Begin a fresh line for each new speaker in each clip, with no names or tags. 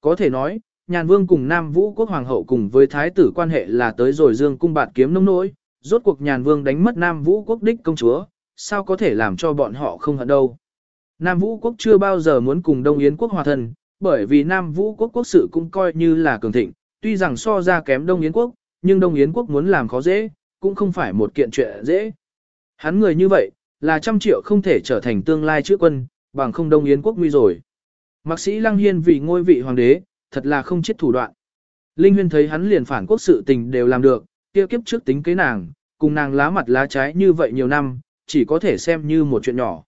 Có thể nói, nhàn vương cùng Nam Vũ quốc hoàng hậu cùng với thái tử quan hệ là tới rồi dương cung bạt kiếm nông nỗi, rốt cuộc nhàn vương đánh mất Nam Vũ quốc đích công chúa, sao có thể làm cho bọn họ không hận đâu. Nam Vũ quốc chưa bao giờ muốn cùng Đông Yến quốc hòa thân, bởi vì Nam Vũ quốc quốc sự cũng coi như là cường thịnh, tuy rằng so ra kém Đông Yến quốc, nhưng Đông Yến quốc muốn làm khó dễ, cũng không phải một kiện chuyện dễ. Hắn người như vậy, là trăm triệu không thể trở thành tương lai chữ quân, bằng không Đông Yến quốc nguy rồi. Mạc sĩ Lăng Hiên vì ngôi vị hoàng đế, thật là không chết thủ đoạn. Linh Huyên thấy hắn liền phản quốc sự tình đều làm được, kia kiếp trước tính kế nàng, cùng nàng lá mặt lá trái như vậy nhiều năm, chỉ có thể xem như một chuyện nhỏ.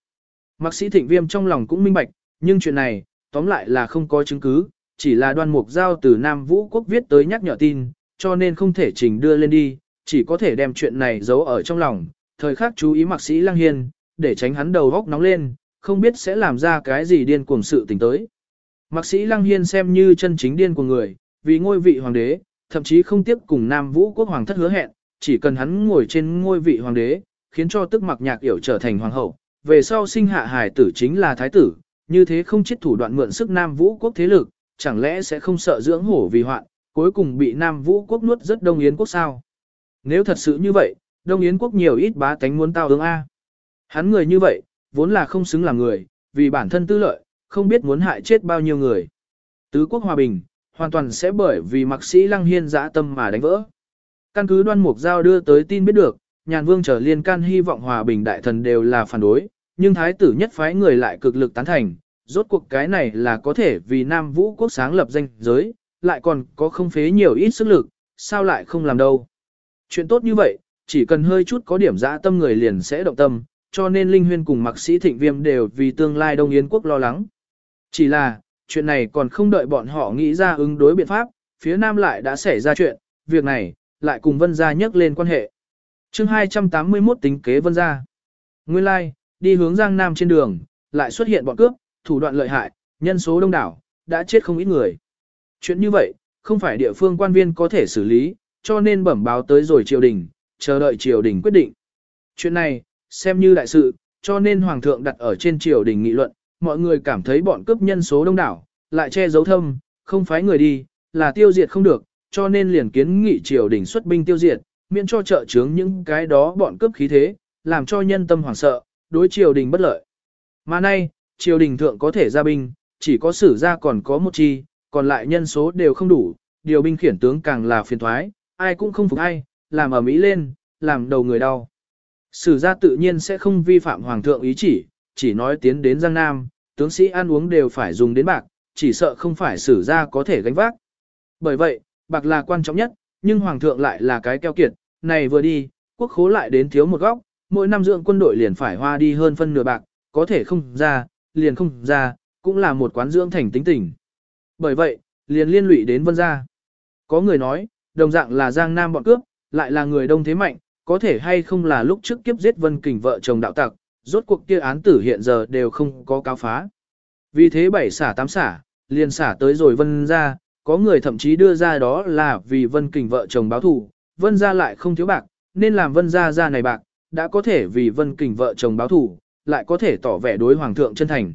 Mạc sĩ Thịnh Viêm trong lòng cũng minh bạch, nhưng chuyện này, tóm lại là không có chứng cứ, chỉ là đoan mục giao từ Nam Vũ Quốc viết tới nhắc nhở tin, cho nên không thể trình đưa lên đi, chỉ có thể đem chuyện này giấu ở trong lòng, thời khắc chú ý Mạc sĩ Lăng Hiên, để tránh hắn đầu góc nóng lên, không biết sẽ làm ra cái gì điên cuồng sự tình tới. Mạc sĩ Lăng Hiên xem như chân chính điên của người, vì ngôi vị hoàng đế, thậm chí không tiếp cùng Nam Vũ quốc hoàng thất hứa hẹn, chỉ cần hắn ngồi trên ngôi vị hoàng đế, khiến cho tức mặc nhạc yểu trở thành hoàng hậu, về sau sinh hạ hài tử chính là thái tử, như thế không chết thủ đoạn mượn sức Nam Vũ quốc thế lực, chẳng lẽ sẽ không sợ dưỡng hổ vì hoạn, cuối cùng bị Nam Vũ quốc nuốt rất Đông Yến quốc sao? Nếu thật sự như vậy, Đông Yến quốc nhiều ít bá tánh muốn tao ứng A. Hắn người như vậy, vốn là không xứng làm người, vì bản thân tư lợi, không biết muốn hại chết bao nhiêu người. Tứ quốc hòa bình, hoàn toàn sẽ bởi vì mặc sĩ lăng hiên dã tâm mà đánh vỡ. Căn cứ đoan mục giao đưa tới tin biết được, nhàn vương trở liên can hy vọng hòa bình đại thần đều là phản đối, nhưng thái tử nhất phái người lại cực lực tán thành, rốt cuộc cái này là có thể vì Nam Vũ quốc sáng lập danh giới, lại còn có không phế nhiều ít sức lực, sao lại không làm đâu. Chuyện tốt như vậy, chỉ cần hơi chút có điểm dã tâm người liền sẽ động tâm, cho nên Linh Huyên cùng Mạc Sĩ Thịnh Viêm đều vì tương lai Đông Yến quốc lo lắng. Chỉ là, chuyện này còn không đợi bọn họ nghĩ ra ứng đối biện pháp, phía Nam lại đã xảy ra chuyện, việc này, lại cùng Vân Gia nhắc lên quan hệ. chương 281 tính kế Vân Gia. Nguyên lai, like, đi hướng Giang Nam trên đường, lại xuất hiện bọn cướp, thủ đoạn lợi hại, nhân số đông đảo, đã chết không ít người. Chuyện như vậy, không phải địa phương quan viên có thể xử lý, cho nên bẩm báo tới rồi triều đình, chờ đợi triều đình quyết định. Chuyện này, xem như đại sự, cho nên hoàng thượng đặt ở trên triều đình nghị luận, mọi người cảm thấy bọn cướp nhân số đông đảo, lại che giấu thâm, không phái người đi, là tiêu diệt không được, cho nên liền kiến nghị triều đình xuất binh tiêu diệt, miễn cho trợ chướng những cái đó bọn cướp khí thế, làm cho nhân tâm hoảng sợ, đối triều đình bất lợi. Mà nay, triều đình thượng có thể ra binh, chỉ có sử ra còn có một chi, còn lại nhân số đều không đủ, điều binh khiển tướng càng là phiền thoái, ai cũng không phục ai, làm ở Mỹ lên, làm đầu người đau. Sử gia tự nhiên sẽ không vi phạm hoàng thượng ý chỉ, chỉ nói tiến đến Giang Nam, tướng sĩ ăn uống đều phải dùng đến bạc, chỉ sợ không phải sử gia có thể gánh vác. Bởi vậy, bạc là quan trọng nhất, nhưng hoàng thượng lại là cái keo kiệt, này vừa đi, quốc khố lại đến thiếu một góc, mỗi năm dưỡng quân đội liền phải hoa đi hơn phân nửa bạc, có thể không ra, liền không ra, cũng là một quán dưỡng thành tính tình. Bởi vậy, liền liên lụy đến vân gia. Có người nói, đồng dạng là Giang Nam bọn cướp, lại là người đông thế mạnh, có thể hay không là lúc trước kiếp giết Vân Kình vợ chồng đạo tặc, rốt cuộc kia án tử hiện giờ đều không có cáo phá. Vì thế bảy xả tám xả, liền xả tới rồi Vân ra, có người thậm chí đưa ra đó là vì Vân Kình vợ chồng báo thù, Vân ra lại không thiếu bạc, nên làm Vân ra ra này bạc, đã có thể vì Vân Kình vợ chồng báo thù, lại có thể tỏ vẻ đối hoàng thượng chân thành.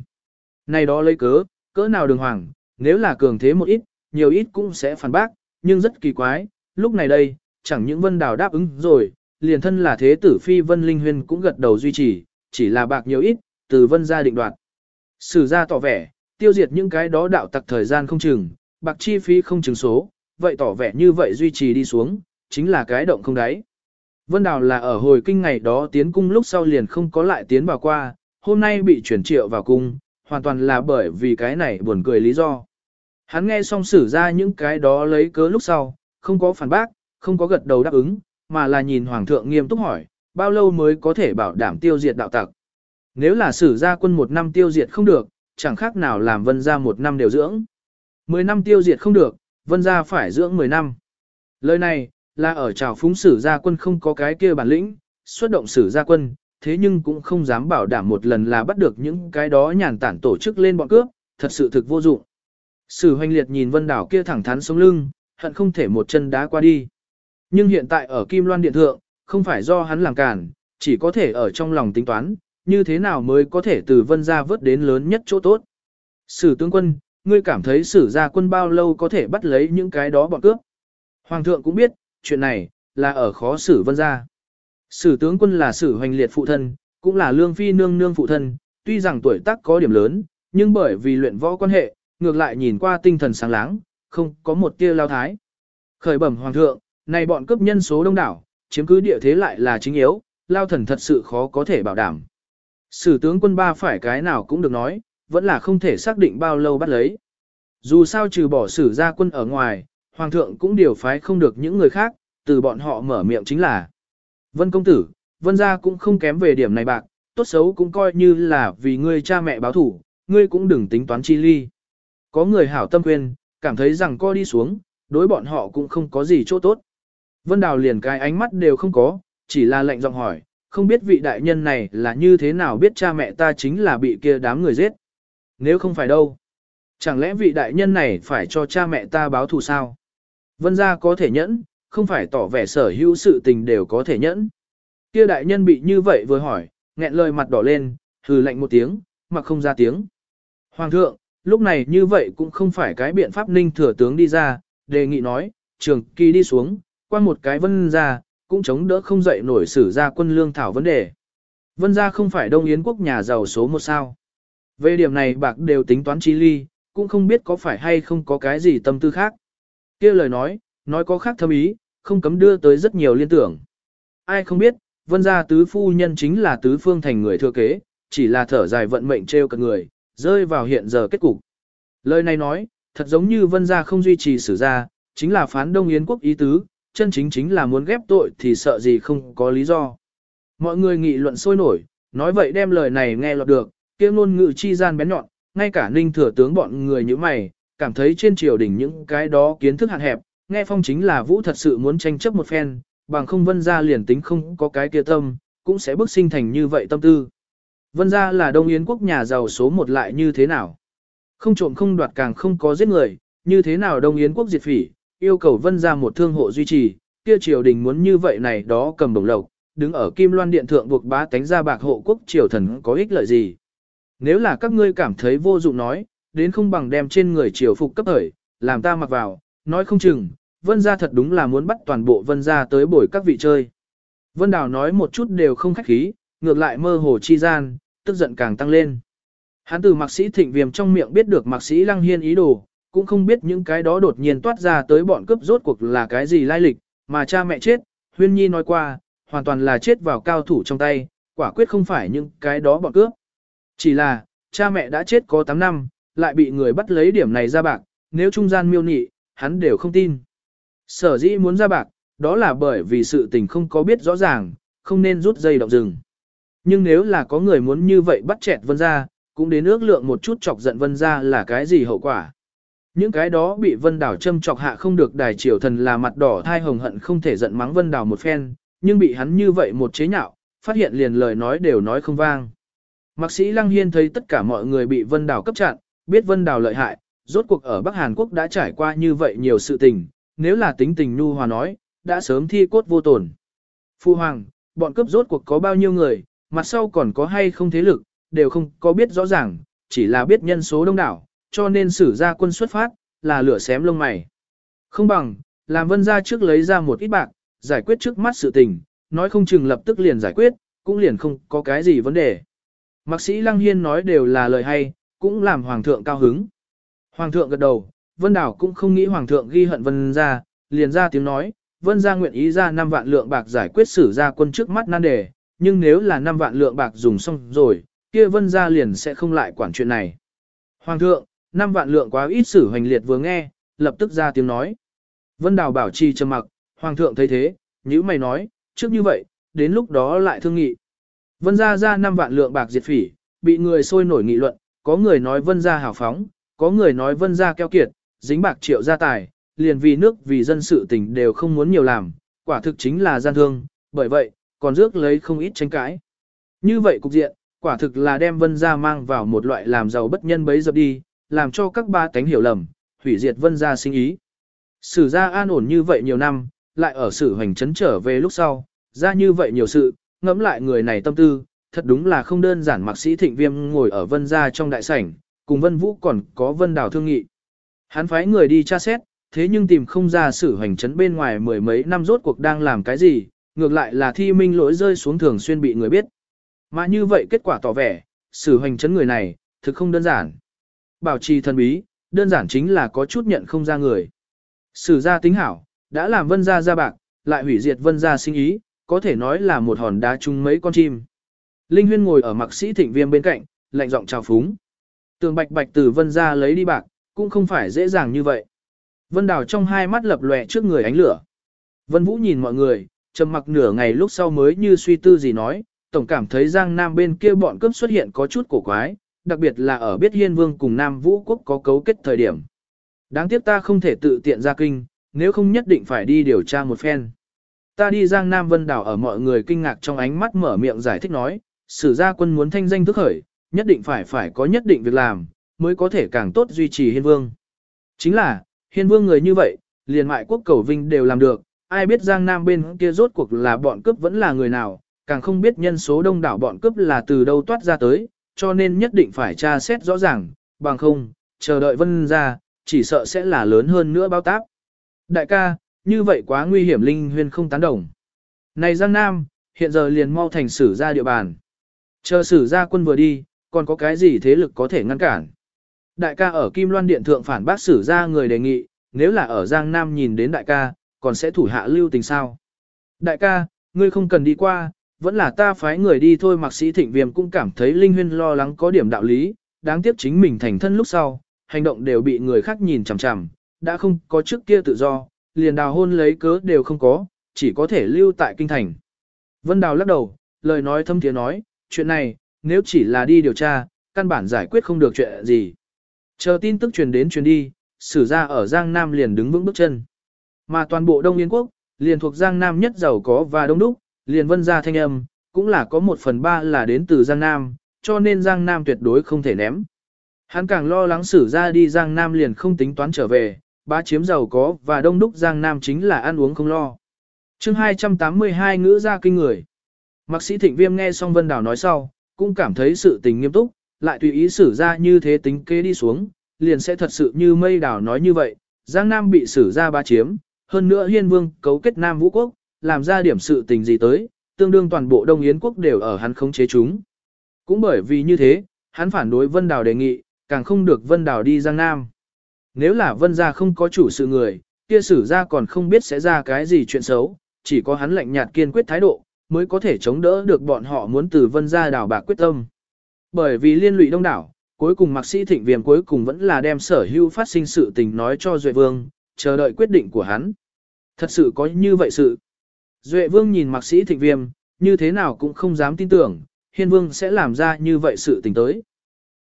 Này đó lấy cớ, cỡ nào đường hoàng, nếu là cường thế một ít, nhiều ít cũng sẽ phản bác, nhưng rất kỳ quái, lúc này đây, chẳng những Vân Đào đáp ứng rồi, liền thân là thế tử phi Vân Linh Huyên cũng gật đầu duy trì, chỉ là bạc nhiều ít, từ Vân gia định đoạt. Sử gia tỏ vẻ, tiêu diệt những cái đó đạo tặc thời gian không chừng, bạc chi phí không chừng số, vậy tỏ vẻ như vậy duy trì đi xuống, chính là cái động không đáy. Vân Đào là ở hồi kinh ngày đó tiến cung lúc sau liền không có lại tiến vào qua, hôm nay bị chuyển triệu vào cung, hoàn toàn là bởi vì cái này buồn cười lý do. Hắn nghe xong sử ra những cái đó lấy cớ lúc sau, không có phản bác, không có gật đầu đáp ứng, mà là nhìn hoàng thượng nghiêm túc hỏi, bao lâu mới có thể bảo đảm tiêu diệt đạo tặc. Nếu là sử gia quân một năm tiêu diệt không được, chẳng khác nào làm vân gia một năm đều dưỡng. Mười năm tiêu diệt không được, vân gia phải dưỡng mười năm. Lời này, là ở trào phúng sử gia quân không có cái kia bản lĩnh, xuất động sử gia quân, thế nhưng cũng không dám bảo đảm một lần là bắt được những cái đó nhàn tản tổ chức lên bọn cướp, thật sự thực vô dụng. Sử hoành liệt nhìn vân đảo kia thẳng thắn sống lưng, hận không thể một chân đá qua đi. Nhưng hiện tại ở Kim Loan Điện Thượng, không phải do hắn làm cản, chỉ có thể ở trong lòng tính toán, như thế nào mới có thể từ vân ra vớt đến lớn nhất chỗ tốt. Sử tướng quân, ngươi cảm thấy sử gia quân bao lâu có thể bắt lấy những cái đó bọn cướp. Hoàng thượng cũng biết, chuyện này, là ở khó xử vân gia. Sử tướng quân là sử hoành liệt phụ thân, cũng là lương phi nương nương phụ thân, tuy rằng tuổi tác có điểm lớn, nhưng bởi vì luyện võ quan hệ, ngược lại nhìn qua tinh thần sáng láng, không có một tia lao thái. Khởi bẩm hoàng thượng, này bọn cướp nhân số đông đảo, chiếm cứ địa thế lại là chính yếu, lao thần thật sự khó có thể bảo đảm. Sử tướng quân ba phải cái nào cũng được nói, vẫn là không thể xác định bao lâu bắt lấy. Dù sao trừ bỏ sử ra quân ở ngoài, hoàng thượng cũng điều phái không được những người khác, từ bọn họ mở miệng chính là. Vân công tử, vân gia cũng không kém về điểm này bạc, tốt xấu cũng coi như là vì ngươi cha mẹ báo thủ, ngươi cũng đừng tính toán chi ly. Có người hảo tâm khuyên, cảm thấy rằng co đi xuống, đối bọn họ cũng không có gì chỗ tốt. Vân Đào liền cái ánh mắt đều không có, chỉ là lệnh giọng hỏi, không biết vị đại nhân này là như thế nào biết cha mẹ ta chính là bị kia đám người giết. Nếu không phải đâu, chẳng lẽ vị đại nhân này phải cho cha mẹ ta báo thù sao? Vân gia có thể nhẫn, không phải tỏ vẻ sở hữu sự tình đều có thể nhẫn. Kia đại nhân bị như vậy vừa hỏi, nghẹn lời mặt đỏ lên, hừ lạnh một tiếng, mà không ra tiếng. Hoàng thượng, lúc này như vậy cũng không phải cái biện pháp ninh thừa tướng đi ra, đề nghị nói, trường kỳ đi xuống, qua một cái vân ra, cũng chống đỡ không dậy nổi xử ra quân lương thảo vấn đề. Vân gia không phải Đông Yến quốc nhà giàu số một sao. Về điểm này bạc đều tính toán chi ly, cũng không biết có phải hay không có cái gì tâm tư khác. kia lời nói, nói có khác thâm ý, không cấm đưa tới rất nhiều liên tưởng. Ai không biết, vân gia tứ phu nhân chính là tứ phương thành người thừa kế, chỉ là thở dài vận mệnh treo cận người, rơi vào hiện giờ kết cục. Lời này nói, thật giống như vân gia không duy trì sử gia, chính là phán Đông Yến quốc ý tứ, chân chính chính là muốn ghép tội thì sợ gì không có lý do. Mọi người nghị luận sôi nổi, nói vậy đem lời này nghe lọt được, kia ngôn ngữ chi gian bén nhọn, ngay cả ninh thừa tướng bọn người như mày, cảm thấy trên triều đỉnh những cái đó kiến thức hạn hẹp, nghe phong chính là vũ thật sự muốn tranh chấp một phen, bằng không vân gia liền tính không có cái kia tâm, cũng sẽ bức sinh thành như vậy tâm tư. Vân gia là Đông Yến quốc nhà giàu số một lại như thế nào? Không trộm không đoạt càng không có giết người, như thế nào Đông Yến quốc diệt phỉ, yêu cầu vân gia một thương hộ duy trì, kia triều đình muốn như vậy này đó cầm đồng lộc, đứng ở kim loan điện thượng buộc bá tánh ra bạc hộ quốc triều thần có ích lợi gì. Nếu là các ngươi cảm thấy vô dụng nói, đến không bằng đem trên người triều phục cấp thời, làm ta mặc vào, nói không chừng, vân gia thật đúng là muốn bắt toàn bộ vân gia tới bồi các vị chơi. Vân Đào nói một chút đều không khách khí, ngược lại mơ hồ chi gian, tức giận càng tăng lên. Hắn từ mạc sĩ thịnh viêm trong miệng biết được mạc sĩ lăng hiên ý đồ, cũng không biết những cái đó đột nhiên toát ra tới bọn cướp rốt cuộc là cái gì lai lịch, mà cha mẹ chết, huyên nhi nói qua, hoàn toàn là chết vào cao thủ trong tay, quả quyết không phải những cái đó bọn cướp. Chỉ là, cha mẹ đã chết có 8 năm, lại bị người bắt lấy điểm này ra bạc, nếu trung gian miêu nị, hắn đều không tin. Sở dĩ muốn ra bạc, đó là bởi vì sự tình không có biết rõ ràng, không nên rút dây động rừng. Nhưng nếu là có người muốn như vậy bắt chẹt vân ra, cũng đến ước lượng một chút chọc giận vân ra là cái gì hậu quả. Những cái đó bị vân đảo châm chọc hạ không được đài triều thần là mặt đỏ thai hồng hận không thể giận mắng vân đảo một phen, nhưng bị hắn như vậy một chế nhạo, phát hiện liền lời nói đều nói không vang. Mạc sĩ Lăng Hiên thấy tất cả mọi người bị vân đảo cấp chặn, biết vân đảo lợi hại, rốt cuộc ở Bắc Hàn Quốc đã trải qua như vậy nhiều sự tình, nếu là tính tình nu hòa nói, đã sớm thi cốt vô tổn. Phu Hoàng, bọn cướp rốt cuộc có bao nhiêu người, mặt sau còn có hay không thế lực, đều không có biết rõ ràng, chỉ là biết nhân số đông đảo, cho nên sử ra quân xuất phát, là lửa xém lông mày. Không bằng, làm vân ra trước lấy ra một ít bạc, giải quyết trước mắt sự tình, nói không chừng lập tức liền giải quyết, cũng liền không có cái gì vấn đề. Mạc sĩ Lăng Hiên nói đều là lời hay, cũng làm Hoàng thượng cao hứng. Hoàng thượng gật đầu, Vân Đảo cũng không nghĩ Hoàng thượng ghi hận Vân ra, liền ra tiếng nói, Vân ra nguyện ý ra 5 vạn lượng bạc giải quyết xử ra quân trước mắt nan đề, nhưng nếu là 5 vạn lượng bạc dùng xong rồi, kia Vân ra liền sẽ không lại quản chuyện này. Hoàng thượng, năm vạn lượng quá ít sử hoành liệt vừa nghe, lập tức ra tiếng nói. Vân Đào bảo trì trầm mặc, hoàng thượng thấy thế, nhữ mày nói, trước như vậy, đến lúc đó lại thương nghị. Vân gia ra năm vạn lượng bạc diệt phỉ, bị người sôi nổi nghị luận, có người nói vân gia hào phóng, có người nói vân gia keo kiệt, dính bạc triệu gia tài, liền vì nước vì dân sự tình đều không muốn nhiều làm, quả thực chính là gian thương, bởi vậy, còn rước lấy không ít tranh cãi. Như vậy cục diện, quả thực là đem vân gia mang vào một loại làm giàu bất nhân bấy dập đi, làm cho các ba cánh hiểu lầm, hủy diệt vân gia sinh ý. Sử gia an ổn như vậy nhiều năm, lại ở sử hoành chấn trở về lúc sau, ra như vậy nhiều sự, ngẫm lại người này tâm tư, thật đúng là không đơn giản mạc sĩ thịnh viêm ngồi ở vân gia trong đại sảnh, cùng Vân Vũ còn có Vân Đào thương nghị. Hắn phái người đi tra xét, thế nhưng tìm không ra sử hành chấn bên ngoài mười mấy năm rốt cuộc đang làm cái gì, ngược lại là thi minh lỗi rơi xuống thường xuyên bị người biết. Mà như vậy kết quả tỏ vẻ, sử hành chấn người này, thực không đơn giản. Bảo trì thần bí, đơn giản chính là có chút nhận không ra người. Sử gia tính hảo, đã làm vân gia ra bạc, lại hủy diệt vân gia sinh ý, có thể nói là một hòn đá chung mấy con chim. Linh Huyên ngồi ở mặc sĩ thịnh viêm bên cạnh, lạnh giọng chào phúng. Tường bạch bạch từ vân gia lấy đi bạc, cũng không phải dễ dàng như vậy. Vân Đào trong hai mắt lập lòe trước người ánh lửa. Vân Vũ nhìn mọi người, trầm mặc nửa ngày lúc sau mới như suy tư gì nói, tổng cảm thấy Giang Nam bên kia bọn cướp xuất hiện có chút cổ quái, đặc biệt là ở biết Hiên Vương cùng Nam Vũ quốc có cấu kết thời điểm. Đáng tiếc ta không thể tự tiện ra kinh, nếu không nhất định phải đi điều tra một phen. Ta đi Giang Nam Vân Đảo ở mọi người kinh ngạc trong ánh mắt mở miệng giải thích nói, sử gia quân muốn thanh danh thức khởi, nhất định phải phải có nhất định việc làm, mới có thể càng tốt duy trì hiên vương. Chính là, hiên vương người như vậy, liền mại quốc cầu vinh đều làm được, ai biết Giang Nam bên kia rốt cuộc là bọn cướp vẫn là người nào, càng không biết nhân số đông đảo bọn cướp là từ đâu toát ra tới, cho nên nhất định phải tra xét rõ ràng, bằng không, chờ đợi vân ra, chỉ sợ sẽ là lớn hơn nữa bao táp. Đại ca, như vậy quá nguy hiểm Linh Huyên không tán đồng. Này Giang Nam, hiện giờ liền mau thành sử ra địa bàn. Chờ sử ra quân vừa đi, còn có cái gì thế lực có thể ngăn cản. Đại ca ở Kim Loan Điện Thượng phản bác sử ra người đề nghị, nếu là ở Giang Nam nhìn đến đại ca, còn sẽ thủ hạ lưu tình sao. Đại ca, ngươi không cần đi qua, vẫn là ta phái người đi thôi mạc sĩ thịnh viêm cũng cảm thấy Linh Huyên lo lắng có điểm đạo lý, đáng tiếc chính mình thành thân lúc sau, hành động đều bị người khác nhìn chằm chằm, đã không có trước kia tự do, liền đào hôn lấy cớ đều không có, chỉ có thể lưu tại kinh thành. Vân Đào lắc đầu, lời nói thâm tiếng nói, chuyện này, nếu chỉ là đi điều tra, căn bản giải quyết không được chuyện gì. Chờ tin tức truyền đến truyền đi, sử ra ở Giang Nam liền đứng vững bước chân. Mà toàn bộ Đông Yên Quốc, liền thuộc Giang Nam nhất giàu có và đông đúc, liền vân ra thanh âm, cũng là có một phần ba là đến từ Giang Nam, cho nên Giang Nam tuyệt đối không thể ném. Hắn càng lo lắng xử ra đi Giang Nam liền không tính toán trở về, ba chiếm giàu có và đông đúc Giang Nam chính là ăn uống không lo. chương 282 ngữ ra kinh người. Mạc sĩ thịnh viêm nghe xong Vân Đào nói sau, cũng cảm thấy sự tình nghiêm túc, lại tùy ý xử ra như thế tính kế đi xuống, liền sẽ thật sự như mây đảo nói như vậy, Giang Nam bị xử ra ba chiếm, hơn nữa hiên vương cấu kết Nam Vũ Quốc, làm ra điểm sự tình gì tới, tương đương toàn bộ Đông Yến Quốc đều ở hắn khống chế chúng. Cũng bởi vì như thế, hắn phản đối Vân Đào đề nghị, càng không được Vân Đào đi Giang Nam. Nếu là Vân gia không có chủ sự người, kia sử ra còn không biết sẽ ra cái gì chuyện xấu, chỉ có hắn lạnh nhạt kiên quyết thái độ, mới có thể chống đỡ được bọn họ muốn từ Vân gia đảo bạc quyết tâm. Bởi vì liên lụy đông đảo, cuối cùng mạc sĩ thịnh viêm cuối cùng vẫn là đem sở hữu phát sinh sự tình nói cho Duệ Vương, chờ đợi quyết định của hắn. Thật sự có như vậy sự. Duệ Vương nhìn mạc sĩ thịnh viêm, như thế nào cũng không dám tin tưởng, hiên vương sẽ làm ra như vậy sự tình tới.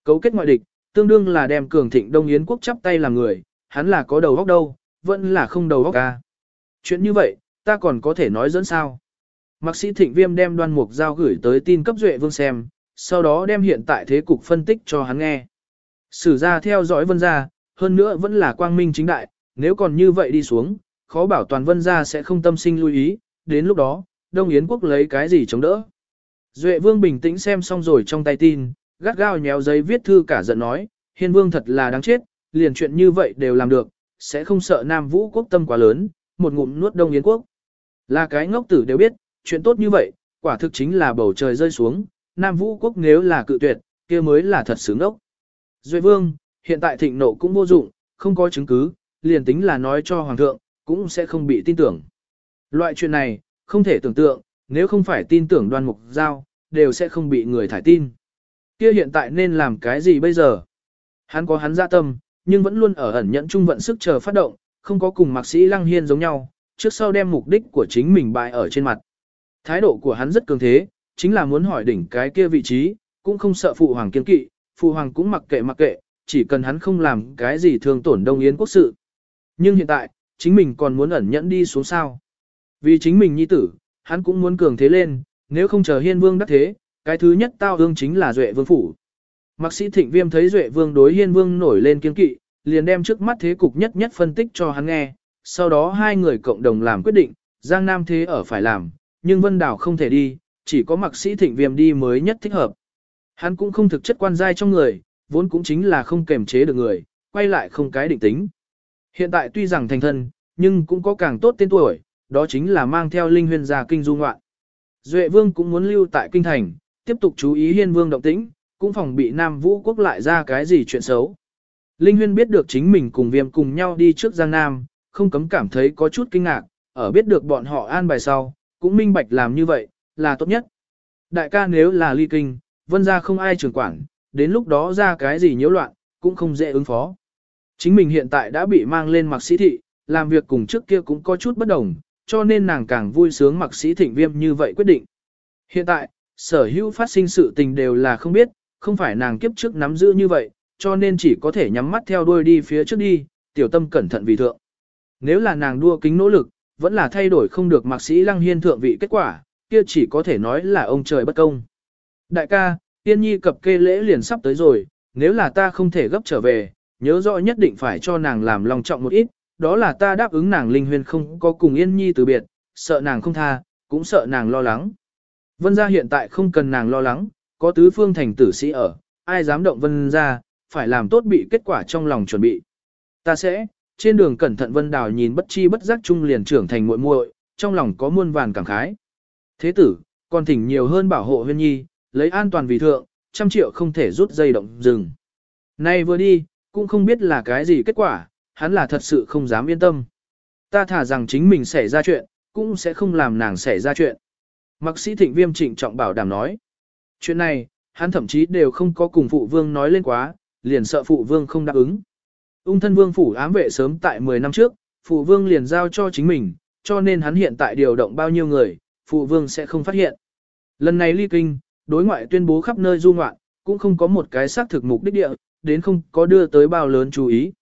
Cấu kết ngoại địch, tương đương là đem cường thịnh Đông Yến quốc chắp tay làm người, hắn là có đầu óc đâu, vẫn là không đầu óc ca. À. Chuyện như vậy, ta còn có thể nói dẫn sao. Mạc sĩ thịnh viêm đem đoan mục giao gửi tới tin cấp Duệ Vương xem, sau đó đem hiện tại thế cục phân tích cho hắn nghe. Sử ra theo dõi vân gia, hơn nữa vẫn là quang minh chính đại, nếu còn như vậy đi xuống, khó bảo toàn vân gia sẽ không tâm sinh lưu ý, đến lúc đó, Đông Yến quốc lấy cái gì chống đỡ. Duệ vương bình tĩnh xem xong rồi trong tay tin, gắt gao nhéo giấy viết thư cả giận nói, hiên vương thật là đáng chết, liền chuyện như vậy đều làm được, sẽ không sợ Nam Vũ quốc tâm quá lớn, một ngụm nuốt Đông Yến quốc. Là cái ngốc tử đều biết, chuyện tốt như vậy, quả thực chính là bầu trời rơi xuống, Nam Vũ quốc nếu là cự tuyệt, kia mới là thật sướng ngốc. Duệ vương, hiện tại thịnh nộ cũng vô dụng, không có chứng cứ, liền tính là nói cho hoàng thượng, cũng sẽ không bị tin tưởng. Loại chuyện này, không thể tưởng tượng, nếu không phải tin tưởng đoan mục giao, đều sẽ không bị người thải tin. Kia hiện tại nên làm cái gì bây giờ? Hắn có hắn dạ tâm, nhưng vẫn luôn ở ẩn nhẫn trung vận sức chờ phát động, không có cùng mạc sĩ lăng hiên giống nhau, trước sau đem mục đích của chính mình bại ở trên mặt. Thái độ của hắn rất cường thế, chính là muốn hỏi đỉnh cái kia vị trí, cũng không sợ phụ hoàng kiên kỵ, phụ hoàng cũng mặc kệ mặc kệ, chỉ cần hắn không làm cái gì thương tổn Đông Yến quốc sự. Nhưng hiện tại, chính mình còn muốn ẩn nhẫn đi xuống sao. Vì chính mình nhi tử, hắn cũng muốn cường thế lên, nếu không chờ hiên vương đắc thế, cái thứ nhất tao hương chính là Duệ Vương Phủ. Mạc sĩ thịnh viêm thấy Duệ Vương đối hiên vương nổi lên kiên kỵ, liền đem trước mắt thế cục nhất nhất phân tích cho hắn nghe, sau đó hai người cộng đồng làm quyết định, Giang Nam thế ở phải làm, nhưng Vân Đảo không thể đi, chỉ có mạc sĩ thịnh viêm đi mới nhất thích hợp. Hắn cũng không thực chất quan giai trong người, vốn cũng chính là không kềm chế được người, quay lại không cái định tính. Hiện tại tuy rằng thành thân, nhưng cũng có càng tốt tên tuổi, đó chính là mang theo linh huyên ra kinh du ngoạn. Duệ vương cũng muốn lưu tại kinh thành, tiếp tục chú ý hiên vương động tĩnh, cũng phòng bị Nam Vũ quốc lại ra cái gì chuyện xấu. Linh huyên biết được chính mình cùng viêm cùng nhau đi trước Giang Nam, không cấm cảm thấy có chút kinh ngạc, ở biết được bọn họ an bài sau, cũng minh bạch làm như vậy, là tốt nhất. Đại ca nếu là ly kinh, vân ra không ai trưởng quản, đến lúc đó ra cái gì nhiễu loạn, cũng không dễ ứng phó. Chính mình hiện tại đã bị mang lên mặc sĩ thị, làm việc cùng trước kia cũng có chút bất đồng, cho nên nàng càng vui sướng mặc sĩ thịnh viêm như vậy quyết định. Hiện tại, sở hữu phát sinh sự tình đều là không biết, không phải nàng kiếp trước nắm giữ như vậy, cho nên chỉ có thể nhắm mắt theo đuôi đi phía trước đi, tiểu tâm cẩn thận vì thượng. Nếu là nàng đua kính nỗ lực, vẫn là thay đổi không được mạc sĩ lăng hiên thượng vị kết quả, kia chỉ có thể nói là ông trời bất công. Đại ca, tiên nhi cập kê lễ liền sắp tới rồi, nếu là ta không thể gấp trở về, nhớ rõ nhất định phải cho nàng làm lòng trọng một ít, đó là ta đáp ứng nàng linh Huyền không có cùng yên nhi từ biệt, sợ nàng không tha, cũng sợ nàng lo lắng. Vân gia hiện tại không cần nàng lo lắng, có tứ phương thành tử sĩ ở, ai dám động vân gia, phải làm tốt bị kết quả trong lòng chuẩn bị. Ta sẽ, trên đường cẩn thận vân đào nhìn bất chi bất giác chung liền trưởng thành muội muội, trong lòng có muôn vàn cảm khái. Thế tử, còn thỉnh nhiều hơn bảo hộ huyên nhi, lấy an toàn vì thượng, trăm triệu không thể rút dây động dừng. Nay vừa đi, cũng không biết là cái gì kết quả, hắn là thật sự không dám yên tâm. Ta thả rằng chính mình xảy ra chuyện, cũng sẽ không làm nàng xảy ra chuyện. Mạc sĩ thịnh viêm trịnh trọng bảo đảm nói. Chuyện này, hắn thậm chí đều không có cùng phụ vương nói lên quá, liền sợ phụ vương không đáp ứng. Ung thân vương phủ ám vệ sớm tại 10 năm trước, phụ vương liền giao cho chính mình, cho nên hắn hiện tại điều động bao nhiêu người, phụ vương sẽ không phát hiện. Lần này ly kinh, đối ngoại tuyên bố khắp nơi du ngoạn, cũng không có một cái xác thực mục đích địa, đến không có đưa tới bao lớn chú ý.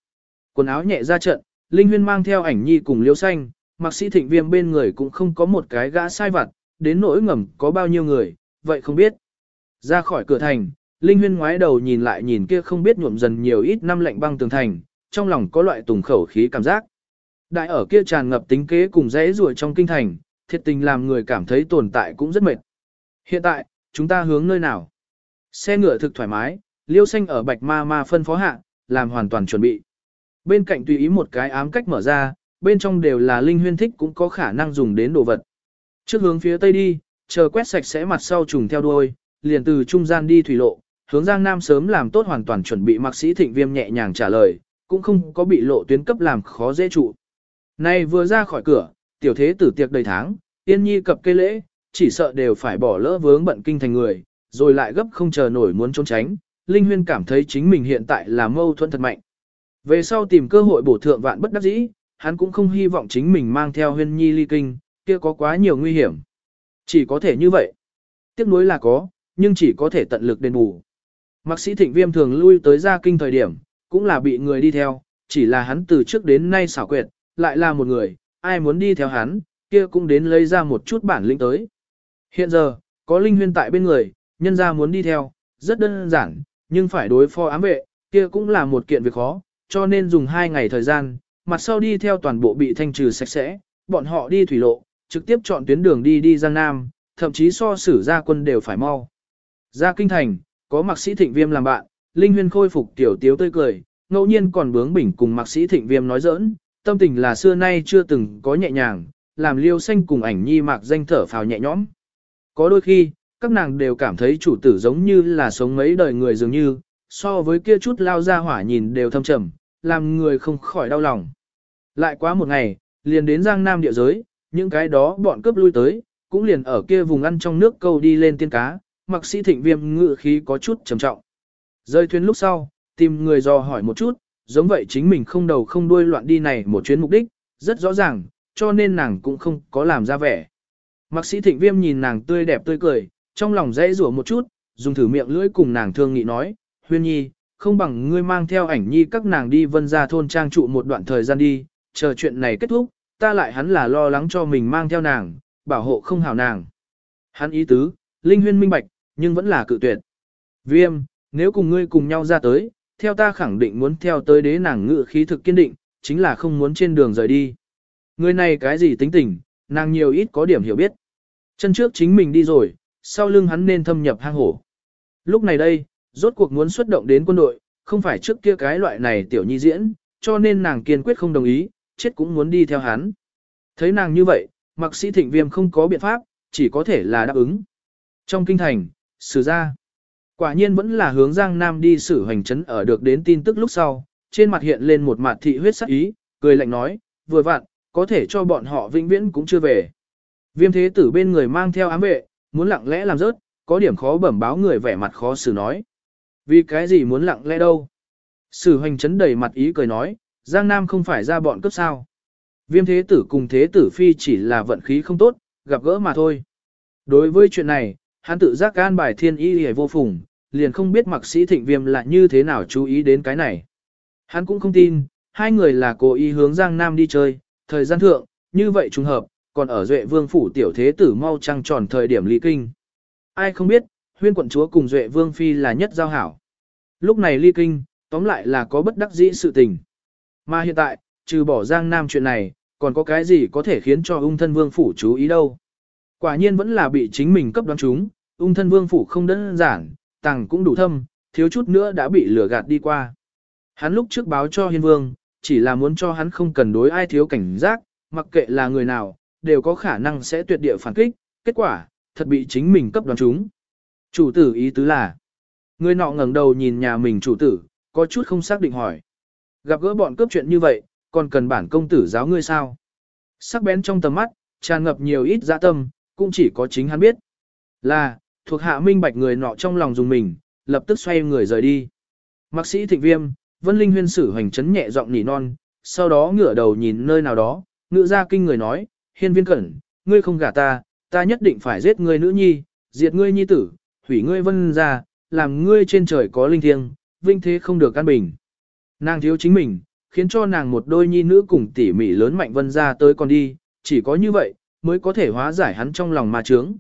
Quần áo nhẹ ra trận, Linh Huyên mang theo ảnh nhi cùng liêu xanh, mặc sĩ thịnh viêm bên người cũng không có một cái gã sai vặt, đến nỗi ngầm có bao nhiêu người, vậy không biết. Ra khỏi cửa thành, Linh Huyên ngoái đầu nhìn lại nhìn kia không biết nhuộm dần nhiều ít năm lạnh băng tường thành, trong lòng có loại tùng khẩu khí cảm giác. Đại ở kia tràn ngập tính kế cùng dễ ruồi trong kinh thành, thiệt tình làm người cảm thấy tồn tại cũng rất mệt. Hiện tại, chúng ta hướng nơi nào? Xe ngựa thực thoải mái, liêu xanh ở bạch ma ma phân phó hạ, làm hoàn toàn chuẩn bị. Bên cạnh tùy ý một cái ám cách mở ra, bên trong đều là linh huyên thích cũng có khả năng dùng đến đồ vật. Trước hướng phía tây đi, chờ quét sạch sẽ mặt sau trùng theo đuôi, liền từ trung gian đi thủy lộ, hướng Giang Nam sớm làm tốt hoàn toàn chuẩn bị mạc sĩ thịnh viêm nhẹ nhàng trả lời, cũng không có bị lộ tuyến cấp làm khó dễ trụ. Nay vừa ra khỏi cửa, tiểu thế tử tiệc đầy tháng, tiên nhi cập cây lễ, chỉ sợ đều phải bỏ lỡ vướng bận kinh thành người, rồi lại gấp không chờ nổi muốn trốn tránh, Linh Huyên cảm thấy chính mình hiện tại là mâu thuẫn thật mạnh. Về sau tìm cơ hội bổ thượng vạn bất đắc dĩ, hắn cũng không hy vọng chính mình mang theo huyên nhi ly kinh, kia có quá nhiều nguy hiểm. Chỉ có thể như vậy. Tiếc nuối là có, nhưng chỉ có thể tận lực đền bù. Mạc sĩ thịnh viêm thường lui tới ra kinh thời điểm, cũng là bị người đi theo, chỉ là hắn từ trước đến nay xảo quyệt, lại là một người, ai muốn đi theo hắn, kia cũng đến lấy ra một chút bản lĩnh tới. Hiện giờ, có linh huyên tại bên người, nhân ra muốn đi theo, rất đơn giản, nhưng phải đối phó ám vệ, kia cũng là một kiện việc khó, cho nên dùng hai ngày thời gian, mặt sau đi theo toàn bộ bị thanh trừ sạch sẽ, bọn họ đi thủy lộ, trực tiếp chọn tuyến đường đi đi Giang Nam, thậm chí so sử ra quân đều phải mau. Ra kinh thành, có mạc sĩ thịnh viêm làm bạn, Linh Huyên khôi phục tiểu tiếu tươi cười, ngẫu nhiên còn bướng bỉnh cùng mạc sĩ thịnh viêm nói giỡn, tâm tình là xưa nay chưa từng có nhẹ nhàng, làm liêu xanh cùng ảnh nhi mạc danh thở phào nhẹ nhõm. Có đôi khi, các nàng đều cảm thấy chủ tử giống như là sống mấy đời người dường như, so với kia chút lao ra hỏa nhìn đều thâm trầm, làm người không khỏi đau lòng. Lại quá một ngày, liền đến Giang Nam địa giới, những cái đó bọn cướp lui tới, cũng liền ở kia vùng ăn trong nước câu đi lên tiên cá, mặc sĩ thịnh viêm ngự khí có chút trầm trọng. Rơi thuyền lúc sau, tìm người dò hỏi một chút, giống vậy chính mình không đầu không đuôi loạn đi này một chuyến mục đích, rất rõ ràng, cho nên nàng cũng không có làm ra vẻ. Mạc sĩ thịnh viêm nhìn nàng tươi đẹp tươi cười, trong lòng dễ rủa một chút, dùng thử miệng lưỡi cùng nàng thương nghị nói, huyên nhi, không bằng ngươi mang theo ảnh nhi các nàng đi vân ra thôn trang trụ một đoạn thời gian đi, chờ chuyện này kết thúc, ta lại hắn là lo lắng cho mình mang theo nàng, bảo hộ không hảo nàng. Hắn ý tứ, linh huyên minh bạch, nhưng vẫn là cự tuyệt. Viêm, nếu cùng ngươi cùng nhau ra tới, theo ta khẳng định muốn theo tới đế nàng ngự khí thực kiên định, chính là không muốn trên đường rời đi. Người này cái gì tính tình, nàng nhiều ít có điểm hiểu biết. Chân trước chính mình đi rồi, sau lưng hắn nên thâm nhập hang hổ. Lúc này đây, Rốt cuộc muốn xuất động đến quân đội, không phải trước kia cái loại này tiểu nhi diễn, cho nên nàng kiên quyết không đồng ý, chết cũng muốn đi theo hắn. Thấy nàng như vậy, mặc sĩ thịnh viêm không có biện pháp, chỉ có thể là đáp ứng. Trong kinh thành, sử ra, quả nhiên vẫn là hướng Giang Nam đi xử hành chấn ở được đến tin tức lúc sau, trên mặt hiện lên một mặt thị huyết sắc ý, cười lạnh nói, vừa vặn, có thể cho bọn họ vĩnh viễn cũng chưa về. Viêm thế tử bên người mang theo ám vệ, muốn lặng lẽ làm rớt, có điểm khó bẩm báo người vẻ mặt khó xử nói. Vì cái gì muốn lặng lẽ đâu? Sử hoành chấn đầy mặt ý cười nói, Giang Nam không phải ra bọn cấp sao. Viêm thế tử cùng thế tử phi chỉ là vận khí không tốt, gặp gỡ mà thôi. Đối với chuyện này, hắn tự giác can bài thiên y hề vô phùng, liền không biết mặc sĩ thịnh viêm là như thế nào chú ý đến cái này. Hắn cũng không tin, hai người là cố ý hướng Giang Nam đi chơi, thời gian thượng, như vậy trùng hợp, còn ở Duệ Vương phủ tiểu thế tử mau trăng tròn thời điểm lý kinh. Ai không biết, huyên quận chúa cùng Duệ Vương phi là nhất giao hảo. Lúc này ly kinh, tóm lại là có bất đắc dĩ sự tình. Mà hiện tại, trừ bỏ Giang Nam chuyện này, còn có cái gì có thể khiến cho ung thân vương phủ chú ý đâu. Quả nhiên vẫn là bị chính mình cấp đoán chúng, ung thân vương phủ không đơn giản, tàng cũng đủ thâm, thiếu chút nữa đã bị lừa gạt đi qua. Hắn lúc trước báo cho hiên vương, chỉ là muốn cho hắn không cần đối ai thiếu cảnh giác, mặc kệ là người nào, đều có khả năng sẽ tuyệt địa phản kích, kết quả, thật bị chính mình cấp đoán chúng. Chủ tử ý tứ là, người nọ ngẩng đầu nhìn nhà mình chủ tử, có chút không xác định hỏi. Gặp gỡ bọn cướp chuyện như vậy, còn cần bản công tử giáo ngươi sao? Sắc bén trong tầm mắt, tràn ngập nhiều ít dạ tâm, cũng chỉ có chính hắn biết. Là, thuộc hạ minh bạch người nọ trong lòng dùng mình, lập tức xoay người rời đi. Mạc sĩ thịnh viêm, vân linh huyên sử hoành chấn nhẹ giọng nỉ non, sau đó ngửa đầu nhìn nơi nào đó, ngựa ra kinh người nói, hiên viên cẩn, ngươi không gả ta, ta nhất định phải giết ngươi nữ nhi, diệt ngươi nhi tử, hủy ngươi vân ra, làm ngươi trên trời có linh thiêng, vinh thế không được an bình. Nàng thiếu chính mình, khiến cho nàng một đôi nhi nữ cùng tỉ mỉ lớn mạnh vân ra tới còn đi, chỉ có như vậy, mới có thể hóa giải hắn trong lòng ma trướng.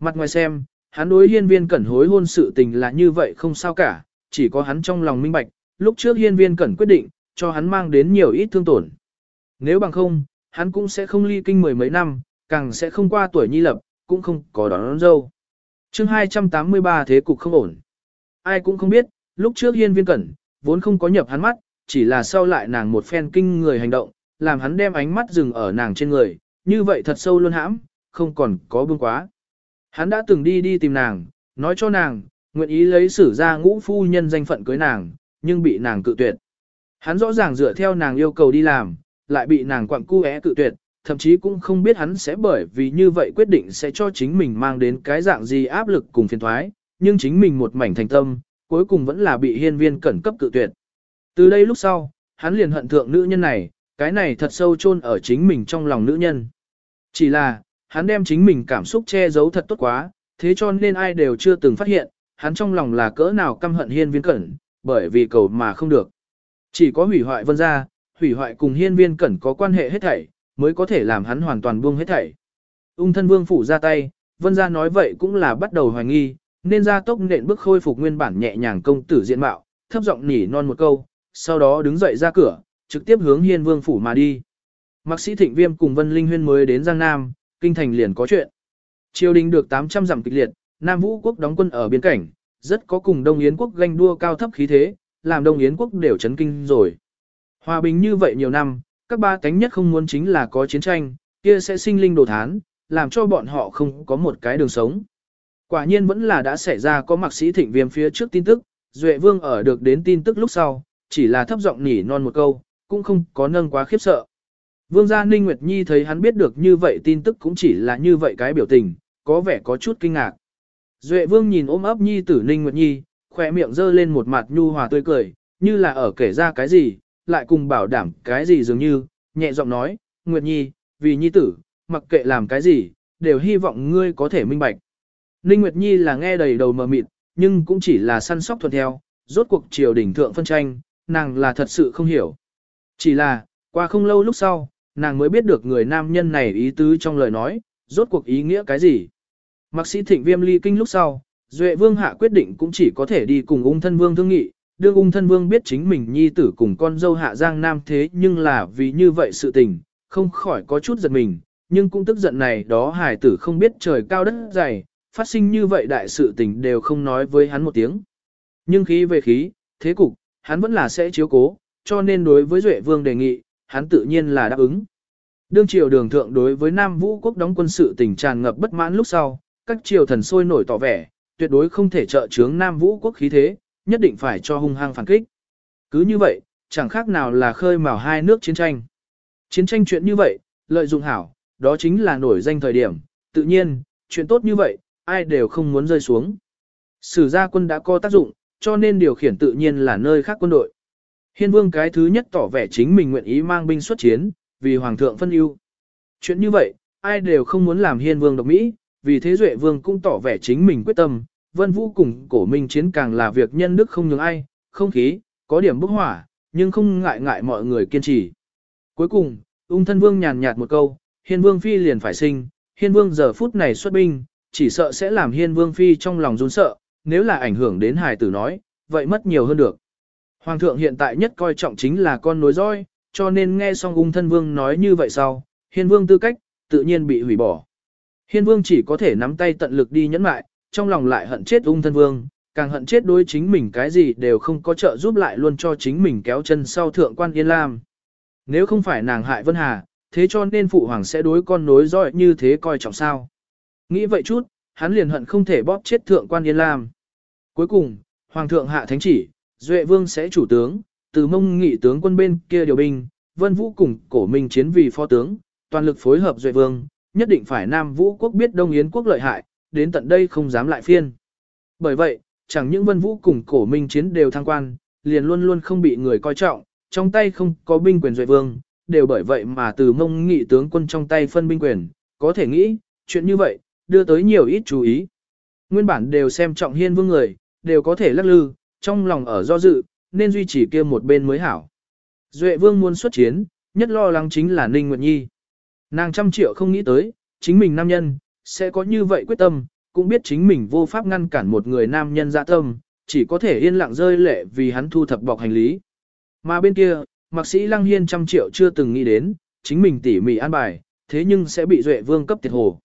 Mặt ngoài xem, hắn đối hiên viên cẩn hối hôn sự tình là như vậy không sao cả, chỉ có hắn trong lòng minh bạch, lúc trước hiên viên cẩn quyết định, cho hắn mang đến nhiều ít thương tổn. Nếu bằng không, hắn cũng sẽ không ly kinh mười mấy năm, càng sẽ không qua tuổi nhi lập, cũng không có đón, đón dâu chương 283 thế cục không ổn. Ai cũng không biết, lúc trước hiên viên cẩn, vốn không có nhập hắn mắt, chỉ là sau lại nàng một phen kinh người hành động, làm hắn đem ánh mắt dừng ở nàng trên người, như vậy thật sâu luôn hãm, không còn có buông quá. Hắn đã từng đi đi tìm nàng, nói cho nàng, nguyện ý lấy sử ra ngũ phu nhân danh phận cưới nàng, nhưng bị nàng cự tuyệt. Hắn rõ ràng dựa theo nàng yêu cầu đi làm, lại bị nàng quặng cu é cự tuyệt, thậm chí cũng không biết hắn sẽ bởi vì như vậy quyết định sẽ cho chính mình mang đến cái dạng gì áp lực cùng phiền thoái, nhưng chính mình một mảnh thành tâm, cuối cùng vẫn là bị hiên viên cẩn cấp cự tuyệt. Từ đây lúc sau, hắn liền hận thượng nữ nhân này, cái này thật sâu chôn ở chính mình trong lòng nữ nhân. Chỉ là, hắn đem chính mình cảm xúc che giấu thật tốt quá, thế cho nên ai đều chưa từng phát hiện, hắn trong lòng là cỡ nào căm hận hiên viên cẩn, bởi vì cầu mà không được. Chỉ có hủy hoại vân gia, hủy hoại cùng hiên viên cẩn có quan hệ hết thảy, mới có thể làm hắn hoàn toàn buông hết thảy. Ung thân vương phủ ra tay, vân gia nói vậy cũng là bắt đầu hoài nghi, nên ra tốc nện bước khôi phục nguyên bản nhẹ nhàng công tử diện mạo, thấp giọng nỉ non một câu, sau đó đứng dậy ra cửa, trực tiếp hướng hiên vương phủ mà đi. Mạc sĩ thịnh viêm cùng Vân Linh Huyên mới đến Giang Nam, kinh thành liền có chuyện. Triều đình được 800 dặm kịch liệt, Nam Vũ quốc đóng quân ở biên cảnh, rất có cùng Đông Yến quốc ganh đua cao thấp khí thế, làm Đông Yến quốc đều chấn kinh rồi. Hòa bình như vậy nhiều năm, các ba cánh nhất không muốn chính là có chiến tranh, kia sẽ sinh linh đồ thán, làm cho bọn họ không có một cái đường sống. Quả nhiên vẫn là đã xảy ra có mạc sĩ thịnh viêm phía trước tin tức, Duệ Vương ở được đến tin tức lúc sau, chỉ là thấp giọng nỉ non một câu, cũng không có nâng quá khiếp sợ. Vương gia Ninh Nguyệt Nhi thấy hắn biết được như vậy tin tức cũng chỉ là như vậy cái biểu tình, có vẻ có chút kinh ngạc. Duệ Vương nhìn ôm ấp Nhi tử Ninh Nguyệt Nhi, khỏe miệng dơ lên một mặt nhu hòa tươi cười, như là ở kể ra cái gì, lại cùng bảo đảm cái gì dường như, nhẹ giọng nói, Nguyệt Nhi, vì Nhi tử, mặc kệ làm cái gì, đều hy vọng ngươi có thể minh bạch. Ninh Nguyệt Nhi là nghe đầy đầu mờ mịt, nhưng cũng chỉ là săn sóc thuận theo, rốt cuộc triều đỉnh thượng phân tranh, nàng là thật sự không hiểu. Chỉ là, qua không lâu lúc sau, nàng mới biết được người nam nhân này ý tứ trong lời nói, rốt cuộc ý nghĩa cái gì. Mạc sĩ thịnh viêm ly kinh lúc sau, Duệ Vương hạ quyết định cũng chỉ có thể đi cùng ung thân vương thương nghị, đương ung thân vương biết chính mình nhi tử cùng con dâu hạ giang nam thế nhưng là vì như vậy sự tình, không khỏi có chút giật mình, nhưng cũng tức giận này đó hài tử không biết trời cao đất dày, phát sinh như vậy đại sự tình đều không nói với hắn một tiếng. Nhưng khí về khí, thế cục, hắn vẫn là sẽ chiếu cố, cho nên đối với Duệ Vương đề nghị, hắn tự nhiên là đáp ứng. Đương triều đường thượng đối với Nam Vũ quốc đóng quân sự tình tràn ngập bất mãn lúc sau, các triều thần sôi nổi tỏ vẻ, tuyệt đối không thể trợ chướng Nam Vũ quốc khí thế, nhất định phải cho hung hăng phản kích. Cứ như vậy, chẳng khác nào là khơi mào hai nước chiến tranh. Chiến tranh chuyện như vậy, lợi dụng hảo, đó chính là nổi danh thời điểm, tự nhiên, chuyện tốt như vậy, ai đều không muốn rơi xuống. Sử gia quân đã có tác dụng, cho nên điều khiển tự nhiên là nơi khác quân đội. Hiên vương cái thứ nhất tỏ vẻ chính mình nguyện ý mang binh xuất chiến, vì hoàng thượng phân ưu. Chuyện như vậy, ai đều không muốn làm hiên vương độc Mỹ, vì thế Duệ vương cũng tỏ vẻ chính mình quyết tâm, vân vũ cùng cổ minh chiến càng là việc nhân đức không nhường ai, không khí, có điểm bốc hỏa, nhưng không ngại ngại mọi người kiên trì. Cuối cùng, ung thân vương nhàn nhạt một câu, hiên vương phi liền phải sinh, hiên vương giờ phút này xuất binh, chỉ sợ sẽ làm hiên vương phi trong lòng run sợ, nếu là ảnh hưởng đến hài tử nói, vậy mất nhiều hơn được. Hoàng thượng hiện tại nhất coi trọng chính là con nối dõi, cho nên nghe xong ung thân vương nói như vậy sau, hiên vương tư cách, tự nhiên bị hủy bỏ. Hiên vương chỉ có thể nắm tay tận lực đi nhẫn mại, trong lòng lại hận chết ung thân vương, càng hận chết đối chính mình cái gì đều không có trợ giúp lại luôn cho chính mình kéo chân sau thượng quan Yên Lam. Nếu không phải nàng hại Vân Hà, thế cho nên phụ hoàng sẽ đối con nối dõi như thế coi trọng sao. Nghĩ vậy chút, hắn liền hận không thể bóp chết thượng quan Yên Lam. Cuối cùng, hoàng thượng hạ thánh chỉ, Duệ Vương sẽ chủ tướng, từ mông nghị tướng quân bên kia điều binh, Vân Vũ cùng cổ minh chiến vì phó tướng, toàn lực phối hợp Duệ Vương, nhất định phải Nam Vũ quốc biết Đông Yến quốc lợi hại, đến tận đây không dám lại phiên. Bởi vậy, chẳng những Vân Vũ cùng cổ minh chiến đều thăng quan, liền luôn luôn không bị người coi trọng, trong tay không có binh quyền Duệ Vương, đều bởi vậy mà từ mông nghị tướng quân trong tay phân binh quyền, có thể nghĩ, chuyện như vậy, đưa tới nhiều ít chú ý. Nguyên bản đều xem trọng hiên vương người, đều có thể lắc lư, trong lòng ở do dự, nên duy trì kia một bên mới hảo. Duệ vương muốn xuất chiến, nhất lo lắng chính là Ninh Nguyệt Nhi. Nàng trăm triệu không nghĩ tới, chính mình nam nhân, sẽ có như vậy quyết tâm, cũng biết chính mình vô pháp ngăn cản một người nam nhân dạ tâm, chỉ có thể yên lặng rơi lệ vì hắn thu thập bọc hành lý. Mà bên kia, mạc sĩ Lăng Hiên trăm triệu chưa từng nghĩ đến, chính mình tỉ mỉ an bài, thế nhưng sẽ bị Duệ vương cấp tiệt hồ.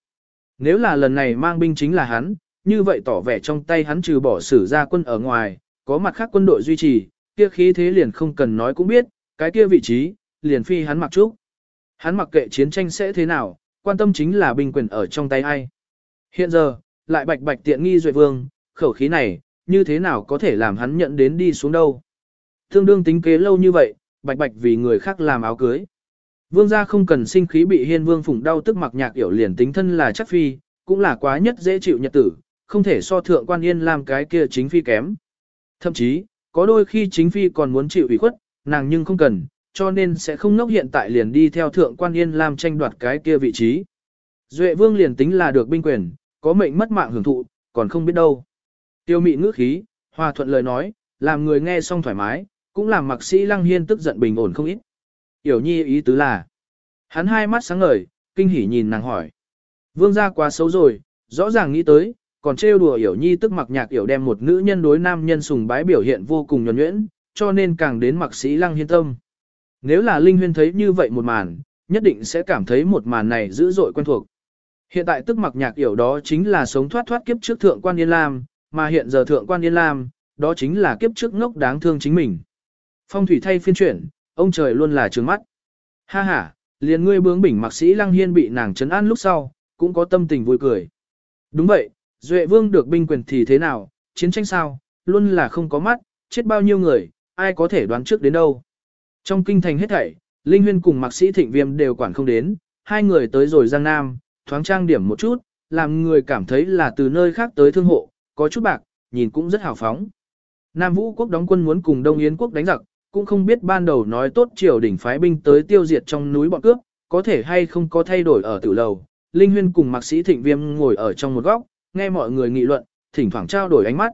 Nếu là lần này mang binh chính là hắn, như vậy tỏ vẻ trong tay hắn trừ bỏ sử ra quân ở ngoài, có mặt khác quân đội duy trì, kia khí thế liền không cần nói cũng biết, cái kia vị trí, liền phi hắn mặc trúc. Hắn mặc kệ chiến tranh sẽ thế nào, quan tâm chính là binh quyền ở trong tay ai. Hiện giờ, lại bạch bạch tiện nghi duệ vương, khẩu khí này, như thế nào có thể làm hắn nhận đến đi xuống đâu. Thương đương tính kế lâu như vậy, bạch bạch vì người khác làm áo cưới. Vương gia không cần sinh khí bị hiên vương phụng đau tức mặc nhạc yểu liền tính thân là chắc phi, cũng là quá nhất dễ chịu nhật tử, không thể so thượng quan yên làm cái kia chính phi kém. Thậm chí, có đôi khi chính phi còn muốn chịu ủy khuất, nàng nhưng không cần, cho nên sẽ không nốc hiện tại liền đi theo thượng quan yên làm tranh đoạt cái kia vị trí. Duệ vương liền tính là được binh quyền, có mệnh mất mạng hưởng thụ, còn không biết đâu. Tiêu mị ngữ khí, hòa thuận lời nói, làm người nghe xong thoải mái, cũng làm mặc sĩ lăng hiên tức giận bình ổn không ít. Yểu nhi ý tứ là, hắn hai mắt sáng ngời, kinh hỉ nhìn nàng hỏi. Vương gia quá xấu rồi, rõ ràng nghĩ tới, còn trêu đùa Yểu Nhi tức mặc nhạc Yểu đem một nữ nhân đối nam nhân sùng bái biểu hiện vô cùng nhuần nhuyễn, cho nên càng đến mặc sĩ lăng hiên tâm. Nếu là Linh Huyên thấy như vậy một màn, nhất định sẽ cảm thấy một màn này dữ dội quen thuộc. Hiện tại tức mặc nhạc Yểu đó chính là sống thoát thoát kiếp trước thượng quan Yên Lam, mà hiện giờ thượng quan Yên Lam, đó chính là kiếp trước ngốc đáng thương chính mình. Phong thủy thay phiên chuyển, ông trời luôn là trướng mắt. Ha ha, liền ngươi bướng bỉnh mặc sĩ lăng hiên bị nàng trấn an lúc sau, cũng có tâm tình vui cười. Đúng vậy, Duệ Vương được binh quyền thì thế nào, chiến tranh sao, luôn là không có mắt, chết bao nhiêu người, ai có thể đoán trước đến đâu. Trong kinh thành hết thảy, Linh Huyên cùng Mạc Sĩ Thịnh Viêm đều quản không đến, hai người tới rồi Giang Nam, thoáng trang điểm một chút, làm người cảm thấy là từ nơi khác tới thương hộ, có chút bạc, nhìn cũng rất hào phóng. Nam Vũ quốc đóng quân muốn cùng Đông Yến quốc đánh giặc, cũng không biết ban đầu nói tốt triều đỉnh phái binh tới tiêu diệt trong núi bọn cướp, có thể hay không có thay đổi ở tử lầu. Linh Huyên cùng Mạc Sĩ Thịnh Viêm ngồi ở trong một góc, nghe mọi người nghị luận, thỉnh thoảng trao đổi ánh mắt.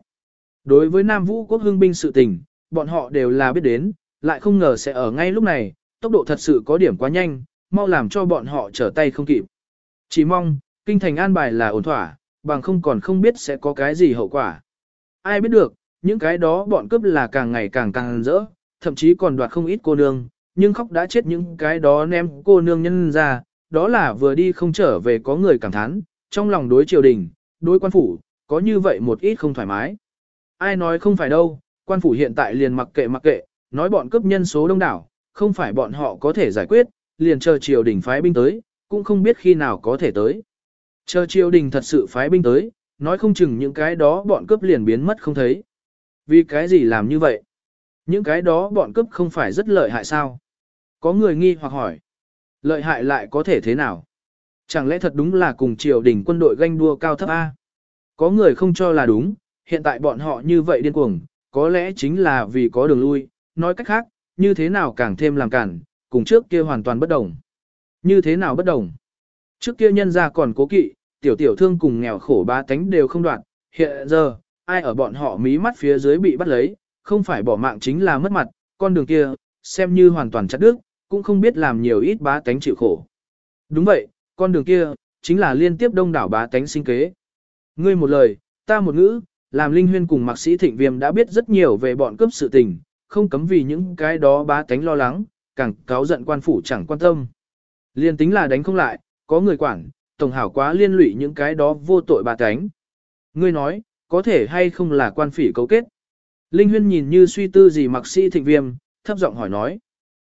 Đối với Nam Vũ quốc hưng binh sự tình, bọn họ đều là biết đến, lại không ngờ sẽ ở ngay lúc này, tốc độ thật sự có điểm quá nhanh, mau làm cho bọn họ trở tay không kịp. Chỉ mong, kinh thành an bài là ổn thỏa, bằng không còn không biết sẽ có cái gì hậu quả. Ai biết được, những cái đó bọn cướp là càng ngày càng càng rỡ, thậm chí còn đoạt không ít cô nương, nhưng khóc đã chết những cái đó ném cô nương nhân ra, đó là vừa đi không trở về có người cảm thán, trong lòng đối triều đình, đối quan phủ, có như vậy một ít không thoải mái. Ai nói không phải đâu, quan phủ hiện tại liền mặc kệ mặc kệ, nói bọn cướp nhân số đông đảo, không phải bọn họ có thể giải quyết, liền chờ triều đình phái binh tới, cũng không biết khi nào có thể tới. Chờ triều đình thật sự phái binh tới, nói không chừng những cái đó bọn cướp liền biến mất không thấy. Vì cái gì làm như vậy? Những cái đó bọn cướp không phải rất lợi hại sao? Có người nghi hoặc hỏi. Lợi hại lại có thể thế nào? Chẳng lẽ thật đúng là cùng triều đình quân đội ganh đua cao thấp A? Có người không cho là đúng, hiện tại bọn họ như vậy điên cuồng, có lẽ chính là vì có đường lui, nói cách khác, như thế nào càng thêm làm cản, cùng trước kia hoàn toàn bất đồng. Như thế nào bất đồng? Trước kia nhân ra còn cố kỵ, tiểu tiểu thương cùng nghèo khổ ba tánh đều không đoạn, hiện giờ, ai ở bọn họ mí mắt phía dưới bị bắt lấy, không phải bỏ mạng chính là mất mặt, con đường kia, xem như hoàn toàn chặt đứt, cũng không biết làm nhiều ít bá tánh chịu khổ. Đúng vậy, con đường kia, chính là liên tiếp đông đảo bá tánh sinh kế. Ngươi một lời, ta một ngữ, làm Linh Huyên cùng mạc sĩ thịnh viêm đã biết rất nhiều về bọn cướp sự tình, không cấm vì những cái đó bá tánh lo lắng, càng cáo giận quan phủ chẳng quan tâm. Liên tính là đánh không lại, có người quản, tổng hảo quá liên lụy những cái đó vô tội bá tánh. Ngươi nói, có thể hay không là quan phỉ cấu kết? Linh Huyên nhìn như suy tư gì mặc sĩ thịnh viêm, thấp giọng hỏi nói.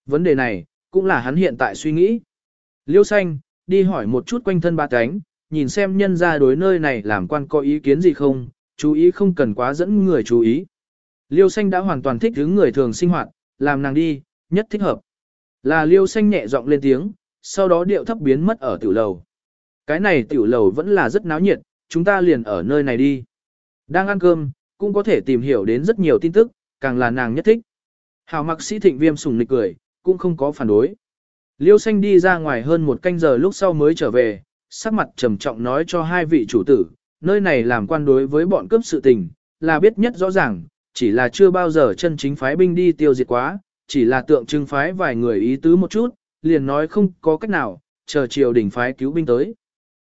Vấn đề này, cũng là hắn hiện tại suy nghĩ. Liêu xanh, đi hỏi một chút quanh thân ba cánh, nhìn xem nhân ra đối nơi này làm quan có ý kiến gì không, chú ý không cần quá dẫn người chú ý. Liêu xanh đã hoàn toàn thích hướng người thường sinh hoạt, làm nàng đi, nhất thích hợp. Là liêu xanh nhẹ giọng lên tiếng, sau đó điệu thấp biến mất ở tiểu lầu. Cái này tiểu lầu vẫn là rất náo nhiệt, chúng ta liền ở nơi này đi. Đang ăn cơm, cũng có thể tìm hiểu đến rất nhiều tin tức, càng là nàng nhất thích. Hào mặc sĩ thịnh viêm sùng nịch cười, cũng không có phản đối. Liêu xanh đi ra ngoài hơn một canh giờ lúc sau mới trở về, sắc mặt trầm trọng nói cho hai vị chủ tử, nơi này làm quan đối với bọn cướp sự tình, là biết nhất rõ ràng, chỉ là chưa bao giờ chân chính phái binh đi tiêu diệt quá, chỉ là tượng trưng phái vài người ý tứ một chút, liền nói không có cách nào, chờ triều đình phái cứu binh tới.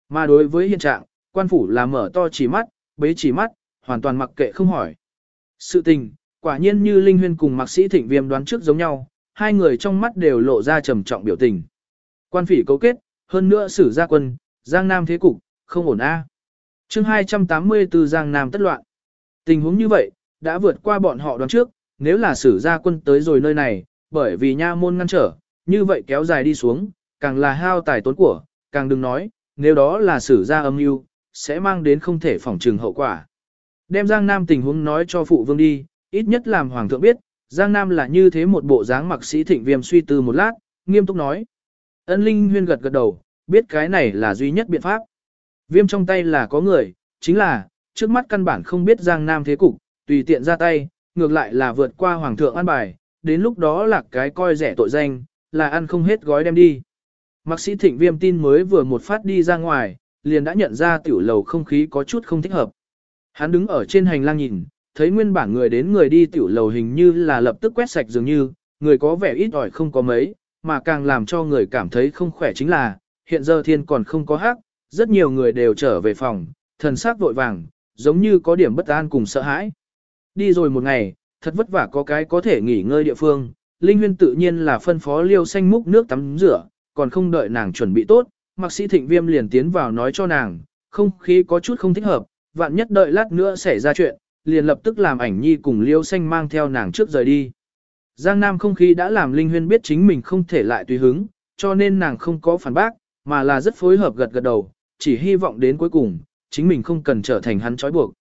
Mà đối với hiện trạng, quan phủ là mở to chỉ mắt, bế chỉ mắt, hoàn toàn mặc kệ không hỏi. Sự tình, quả nhiên như Linh Huyên cùng mạc sĩ thịnh viêm đoán trước giống nhau, hai người trong mắt đều lộ ra trầm trọng biểu tình. Quan phỉ cấu kết, hơn nữa xử gia quân, Giang Nam thế cục, không ổn a. À. Chương 284 Giang Nam tất loạn. Tình huống như vậy, đã vượt qua bọn họ đoán trước, nếu là sử gia quân tới rồi nơi này, bởi vì nha môn ngăn trở, như vậy kéo dài đi xuống, càng là hao tài tốn của, càng đừng nói, nếu đó là sử gia âm mưu, sẽ mang đến không thể phòng trừng hậu quả. Đem Giang Nam tình huống nói cho phụ vương đi, ít nhất làm hoàng thượng biết, Giang Nam là như thế một bộ dáng mặc sĩ thịnh viêm suy tư một lát, nghiêm túc nói. Ân Linh Huyên gật gật đầu, biết cái này là duy nhất biện pháp. Viêm trong tay là có người, chính là, trước mắt căn bản không biết Giang Nam thế cục, tùy tiện ra tay, ngược lại là vượt qua hoàng thượng an bài, đến lúc đó là cái coi rẻ tội danh, là ăn không hết gói đem đi. Mạc sĩ thịnh viêm tin mới vừa một phát đi ra ngoài, liền đã nhận ra tiểu lầu không khí có chút không thích hợp. Hắn đứng ở trên hành lang nhìn, thấy nguyên bản người đến người đi tiểu lầu hình như là lập tức quét sạch dường như, người có vẻ ít ỏi không có mấy, mà càng làm cho người cảm thấy không khỏe chính là, hiện giờ thiên còn không có hắc, rất nhiều người đều trở về phòng, thần sắc vội vàng, giống như có điểm bất an cùng sợ hãi. Đi rồi một ngày, thật vất vả có cái có thể nghỉ ngơi địa phương, Linh Huyên tự nhiên là phân phó liêu xanh múc nước tắm rửa, còn không đợi nàng chuẩn bị tốt, mạc sĩ thịnh viêm liền tiến vào nói cho nàng, không khí có chút không thích hợp, vạn nhất đợi lát nữa xảy ra chuyện, liền lập tức làm ảnh nhi cùng liêu xanh mang theo nàng trước rời đi. Giang Nam không khí đã làm Linh Huyên biết chính mình không thể lại tùy hứng, cho nên nàng không có phản bác, mà là rất phối hợp gật gật đầu, chỉ hy vọng đến cuối cùng, chính mình không cần trở thành hắn trói buộc.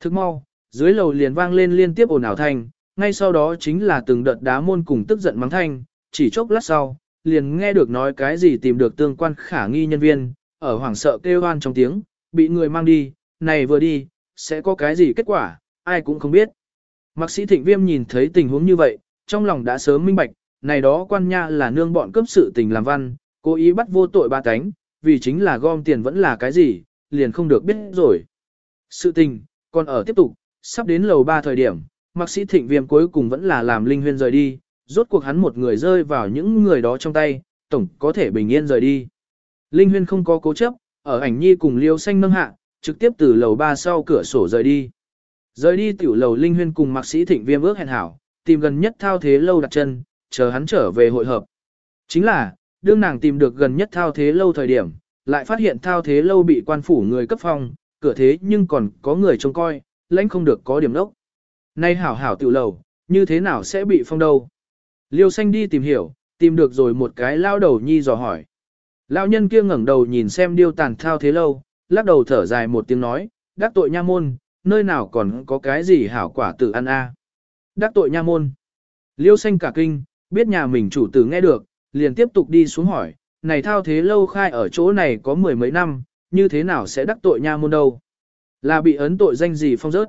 Thức mau, dưới lầu liền vang lên liên tiếp ồn ào thanh, ngay sau đó chính là từng đợt đá môn cùng tức giận mắng thanh, chỉ chốc lát sau, liền nghe được nói cái gì tìm được tương quan khả nghi nhân viên, ở hoảng sợ kêu oan trong tiếng, bị người mang đi, này vừa đi, sẽ có cái gì kết quả, ai cũng không biết. Mạc sĩ thịnh viêm nhìn thấy tình huống như vậy, trong lòng đã sớm minh bạch, này đó quan nha là nương bọn cướp sự tình làm văn, cố ý bắt vô tội ba cánh, vì chính là gom tiền vẫn là cái gì, liền không được biết rồi. Sự tình, còn ở tiếp tục, sắp đến lầu ba thời điểm, mạc sĩ thịnh viêm cuối cùng vẫn là làm linh huyên rời đi, rốt cuộc hắn một người rơi vào những người đó trong tay, tổng có thể bình yên rời đi. Linh huyên không có cố chấp, ở ảnh nhi cùng liêu xanh nâng hạ, trực tiếp từ lầu ba sau cửa sổ rời đi. Rời đi tiểu lầu Linh Huyên cùng mạc sĩ thịnh viêm ước hẹn hảo, tìm gần nhất thao thế lâu đặt chân, chờ hắn trở về hội hợp. Chính là, đương nàng tìm được gần nhất thao thế lâu thời điểm, lại phát hiện thao thế lâu bị quan phủ người cấp phòng cửa thế nhưng còn có người trông coi, lãnh không được có điểm đốc. Nay hảo hảo tiểu lầu, như thế nào sẽ bị phong đâu? Liêu xanh đi tìm hiểu, tìm được rồi một cái lao đầu nhi dò hỏi. Lão nhân kia ngẩng đầu nhìn xem điêu tàn thao thế lâu, lắc đầu thở dài một tiếng nói, đắc tội nha môn, nơi nào còn có cái gì hảo quả tử ăn a? Đắc tội nha môn. Liêu xanh cả kinh, biết nhà mình chủ tử nghe được, liền tiếp tục đi xuống hỏi, này thao thế lâu khai ở chỗ này có mười mấy năm, như thế nào sẽ đắc tội nha môn đâu? Là bị ấn tội danh gì phong rớt?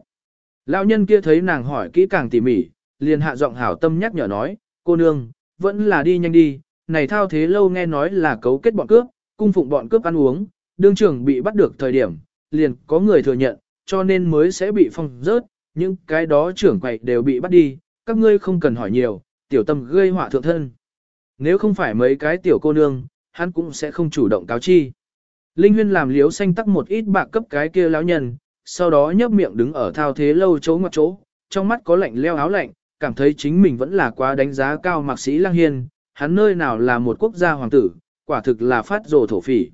Lão nhân kia thấy nàng hỏi kỹ càng tỉ mỉ, liền hạ giọng hảo tâm nhắc nhở nói, cô nương, vẫn là đi nhanh đi, này thao thế lâu nghe nói là cấu kết bọn cướp, cung phụng bọn cướp ăn uống, đương trưởng bị bắt được thời điểm, liền có người thừa nhận, cho nên mới sẽ bị phong rớt, những cái đó trưởng quậy đều bị bắt đi, các ngươi không cần hỏi nhiều, tiểu tâm gây họa thượng thân. Nếu không phải mấy cái tiểu cô nương, hắn cũng sẽ không chủ động cáo chi. Linh Huyên làm liếu xanh tắc một ít bạc cấp cái kia lão nhân, sau đó nhấp miệng đứng ở thao thế lâu chỗ ngoặt chỗ, trong mắt có lạnh leo áo lạnh, cảm thấy chính mình vẫn là quá đánh giá cao mạc sĩ Lang Hiên, hắn nơi nào là một quốc gia hoàng tử, quả thực là phát rồ thổ phỉ.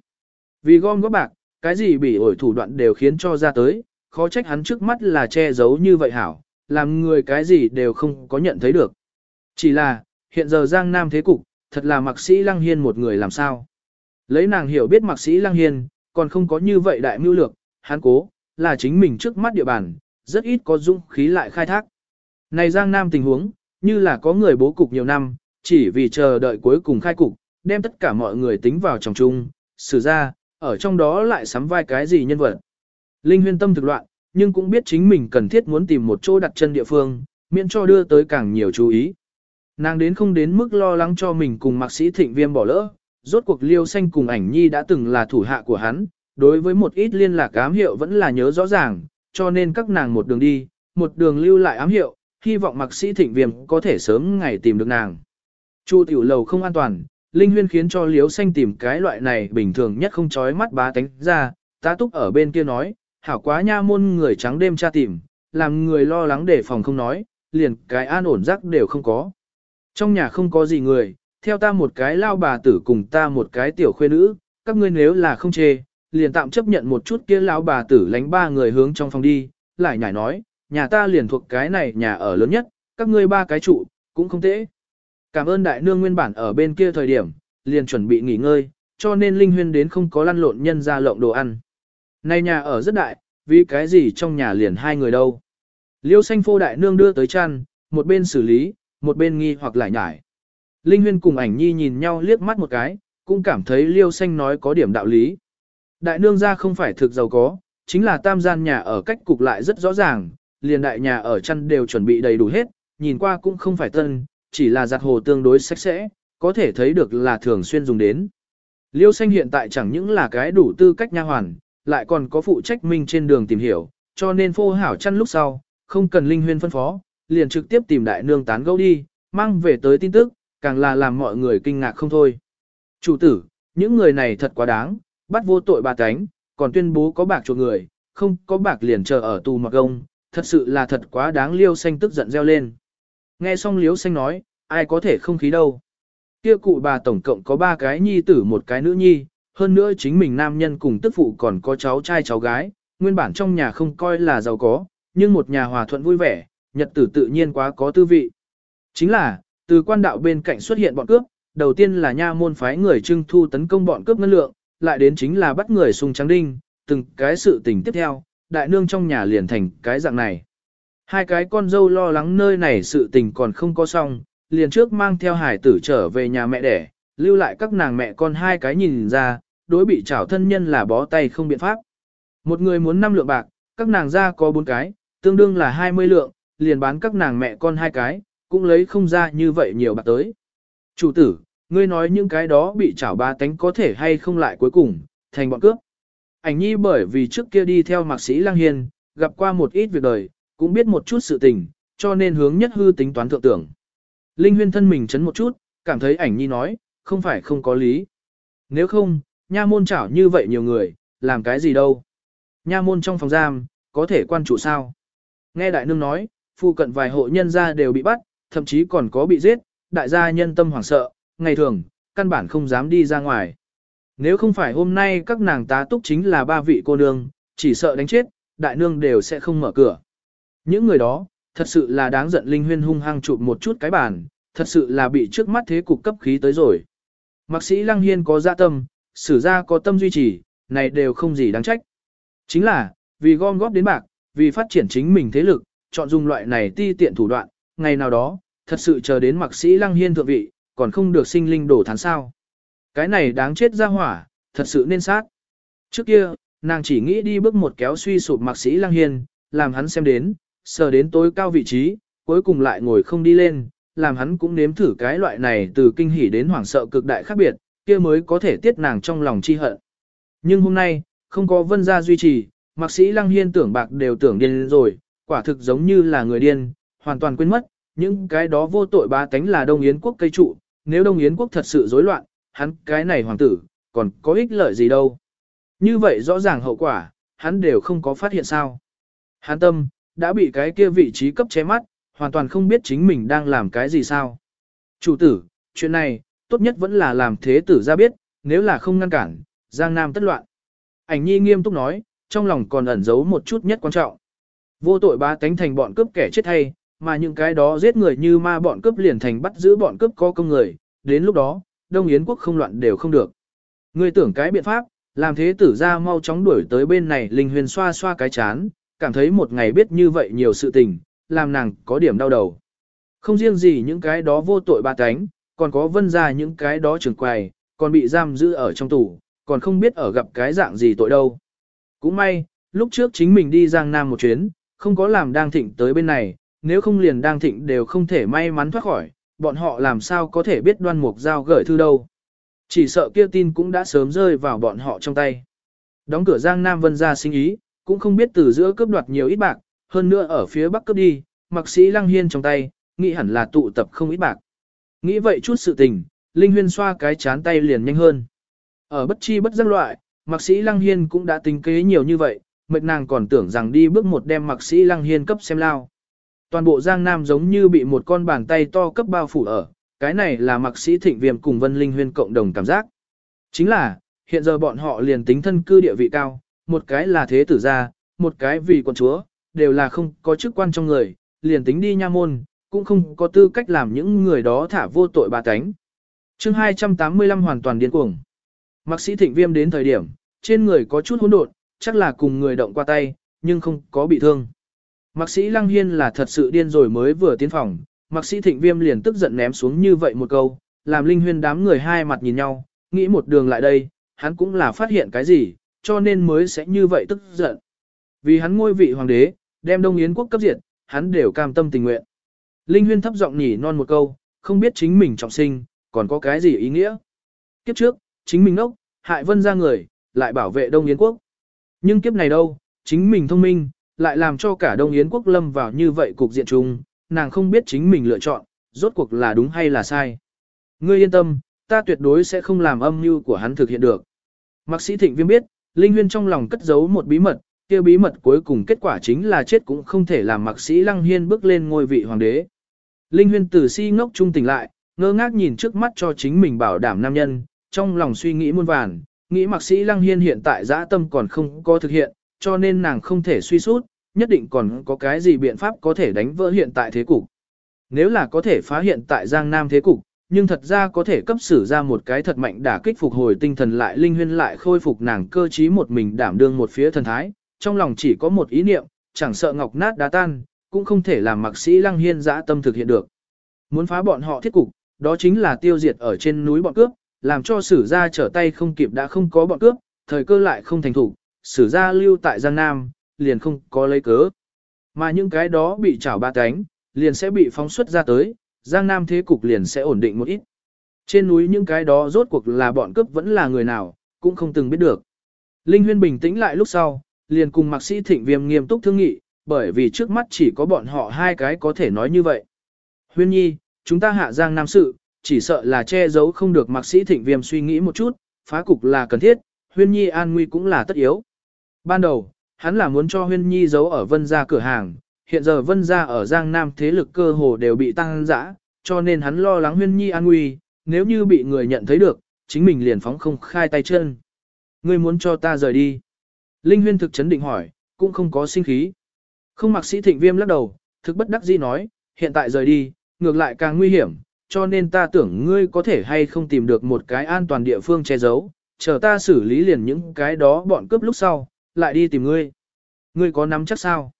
Vì gom góp bạc, cái gì bị ổi thủ đoạn đều khiến cho ra tới, khó trách hắn trước mắt là che giấu như vậy hảo, làm người cái gì đều không có nhận thấy được. Chỉ là, hiện giờ Giang Nam thế cục, thật là mạc sĩ Lăng Hiên một người làm sao. Lấy nàng hiểu biết mạc sĩ Lăng Hiên, còn không có như vậy đại mưu lược, hắn cố, là chính mình trước mắt địa bàn, rất ít có dũng khí lại khai thác. Này Giang Nam tình huống, như là có người bố cục nhiều năm, chỉ vì chờ đợi cuối cùng khai cục, đem tất cả mọi người tính vào trong chung, xử ra, ở trong đó lại sắm vai cái gì nhân vật. Linh huyên tâm thực loạn, nhưng cũng biết chính mình cần thiết muốn tìm một chỗ đặt chân địa phương, miễn cho đưa tới càng nhiều chú ý. Nàng đến không đến mức lo lắng cho mình cùng mạc sĩ thịnh viêm bỏ lỡ, rốt cuộc liêu xanh cùng ảnh nhi đã từng là thủ hạ của hắn, đối với một ít liên lạc ám hiệu vẫn là nhớ rõ ràng, cho nên các nàng một đường đi, một đường lưu lại ám hiệu, hy vọng mạc sĩ thịnh viêm có thể sớm ngày tìm được nàng. Chu tiểu lầu không an toàn, Linh Huyên khiến cho liếu xanh tìm cái loại này bình thường nhất không chói mắt bá tánh ra, tá túc ở bên kia nói, hảo quá nha môn người trắng đêm tra tìm, làm người lo lắng để phòng không nói, liền cái an ổn rắc đều không có. Trong nhà không có gì người, theo ta một cái lao bà tử cùng ta một cái tiểu khuê nữ, các ngươi nếu là không chê, liền tạm chấp nhận một chút kia lão bà tử lánh ba người hướng trong phòng đi, lại nhảy nói, nhà ta liền thuộc cái này nhà ở lớn nhất, các ngươi ba cái trụ, cũng không tệ. Cảm ơn đại nương nguyên bản ở bên kia thời điểm, liền chuẩn bị nghỉ ngơi, cho nên Linh Huyên đến không có lăn lộn nhân ra lộng đồ ăn. Này nhà ở rất đại, vì cái gì trong nhà liền hai người đâu. Liêu xanh phô đại nương đưa tới chăn, một bên xử lý, một bên nghi hoặc lại nhải. Linh Huyên cùng ảnh nhi nhìn nhau liếc mắt một cái, cũng cảm thấy liêu xanh nói có điểm đạo lý. Đại nương gia không phải thực giàu có, chính là tam gian nhà ở cách cục lại rất rõ ràng, liền đại nhà ở chăn đều chuẩn bị đầy đủ hết, nhìn qua cũng không phải tân, chỉ là giặt hồ tương đối sạch sẽ, có thể thấy được là thường xuyên dùng đến. Liêu xanh hiện tại chẳng những là cái đủ tư cách nha hoàn, lại còn có phụ trách minh trên đường tìm hiểu, cho nên phô hảo chăn lúc sau, không cần linh huyên phân phó, liền trực tiếp tìm đại nương tán gẫu đi, mang về tới tin tức, càng là làm mọi người kinh ngạc không thôi. Chủ tử, những người này thật quá đáng, bắt vô tội bà cánh, còn tuyên bố có bạc chuộc người, không có bạc liền chờ ở tù mặc gông, thật sự là thật quá đáng liêu xanh tức giận reo lên. Nghe xong liêu xanh nói, ai có thể không khí đâu. Kia cụ bà tổng cộng có ba cái nhi tử một cái nữ nhi, hơn nữa chính mình nam nhân cùng tức phụ còn có cháu trai cháu gái, nguyên bản trong nhà không coi là giàu có, nhưng một nhà hòa thuận vui vẻ, nhật tử tự nhiên quá có tư vị. Chính là, từ quan đạo bên cạnh xuất hiện bọn cướp, đầu tiên là nha môn phái người trưng thu tấn công bọn cướp ngân lượng, lại đến chính là bắt người sung trắng đinh, từng cái sự tình tiếp theo, đại nương trong nhà liền thành cái dạng này. Hai cái con dâu lo lắng nơi này sự tình còn không có xong, liền trước mang theo hải tử trở về nhà mẹ đẻ, lưu lại các nàng mẹ con hai cái nhìn ra, đối bị trảo thân nhân là bó tay không biện pháp. Một người muốn 5 lượng bạc, các nàng ra có 4 cái, tương đương là 20 lượng, liền bán các nàng mẹ con hai cái, cũng lấy không ra như vậy nhiều bạc tới. Chủ tử, ngươi nói những cái đó bị chảo ba tánh có thể hay không lại cuối cùng, thành bọn cướp. Ảnh nhi bởi vì trước kia đi theo mạc sĩ Lang Hiên, gặp qua một ít việc đời, cũng biết một chút sự tình, cho nên hướng nhất hư tính toán thượng tưởng. Linh huyên thân mình chấn một chút, cảm thấy ảnh nhi nói, không phải không có lý. Nếu không, nha môn chảo như vậy nhiều người, làm cái gì đâu. Nha môn trong phòng giam, có thể quan trụ sao. Nghe đại nương nói, phụ cận vài hộ nhân gia đều bị bắt, thậm chí còn có bị giết, đại gia nhân tâm hoảng sợ, ngày thường, căn bản không dám đi ra ngoài. Nếu không phải hôm nay các nàng tá túc chính là ba vị cô nương, chỉ sợ đánh chết, đại nương đều sẽ không mở cửa. Những người đó, thật sự là đáng giận Linh Huyên hung hăng chụp một chút cái bàn, thật sự là bị trước mắt thế cục cấp khí tới rồi. Mạc sĩ Lăng Hiên có dạ tâm, sử ra có tâm duy trì, này đều không gì đáng trách. Chính là, vì gom góp đến bạc, vì phát triển chính mình thế lực, chọn dùng loại này ti tiện thủ đoạn, ngày nào đó, thật sự chờ đến mạc sĩ Lăng Hiên thượng vị, còn không được sinh linh đổ thán sao. Cái này đáng chết ra hỏa, thật sự nên sát. Trước kia, nàng chỉ nghĩ đi bước một kéo suy sụp mạc sĩ Lăng Hiên, làm hắn xem đến, sờ đến tối cao vị trí, cuối cùng lại ngồi không đi lên, làm hắn cũng nếm thử cái loại này từ kinh hỉ đến hoảng sợ cực đại khác biệt, kia mới có thể tiết nàng trong lòng chi hận. Nhưng hôm nay, không có vân gia duy trì, mạc sĩ Lăng Hiên tưởng bạc đều tưởng điên rồi, quả thực giống như là người điên, hoàn toàn quên mất, những cái đó vô tội ba tánh là Đông Yến quốc cây trụ, nếu Đông Yến quốc thật sự rối loạn, hắn cái này hoàng tử, còn có ích lợi gì đâu. Như vậy rõ ràng hậu quả, hắn đều không có phát hiện sao. Hắn tâm, đã bị cái kia vị trí cấp che mắt, hoàn toàn không biết chính mình đang làm cái gì sao. Chủ tử, chuyện này, tốt nhất vẫn là làm thế tử ra biết, nếu là không ngăn cản, Giang Nam tất loạn. Ảnh nhi nghiêm túc nói, trong lòng còn ẩn giấu một chút nhất quan trọng. Vô tội ba tánh thành bọn cướp kẻ chết hay, mà những cái đó giết người như ma bọn cướp liền thành bắt giữ bọn cướp có công người, đến lúc đó, Đông Yến quốc không loạn đều không được. Ngươi tưởng cái biện pháp, làm thế tử ra mau chóng đuổi tới bên này linh huyền xoa xoa cái chán, cảm thấy một ngày biết như vậy nhiều sự tình, làm nàng có điểm đau đầu. Không riêng gì những cái đó vô tội ba cánh, còn có vân ra những cái đó trường quầy, còn bị giam giữ ở trong tủ, còn không biết ở gặp cái dạng gì tội đâu. Cũng may, lúc trước chính mình đi Giang Nam một chuyến, không có làm đang thịnh tới bên này, nếu không liền đang thịnh đều không thể may mắn thoát khỏi, bọn họ làm sao có thể biết đoan mục giao gửi thư đâu. Chỉ sợ kia tin cũng đã sớm rơi vào bọn họ trong tay. Đóng cửa Giang Nam Vân ra sinh ý, cũng không biết từ giữa cướp đoạt nhiều ít bạc, hơn nữa ở phía bắc cướp đi, mặc sĩ Lăng Hiên trong tay, nghĩ hẳn là tụ tập không ít bạc. Nghĩ vậy chút sự tình, Linh Huyên xoa cái chán tay liền nhanh hơn. Ở bất chi bất giác loại, mặc sĩ Lăng Hiên cũng đã tính kế nhiều như vậy, mệt nàng còn tưởng rằng đi bước một đem mặc sĩ Lăng Hiên cấp xem lao. Toàn bộ Giang Nam giống như bị một con bàn tay to cấp bao phủ ở, cái này là mặc sĩ thịnh viêm cùng Vân Linh Huyên cộng đồng cảm giác. Chính là, hiện giờ bọn họ liền tính thân cư địa vị cao, một cái là thế tử gia, một cái vì quận chúa, đều là không có chức quan trong người, liền tính đi nha môn, cũng không có tư cách làm những người đó thả vô tội bà tánh. chương 285 hoàn toàn điên cuồng. Mạc sĩ thịnh viêm đến thời điểm, trên người có chút hỗn độn, chắc là cùng người động qua tay, nhưng không có bị thương. Mạc sĩ Lăng Hiên là thật sự điên rồi mới vừa tiến phòng, Mạc sĩ thịnh viêm liền tức giận ném xuống như vậy một câu, làm linh huyên đám người hai mặt nhìn nhau, nghĩ một đường lại đây, hắn cũng là phát hiện cái gì, cho nên mới sẽ như vậy tức giận. Vì hắn ngôi vị hoàng đế, đem Đông Yến quốc cấp diệt, hắn đều cam tâm tình nguyện. Linh huyên thấp giọng nhỉ non một câu, không biết chính mình trọng sinh, còn có cái gì ý nghĩa. Kiếp trước, chính mình nốc, hại vân ra người, lại bảo vệ Đông Yến quốc. Nhưng kiếp này đâu, chính mình thông minh, lại làm cho cả Đông Yến quốc lâm vào như vậy cục diện chung, nàng không biết chính mình lựa chọn, rốt cuộc là đúng hay là sai. Ngươi yên tâm, ta tuyệt đối sẽ không làm âm mưu của hắn thực hiện được. Mạc sĩ Thịnh Viêm biết, Linh Huyên trong lòng cất giấu một bí mật, kia bí mật cuối cùng kết quả chính là chết cũng không thể làm Mạc sĩ Lăng Hiên bước lên ngôi vị hoàng đế. Linh Huyên từ si ngốc trung tỉnh lại, ngơ ngác nhìn trước mắt cho chính mình bảo đảm nam nhân, trong lòng suy nghĩ muôn vàn, nghĩ Mạc sĩ Lăng Hiên hiện tại dã tâm còn không có thực hiện, cho nên nàng không thể suy sút, nhất định còn có cái gì biện pháp có thể đánh vỡ hiện tại thế cục. Nếu là có thể phá hiện tại Giang Nam thế cục, nhưng thật ra có thể cấp sử ra một cái thật mạnh đả kích phục hồi tinh thần lại linh huyên lại khôi phục nàng cơ trí một mình đảm đương một phía thần thái, trong lòng chỉ có một ý niệm, chẳng sợ ngọc nát đá tan, cũng không thể làm mạc sĩ lăng hiên dã tâm thực hiện được. Muốn phá bọn họ thiết cục, đó chính là tiêu diệt ở trên núi bọn cướp, làm cho sử gia trở tay không kịp đã không có bọn cướp, thời cơ lại không thành thủ, sử gia lưu tại Giang Nam, liền không có lấy cớ. Mà những cái đó bị trảo ba cánh, liền sẽ bị phóng xuất ra tới, Giang Nam thế cục liền sẽ ổn định một ít. Trên núi những cái đó rốt cuộc là bọn cướp vẫn là người nào, cũng không từng biết được. Linh Huyên bình tĩnh lại lúc sau, liền cùng mạc sĩ thịnh viêm nghiêm túc thương nghị, bởi vì trước mắt chỉ có bọn họ hai cái có thể nói như vậy. Huyên nhi, chúng ta hạ Giang Nam sự, chỉ sợ là che giấu không được mạc sĩ thịnh viêm suy nghĩ một chút, phá cục là cần thiết, Huyên nhi an nguy cũng là tất yếu. Ban đầu, hắn là muốn cho Huyên nhi giấu ở vân gia cửa hàng, hiện giờ vân gia ở Giang Nam thế lực cơ hồ đều bị tăng dã, cho nên hắn lo lắng huyên nhi an nguy, nếu như bị người nhận thấy được, chính mình liền phóng không khai tay chân. Ngươi muốn cho ta rời đi. Linh huyên thực chấn định hỏi, cũng không có sinh khí. Không mặc sĩ thịnh viêm lắc đầu, thực bất đắc dĩ nói, hiện tại rời đi, ngược lại càng nguy hiểm, cho nên ta tưởng ngươi có thể hay không tìm được một cái an toàn địa phương che giấu, chờ ta xử lý liền những cái đó bọn cướp lúc sau, lại đi tìm ngươi. Ngươi có nắm chắc sao?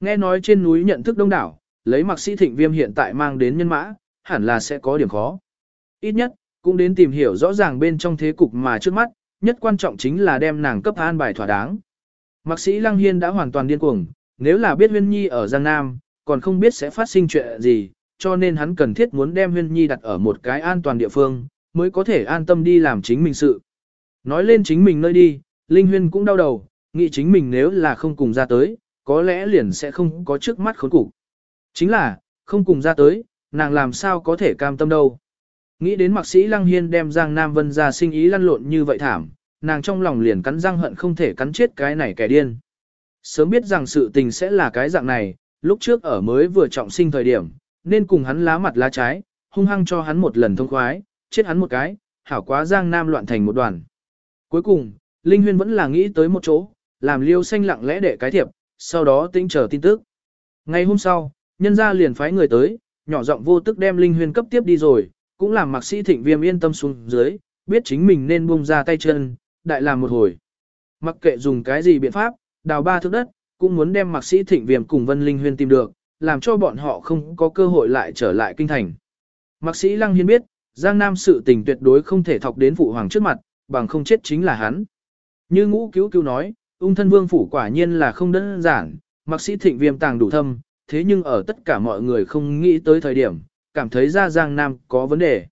Nghe nói trên núi nhận thức đông đảo, lấy mặc sĩ thịnh viêm hiện tại mang đến nhân mã, hẳn là sẽ có điểm khó. Ít nhất, cũng đến tìm hiểu rõ ràng bên trong thế cục mà trước mắt, nhất quan trọng chính là đem nàng cấp an bài thỏa đáng. Mạc sĩ Lăng Hiên đã hoàn toàn điên cuồng, nếu là biết Huyên Nhi ở Giang Nam, còn không biết sẽ phát sinh chuyện gì, cho nên hắn cần thiết muốn đem Huyên Nhi đặt ở một cái an toàn địa phương, mới có thể an tâm đi làm chính mình sự. Nói lên chính mình nơi đi, Linh Huyên cũng đau đầu, nghĩ chính mình nếu là không cùng ra tới, có lẽ liền sẽ không có trước mắt khốn cục. Chính là, không cùng ra tới, nàng làm sao có thể cam tâm đâu. Nghĩ đến mạc sĩ Lăng Hiên đem Giang Nam Vân ra sinh ý lăn lộn như vậy thảm, nàng trong lòng liền cắn răng hận không thể cắn chết cái này kẻ điên. Sớm biết rằng sự tình sẽ là cái dạng này, lúc trước ở mới vừa trọng sinh thời điểm, nên cùng hắn lá mặt lá trái, hung hăng cho hắn một lần thông khoái, chết hắn một cái, hảo quá Giang Nam loạn thành một đoàn. Cuối cùng, Linh Huyên vẫn là nghĩ tới một chỗ, làm liêu xanh lặng lẽ để cái thiệp, sau đó tính chờ tin tức. Ngày hôm sau, nhân gia liền phái người tới, nhỏ giọng vô tức đem Linh Huyên cấp tiếp đi rồi, cũng làm mạc sĩ thịnh viêm yên tâm xuống dưới, biết chính mình nên buông ra tay chân, đại làm một hồi. Mặc kệ dùng cái gì biện pháp, đào ba thước đất, cũng muốn đem mạc sĩ thịnh viêm cùng Vân Linh Huyên tìm được, làm cho bọn họ không có cơ hội lại trở lại kinh thành. Mạc sĩ Lăng Hiên biết, Giang Nam sự tình tuyệt đối không thể thọc đến phụ hoàng trước mặt, bằng không chết chính là hắn. Như ngũ cứu cứu nói, ung thân vương phủ quả nhiên là không đơn giản, Mặc sĩ thịnh viêm tàng đủ thâm, thế nhưng ở tất cả mọi người không nghĩ tới thời điểm, cảm thấy ra Giang Nam có vấn đề.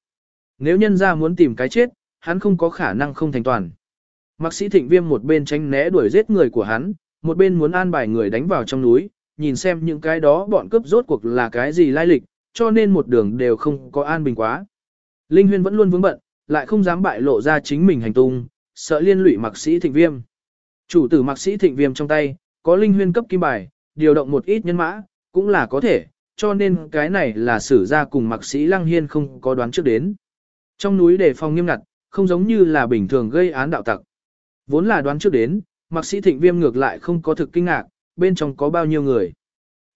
Nếu nhân ra muốn tìm cái chết, hắn không có khả năng không thành toàn. Mạc sĩ thịnh viêm một bên tránh né đuổi giết người của hắn, một bên muốn an bài người đánh vào trong núi, nhìn xem những cái đó bọn cướp rốt cuộc là cái gì lai lịch, cho nên một đường đều không có an bình quá. Linh Huyên vẫn luôn vướng bận, lại không dám bại lộ ra chính mình hành tung, sợ liên lụy mạc sĩ thịnh viêm. Chủ tử mạc sĩ thịnh viêm trong tay, có Linh Huyên cấp kim bài, điều động một ít nhân mã, cũng là có thể, cho nên cái này là sử ra cùng mạc sĩ Lăng Hiên không có đoán trước đến. Trong núi đề phòng nghiêm ngặt, không giống như là bình thường gây án đạo tặc. Vốn là đoán trước đến, mạc sĩ thịnh viêm ngược lại không có thực kinh ngạc, bên trong có bao nhiêu người.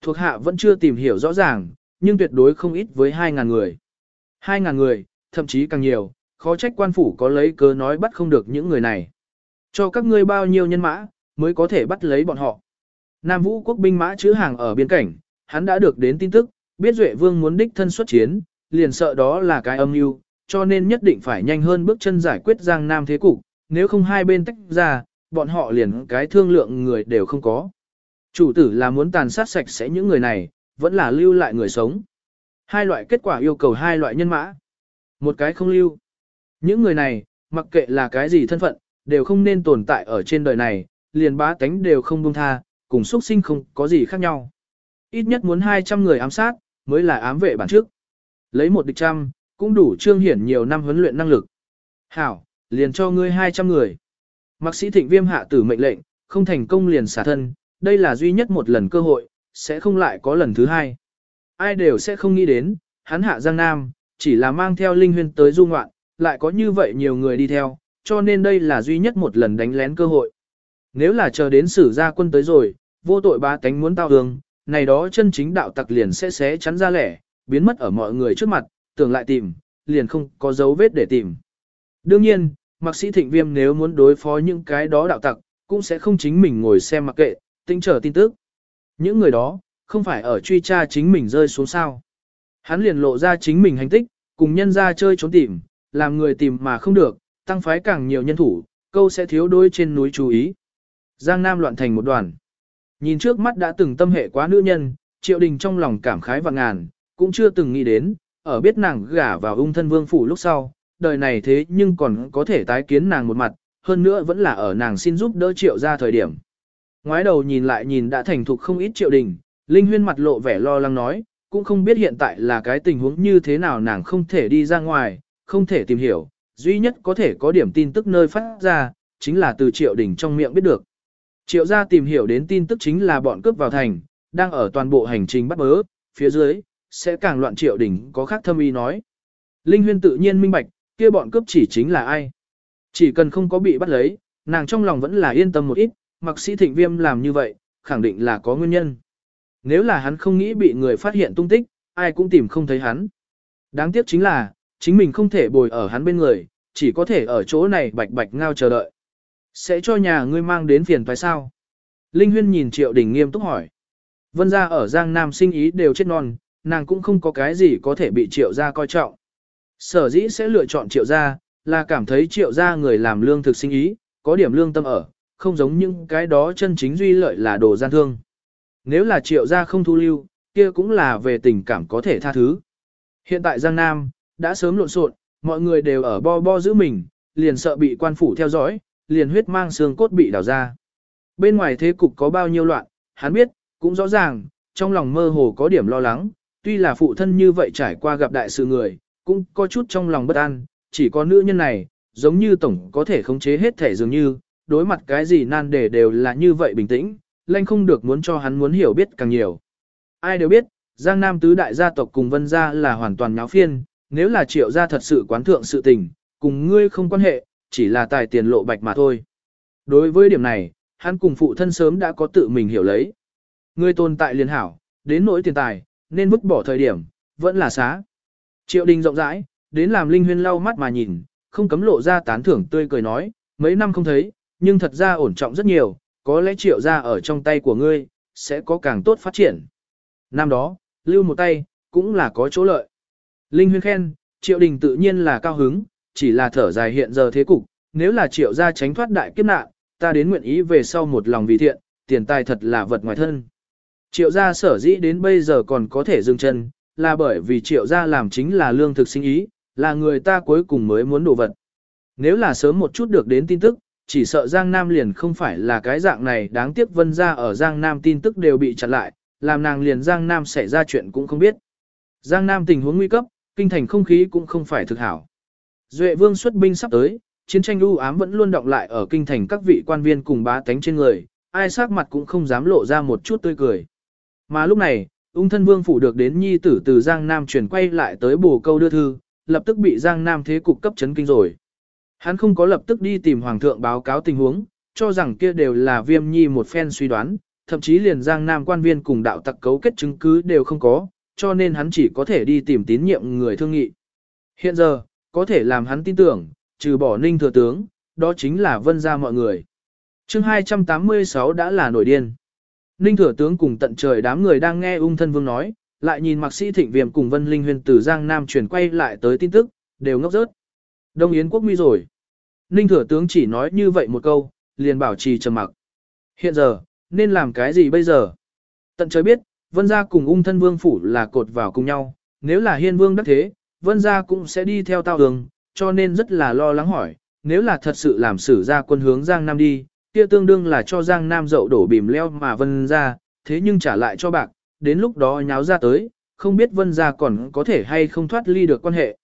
Thuộc hạ vẫn chưa tìm hiểu rõ ràng, nhưng tuyệt đối không ít với 2.000 người. 2.000 người, thậm chí càng nhiều, khó trách quan phủ có lấy cớ nói bắt không được những người này. Cho các ngươi bao nhiêu nhân mã, mới có thể bắt lấy bọn họ. Nam vũ quốc binh mã chứa hàng ở biên cảnh, hắn đã được đến tin tức, biết Duệ Vương muốn đích thân xuất chiến, liền sợ đó là cái âm mưu, cho nên nhất định phải nhanh hơn bước chân giải quyết Giang Nam thế cục, nếu không hai bên tách ra, bọn họ liền cái thương lượng người đều không có. Chủ tử là muốn tàn sát sạch sẽ những người này, vẫn là lưu lại người sống. Hai loại kết quả yêu cầu hai loại nhân mã. Một cái không lưu. Những người này, mặc kệ là cái gì thân phận, đều không nên tồn tại ở trên đời này, liền bá tánh đều không buông tha, cùng xuất sinh không có gì khác nhau. Ít nhất muốn 200 người ám sát, mới là ám vệ bản trước. Lấy một địch trăm, cũng đủ trương hiển nhiều năm huấn luyện năng lực. Hảo, liền cho ngươi 200 người. Mạc sĩ thịnh viêm hạ tử mệnh lệnh, không thành công liền xả thân, đây là duy nhất một lần cơ hội, sẽ không lại có lần thứ hai. Ai đều sẽ không nghĩ đến, hắn hạ Giang Nam, chỉ là mang theo linh huyên tới du ngoạn, lại có như vậy nhiều người đi theo, cho nên đây là duy nhất một lần đánh lén cơ hội. Nếu là chờ đến sử gia quân tới rồi, vô tội ba tánh muốn tao hương, này đó chân chính đạo tặc liền sẽ xé chắn ra lẻ, biến mất ở mọi người trước mặt, tưởng lại tìm, liền không có dấu vết để tìm. Đương nhiên, mạc sĩ thịnh viêm nếu muốn đối phó những cái đó đạo tặc, cũng sẽ không chính mình ngồi xem mặc kệ, tinh chờ tin tức. Những người đó, không phải ở truy tra chính mình rơi xuống sao. Hắn liền lộ ra chính mình hành tích, cùng nhân ra chơi trốn tìm, làm người tìm mà không được, tăng phái càng nhiều nhân thủ, câu sẽ thiếu đôi trên núi chú ý. Giang Nam loạn thành một đoàn. Nhìn trước mắt đã từng tâm hệ quá nữ nhân, triệu đình trong lòng cảm khái và ngàn, cũng chưa từng nghĩ đến, ở biết nàng gả vào ung thân vương phủ lúc sau, đời này thế nhưng còn có thể tái kiến nàng một mặt, hơn nữa vẫn là ở nàng xin giúp đỡ triệu ra thời điểm. Ngoái đầu nhìn lại nhìn đã thành thục không ít triệu đình, Linh Huyên mặt lộ vẻ lo lắng nói, cũng không biết hiện tại là cái tình huống như thế nào nàng không thể đi ra ngoài, không thể tìm hiểu, duy nhất có thể có điểm tin tức nơi phát ra, chính là từ triệu đình trong miệng biết được. Triệu gia tìm hiểu đến tin tức chính là bọn cướp vào thành, đang ở toàn bộ hành trình bắt bớ, phía dưới, sẽ càng loạn triệu đỉnh có khác thâm ý nói. Linh huyên tự nhiên minh bạch, kia bọn cướp chỉ chính là ai. Chỉ cần không có bị bắt lấy, nàng trong lòng vẫn là yên tâm một ít, mặc sĩ thịnh viêm làm như vậy, khẳng định là có nguyên nhân. nếu là hắn không nghĩ bị người phát hiện tung tích, ai cũng tìm không thấy hắn. Đáng tiếc chính là, chính mình không thể bồi ở hắn bên người, chỉ có thể ở chỗ này bạch bạch ngao chờ đợi. Sẽ cho nhà ngươi mang đến phiền phải sao? Linh Huyên nhìn Triệu Đình nghiêm túc hỏi. Vân gia ở Giang Nam sinh ý đều chết non, nàng cũng không có cái gì có thể bị Triệu gia coi trọng. Sở dĩ sẽ lựa chọn Triệu gia, là cảm thấy Triệu gia người làm lương thực sinh ý, có điểm lương tâm ở, không giống những cái đó chân chính duy lợi là đồ gian thương. Nếu là Triệu gia không thu lưu, kia cũng là về tình cảm có thể tha thứ. Hiện tại Giang Nam, đã sớm lộn xộn, mọi người đều ở bo bo giữ mình, liền sợ bị quan phủ theo dõi, liền huyết mang xương cốt bị đào ra. Bên ngoài thế cục có bao nhiêu loạn, hắn biết, cũng rõ ràng, trong lòng mơ hồ có điểm lo lắng, tuy là phụ thân như vậy trải qua gặp đại sự người, cũng có chút trong lòng bất an, chỉ có nữ nhân này, giống như tổng có thể khống chế hết thể dường như, đối mặt cái gì nan đề đều là như vậy bình tĩnh, lanh không được muốn cho hắn muốn hiểu biết càng nhiều. Ai đều biết, Giang Nam tứ đại gia tộc cùng Vân gia là hoàn toàn nháo phiên, nếu là triệu gia thật sự quán thượng sự tình, cùng ngươi không quan hệ, chỉ là tài tiền lộ bạch mà thôi. Đối với điểm này, hắn cùng phụ thân sớm đã có tự mình hiểu lấy. Ngươi tồn tại liền hảo, đến nỗi tiền tài, nên vứt bỏ thời điểm, vẫn là xá. Triệu đình rộng rãi, đến làm Linh Huyên lau mắt mà nhìn, không cấm lộ ra tán thưởng tươi cười nói, mấy năm không thấy, nhưng thật ra ổn trọng rất nhiều, có lẽ triệu gia ở trong tay của ngươi, sẽ có càng tốt phát triển. Năm đó, lưu một tay, cũng là có chỗ lợi. Linh Huyên khen, triệu đình tự nhiên là cao hứng, chỉ là thở dài hiện giờ thế cục, nếu là triệu gia tránh thoát đại kiếp nạn, ta đến nguyện ý về sau một lòng vì thiện, tiền tài thật là vật ngoài thân. Triệu gia sở dĩ đến bây giờ còn có thể dừng chân, là bởi vì triệu gia làm chính là lương thực sinh ý, là người ta cuối cùng mới muốn đổ vật. Nếu là sớm một chút được đến tin tức, chỉ sợ Giang Nam liền không phải là cái dạng này đáng tiếc vân ra ở Giang Nam tin tức đều bị chặn lại, làm nàng liền Giang Nam xảy ra chuyện cũng không biết. Giang Nam tình huống nguy cấp, kinh thành không khí cũng không phải thực hảo. Duệ vương xuất binh sắp tới, chiến tranh u ám vẫn luôn động lại ở kinh thành các vị quan viên cùng bá tánh trên người, ai sắc mặt cũng không dám lộ ra một chút tươi cười. Mà lúc này, ung thân vương phủ được đến nhi tử từ Giang Nam chuyển quay lại tới bồ câu đưa thư, lập tức bị Giang Nam thế cục cấp chấn kinh rồi. Hắn không có lập tức đi tìm hoàng thượng báo cáo tình huống, cho rằng kia đều là viêm nhi một phen suy đoán, thậm chí liền Giang Nam quan viên cùng đạo tặc cấu kết chứng cứ đều không có, cho nên hắn chỉ có thể đi tìm tín nhiệm người thương nghị. Hiện giờ, có thể làm hắn tin tưởng, trừ bỏ ninh thừa tướng, đó chính là vân gia mọi người. chương 286 đã là nổi điên. Ninh thừa tướng cùng tận trời đám người đang nghe ung thân vương nói, lại nhìn mạc sĩ thịnh viêm cùng vân linh huyền từ Giang Nam chuyển quay lại tới tin tức, đều ngốc rớt. Đông Yến quốc nguy rồi. Ninh thừa tướng chỉ nói như vậy một câu, liền bảo trì trầm mặc. Hiện giờ, nên làm cái gì bây giờ? Tận trời biết, vân gia cùng ung thân vương phủ là cột vào cùng nhau, nếu là hiên vương đắc thế, vân gia cũng sẽ đi theo tao đường, cho nên rất là lo lắng hỏi, nếu là thật sự làm sử ra quân hướng Giang Nam đi, kia tương đương là cho Giang Nam dậu đổ bìm leo mà vân gia, thế nhưng trả lại cho bạc, đến lúc đó nháo ra tới, không biết vân gia còn có thể hay không thoát ly được quan hệ.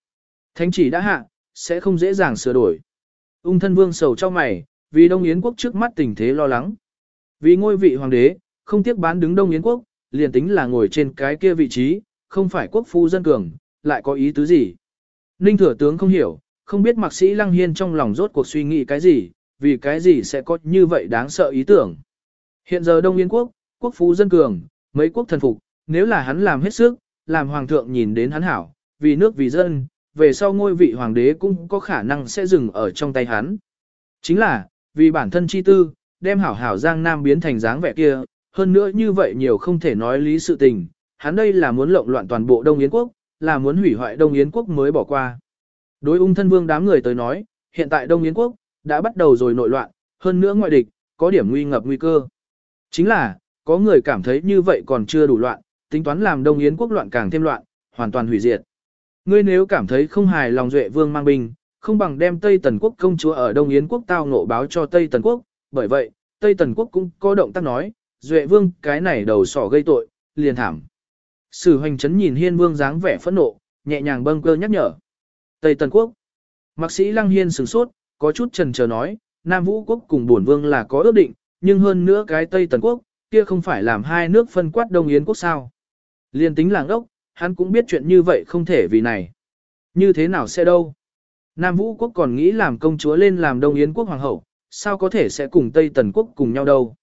Thánh chỉ đã hạ, sẽ không dễ dàng sửa đổi. Ung thân vương sầu cho mày, vì Đông Yến quốc trước mắt tình thế lo lắng. Vì ngôi vị hoàng đế, không tiếc bán đứng Đông Yến quốc, liền tính là ngồi trên cái kia vị trí, không phải quốc phu dân cường, lại có ý tứ gì. Ninh thừa tướng không hiểu, không biết mạc sĩ Lăng Hiên trong lòng rốt cuộc suy nghĩ cái gì, vì cái gì sẽ có như vậy đáng sợ ý tưởng. Hiện giờ Đông Yên quốc, quốc phú dân cường, mấy quốc thần phục, nếu là hắn làm hết sức, làm hoàng thượng nhìn đến hắn hảo, vì nước vì dân, về sau ngôi vị hoàng đế cũng có khả năng sẽ dừng ở trong tay hắn. Chính là, vì bản thân chi tư, đem hảo hảo Giang Nam biến thành dáng vẻ kia, hơn nữa như vậy nhiều không thể nói lý sự tình, hắn đây là muốn lộn loạn toàn bộ Đông Yến quốc, là muốn hủy hoại Đông Yến quốc mới bỏ qua. Đối ung thân vương đám người tới nói, hiện tại Đông Yến quốc, đã bắt đầu rồi nội loạn, hơn nữa ngoại địch, có điểm nguy ngập nguy cơ. Chính là, có người cảm thấy như vậy còn chưa đủ loạn, tính toán làm Đông Yến quốc loạn càng thêm loạn, hoàn toàn hủy diệt. Ngươi nếu cảm thấy không hài lòng Duệ Vương mang binh, không bằng đem Tây Tần quốc công chúa ở Đông Yến quốc tao ngộ báo cho Tây Tần quốc, bởi vậy, Tây Tần quốc cũng có động tác nói, Duệ Vương cái này đầu sỏ gây tội, liền thảm. Sử hoành chấn nhìn Hiên Vương dáng vẻ phẫn nộ, nhẹ nhàng bâng cơ nhắc nhở. Tây Tần quốc. Mạc sĩ Lăng Hiên sửng sốt, có chút trần chờ nói, Nam Vũ quốc cùng bổn vương là có ước định, nhưng hơn nữa cái Tây Tần quốc, kia không phải làm hai nước phân quát Đông Yến quốc sao. Liên tính làng ốc, hắn cũng biết chuyện như vậy không thể vì này. Như thế nào sẽ đâu? Nam Vũ quốc còn nghĩ làm công chúa lên làm Đông Yến quốc hoàng hậu, sao có thể sẽ cùng Tây Tần quốc cùng nhau đâu?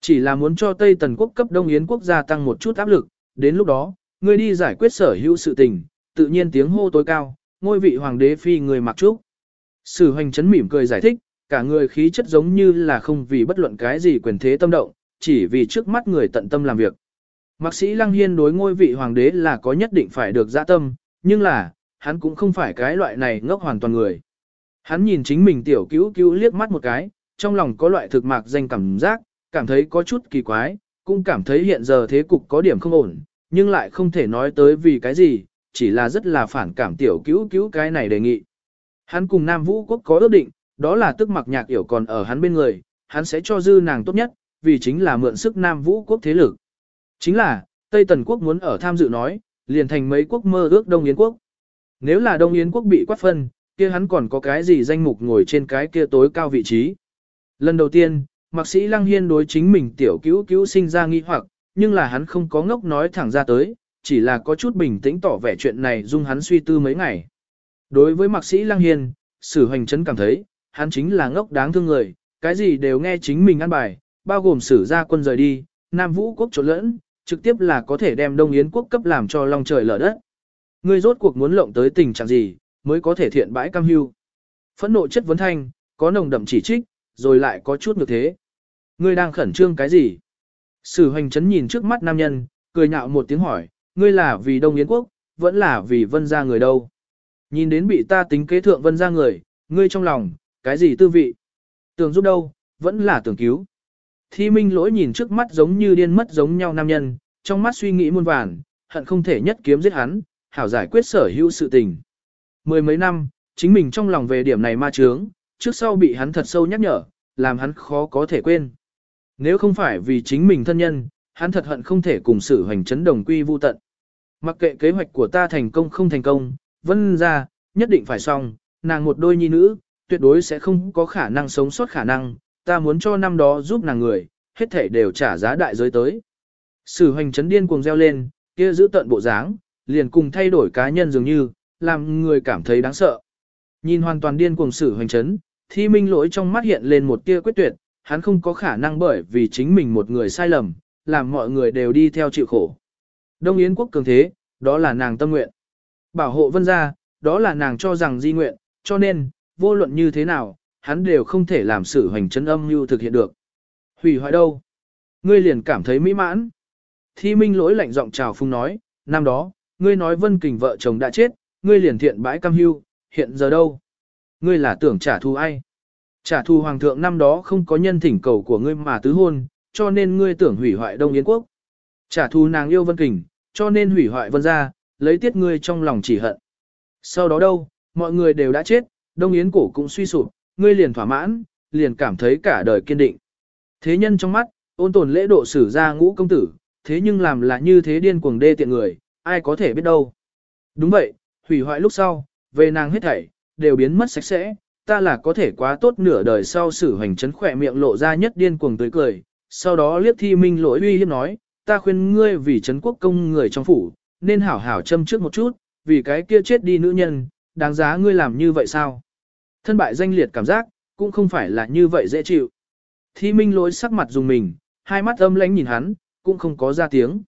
Chỉ là muốn cho Tây Tần quốc cấp Đông Yến quốc gia tăng một chút áp lực, đến lúc đó, ngươi đi giải quyết sở hữu sự tình, tự nhiên tiếng hô tối cao, ngôi vị hoàng đế phi người mặc trúc. Sử hoành chấn mỉm cười giải thích, cả người khí chất giống như là không vì bất luận cái gì quyền thế tâm động, chỉ vì trước mắt người tận tâm làm việc. Mạc sĩ Lăng Hiên đối ngôi vị hoàng đế là có nhất định phải được dạ tâm, nhưng là, hắn cũng không phải cái loại này ngốc hoàn toàn người. Hắn nhìn chính mình tiểu cứu cứu liếc mắt một cái, trong lòng có loại thực mạc danh cảm giác, cảm thấy có chút kỳ quái, cũng cảm thấy hiện giờ thế cục có điểm không ổn, nhưng lại không thể nói tới vì cái gì, chỉ là rất là phản cảm tiểu cứu cứu cái này đề nghị. Hắn cùng Nam Vũ Quốc có ước định, đó là tức mặc nhạc yểu còn ở hắn bên người, hắn sẽ cho dư nàng tốt nhất, vì chính là mượn sức Nam Vũ Quốc thế lực. Chính là, Tây Tần Quốc muốn ở tham dự nói, liền thành mấy quốc mơ ước Đông Yến Quốc. Nếu là Đông Yến Quốc bị quát phân, kia hắn còn có cái gì danh mục ngồi trên cái kia tối cao vị trí. Lần đầu tiên, mạc sĩ Lăng Hiên đối chính mình tiểu cứu cứu sinh ra nghi hoặc, nhưng là hắn không có ngốc nói thẳng ra tới, chỉ là có chút bình tĩnh tỏ vẻ chuyện này dung hắn suy tư mấy ngày. Đối với mạc sĩ Lăng Hiên, sử hoành chấn cảm thấy, hắn chính là ngốc đáng thương người, cái gì đều nghe chính mình ăn bài, bao gồm sử ra quân rời đi, Nam Vũ quốc trộn lẫn, trực tiếp là có thể đem Đông Yến quốc cấp làm cho long trời lở đất. Người rốt cuộc muốn lộng tới tình trạng gì, mới có thể thiện bãi cam hưu. Phẫn nộ chất vấn thanh, có nồng đậm chỉ trích, rồi lại có chút ngược thế. Ngươi đang khẩn trương cái gì? Sử hoành chấn nhìn trước mắt nam nhân, cười nhạo một tiếng hỏi, ngươi là vì Đông Yến quốc, vẫn là vì vân gia người đâu? Nhìn đến bị ta tính kế thượng vân gia người, ngươi trong lòng, cái gì tư vị? Tưởng giúp đâu, vẫn là tưởng cứu. Thi minh lỗi nhìn trước mắt giống như điên mất giống nhau nam nhân, trong mắt suy nghĩ muôn vàn, hận không thể nhất kiếm giết hắn, hảo giải quyết sở hữu sự tình. Mười mấy năm, chính mình trong lòng về điểm này ma trướng, trước sau bị hắn thật sâu nhắc nhở, làm hắn khó có thể quên. Nếu không phải vì chính mình thân nhân, hắn thật hận không thể cùng sự hành chấn đồng quy vu tận. Mặc kệ kế hoạch của ta thành công không thành công, vân ra, nhất định phải xong, nàng một đôi nhi nữ, tuyệt đối sẽ không có khả năng sống sót khả năng, ta muốn cho năm đó giúp nàng người, hết thể đều trả giá đại giới tới. Sử hoành chấn điên cuồng reo lên, kia giữ tận bộ dáng, liền cùng thay đổi cá nhân dường như, làm người cảm thấy đáng sợ. Nhìn hoàn toàn điên cuồng sử hoành chấn, thi minh lỗi trong mắt hiện lên một tia quyết tuyệt, hắn không có khả năng bởi vì chính mình một người sai lầm, làm mọi người đều đi theo chịu khổ. Đông Yến quốc cường thế, đó là nàng tâm nguyện. Bảo hộ vân gia, đó là nàng cho rằng di nguyện, cho nên, vô luận như thế nào, hắn đều không thể làm sự hoành chấn âm như thực hiện được. Hủy hoại đâu? Ngươi liền cảm thấy mỹ mãn. Thi minh lỗi lạnh giọng chào phung nói, năm đó, ngươi nói vân kình vợ chồng đã chết, ngươi liền thiện bãi cam hưu, hiện giờ đâu? Ngươi là tưởng trả thù ai? Trả thù hoàng thượng năm đó không có nhân thỉnh cầu của ngươi mà tứ hôn, cho nên ngươi tưởng hủy hoại Đông Yến quốc. Trả thù nàng yêu vân kình, cho nên hủy hoại vân gia, lấy tiết ngươi trong lòng chỉ hận. Sau đó đâu, mọi người đều đã chết, Đông Yến cổ cũng suy sụp, ngươi liền thỏa mãn, liền cảm thấy cả đời kiên định. Thế nhân trong mắt, ôn tồn lễ độ xử ra ngũ công tử, thế nhưng làm là như thế điên cuồng đê tiện người, ai có thể biết đâu. Đúng vậy, hủy hoại lúc sau, về nàng hết thảy, đều biến mất sạch sẽ, ta là có thể quá tốt nửa đời sau xử hành chấn khỏe miệng lộ ra nhất điên cuồng tươi cười, sau đó liếc thi minh lỗi uy hiếp nói, ta khuyên ngươi vì chấn quốc công người trong phủ, nên hảo hảo châm trước một chút, vì cái kia chết đi nữ nhân, đáng giá ngươi làm như vậy sao? Thân bại danh liệt cảm giác, cũng không phải là như vậy dễ chịu. Thi minh lỗi sắc mặt dùng mình, hai mắt âm lãnh nhìn hắn, cũng không có ra tiếng.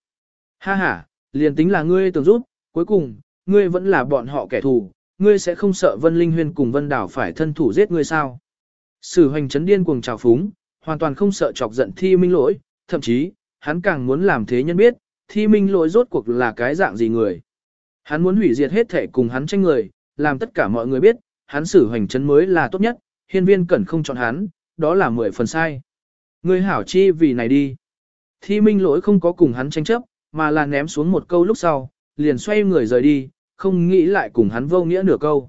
Ha ha, liền tính là ngươi tưởng rút, cuối cùng, ngươi vẫn là bọn họ kẻ thù, ngươi sẽ không sợ Vân Linh Huyên cùng Vân Đảo phải thân thủ giết ngươi sao? Sử hoành chấn điên cuồng trào phúng, hoàn toàn không sợ chọc giận thi minh lỗi, thậm chí, hắn càng muốn làm thế nhân biết, thi minh lỗi rốt cuộc là cái dạng gì người. Hắn muốn hủy diệt hết thể cùng hắn tranh người, làm tất cả mọi người biết, hắn sử hoành chấn mới là tốt nhất, hiên viên cẩn không chọn hắn, đó là mười phần sai. Ngươi hảo chi vì này đi. Thi minh lỗi không có cùng hắn tranh chấp, mà là ném xuống một câu lúc sau, liền xoay người rời đi, không nghĩ lại cùng hắn vô nghĩa nửa câu.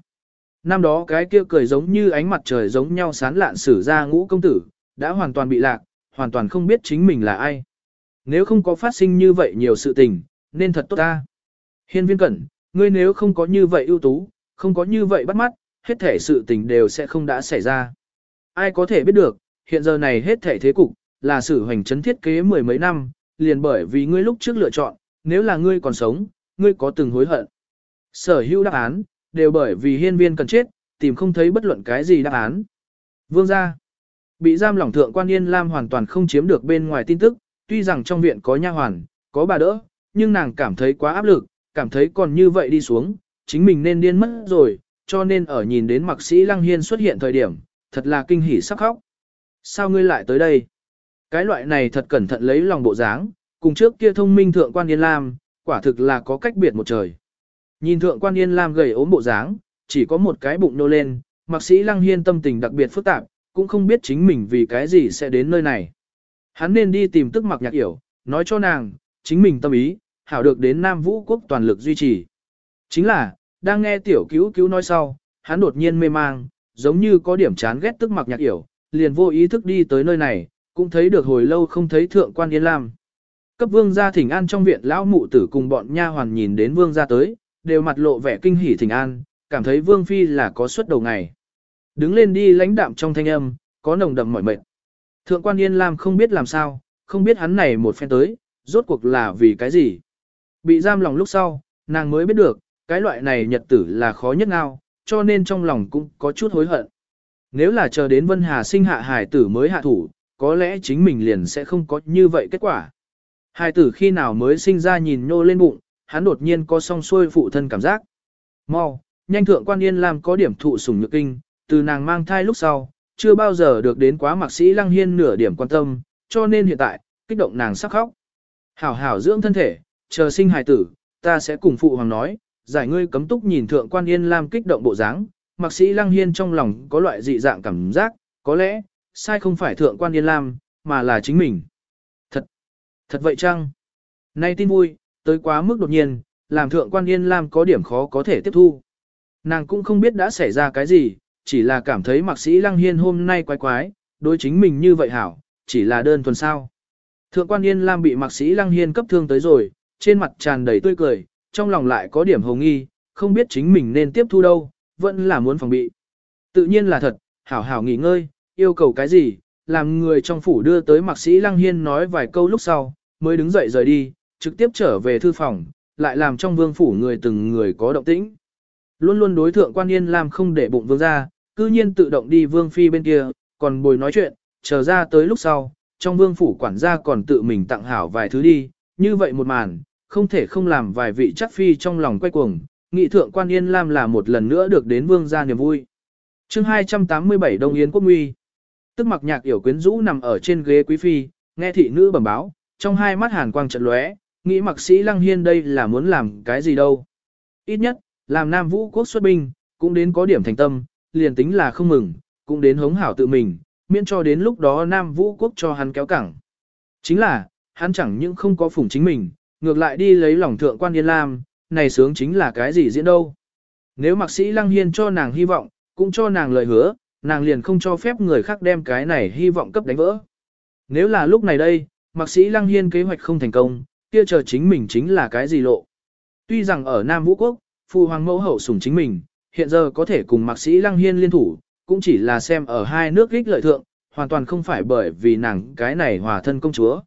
Năm đó cái kia cười giống như ánh mặt trời giống nhau sán lạn sử ra ngũ công tử, đã hoàn toàn bị lạc, hoàn toàn không biết chính mình là ai. Nếu không có phát sinh như vậy nhiều sự tình, nên thật tốt ta. Hiên viên cẩn, ngươi nếu không có như vậy ưu tú, không có như vậy bắt mắt, hết thể sự tình đều sẽ không đã xảy ra. Ai có thể biết được, hiện giờ này hết thể thế cục, là sử hoành chấn thiết kế mười mấy năm, liền bởi vì ngươi lúc trước lựa chọn, nếu là ngươi còn sống, ngươi có từng hối hận. Sở hữu đáp án, đều bởi vì hiên viên cần chết, tìm không thấy bất luận cái gì đáp án. Vương gia. Bị giam lỏng thượng quan Yên Lam hoàn toàn không chiếm được bên ngoài tin tức, tuy rằng trong viện có nha hoàn, có bà đỡ, nhưng nàng cảm thấy quá áp lực, cảm thấy còn như vậy đi xuống, chính mình nên điên mất rồi, cho nên ở nhìn đến mạc sĩ Lăng Hiên xuất hiện thời điểm, thật là kinh hỉ sắp khóc. Sao ngươi lại tới đây? Cái loại này thật cẩn thận lấy lòng bộ dáng, cùng trước kia thông minh thượng quan Yên Lam, quả thực là có cách biệt một trời. Nhìn thượng quan Yên Lam gầy ốm bộ dáng, chỉ có một cái bụng nô lên, mạc sĩ Lăng Hiên tâm tình đặc biệt phức tạp, cũng không biết chính mình vì cái gì sẽ đến nơi này. Hắn nên đi tìm tức mặc nhạc hiểu nói cho nàng, chính mình tâm ý, hảo được đến Nam Vũ quốc toàn lực duy trì. Chính là, đang nghe tiểu cứu cứu nói sau, hắn đột nhiên mê mang, giống như có điểm chán ghét tức mặc nhạc hiểu liền vô ý thức đi tới nơi này, cũng thấy được hồi lâu không thấy thượng quan Yên Lam. Cấp vương gia thỉnh an trong viện lão mụ tử cùng bọn nha hoàn nhìn đến vương gia tới, đều mặt lộ vẻ kinh hỉ thỉnh an, cảm thấy vương phi là có suất đầu ngày. Đứng lên đi lãnh đạm trong thanh âm, có nồng đậm mỏi mệt. Thượng quan Yên Lam không biết làm sao, không biết hắn này một phen tới, rốt cuộc là vì cái gì. Bị giam lòng lúc sau, nàng mới biết được, cái loại này nhật tử là khó nhất ngao, cho nên trong lòng cũng có chút hối hận. Nếu là chờ đến Vân Hà sinh hạ hải tử mới hạ thủ, có lẽ chính mình liền sẽ không có như vậy kết quả. Hải tử khi nào mới sinh ra nhìn nhô lên bụng, hắn đột nhiên có song xuôi phụ thân cảm giác. Mau, nhanh thượng quan yên làm có điểm thụ sủng nhược kinh, từ nàng mang thai lúc sau, chưa bao giờ được đến quá mạc sĩ lăng hiên nửa điểm quan tâm, cho nên hiện tại, kích động nàng sắc khóc. Hảo hảo dưỡng thân thể, chờ sinh hài tử, ta sẽ cùng phụ hoàng nói, giải ngươi cấm túc nhìn thượng quan yên lam kích động bộ dáng, mạc sĩ lăng hiên trong lòng có loại dị dạng cảm giác, có lẽ, sai không phải thượng quan yên lam, mà là chính mình. Thật, thật vậy chăng? Nay tin vui, tới quá mức đột nhiên, làm thượng quan yên lam có điểm khó có thể tiếp thu. Nàng cũng không biết đã xảy ra cái gì, chỉ là cảm thấy mạc sĩ lăng hiên hôm nay quái quái, đối chính mình như vậy hảo, chỉ là đơn thuần sao. Thượng quan Yên Lam bị mạc sĩ lăng hiên cấp thương tới rồi, trên mặt tràn đầy tươi cười, trong lòng lại có điểm hồng nghi, không biết chính mình nên tiếp thu đâu, vẫn là muốn phòng bị. Tự nhiên là thật, hảo hảo nghỉ ngơi, yêu cầu cái gì, làm người trong phủ đưa tới mạc sĩ lăng hiên nói vài câu lúc sau, mới đứng dậy rời đi, trực tiếp trở về thư phòng, lại làm trong vương phủ người từng người có động tĩnh. Luôn luôn đối thượng quan yên Lam không để bụng vương ra, cư nhiên tự động đi vương phi bên kia, còn bồi nói chuyện, chờ ra tới lúc sau, trong vương phủ quản gia còn tự mình tặng hảo vài thứ đi, như vậy một màn, không thể không làm vài vị chắc phi trong lòng quay cuồng, nghị thượng quan Yên Lam là một lần nữa được đến vương gia niềm vui. chương 287 Đông Yến Quốc Nguy Tức mặc nhạc yểu quyến rũ nằm ở trên ghế quý phi, nghe thị nữ bẩm báo, trong hai mắt hàn quang trận lóe, nghĩ mặc sĩ lăng hiên đây là muốn làm cái gì đâu. Ít nhất, làm nam vũ quốc xuất binh, cũng đến có điểm thành tâm, liền tính là không mừng, cũng đến hống hảo tự mình, miễn cho đến lúc đó Nam Vũ Quốc cho hắn kéo cẳng. Chính là, hắn chẳng những không có phủng chính mình, ngược lại đi lấy lòng thượng quan Yên Lam, này sướng chính là cái gì diễn đâu. Nếu mạc sĩ Lăng Hiên cho nàng hy vọng, cũng cho nàng lời hứa, nàng liền không cho phép người khác đem cái này hy vọng cấp đánh vỡ. Nếu là lúc này đây, mạc sĩ Lăng Hiên kế hoạch không thành công, kia chờ chính mình chính là cái gì lộ. Tuy rằng ở Nam Vũ Quốc, Phu Hoàng Mẫu Hậu sủng chính mình, hiện giờ có thể cùng mạc sĩ Lăng Hiên liên thủ, cũng chỉ là xem ở hai nước ích lợi thượng, hoàn toàn không phải bởi vì nàng cái này hòa thân công chúa.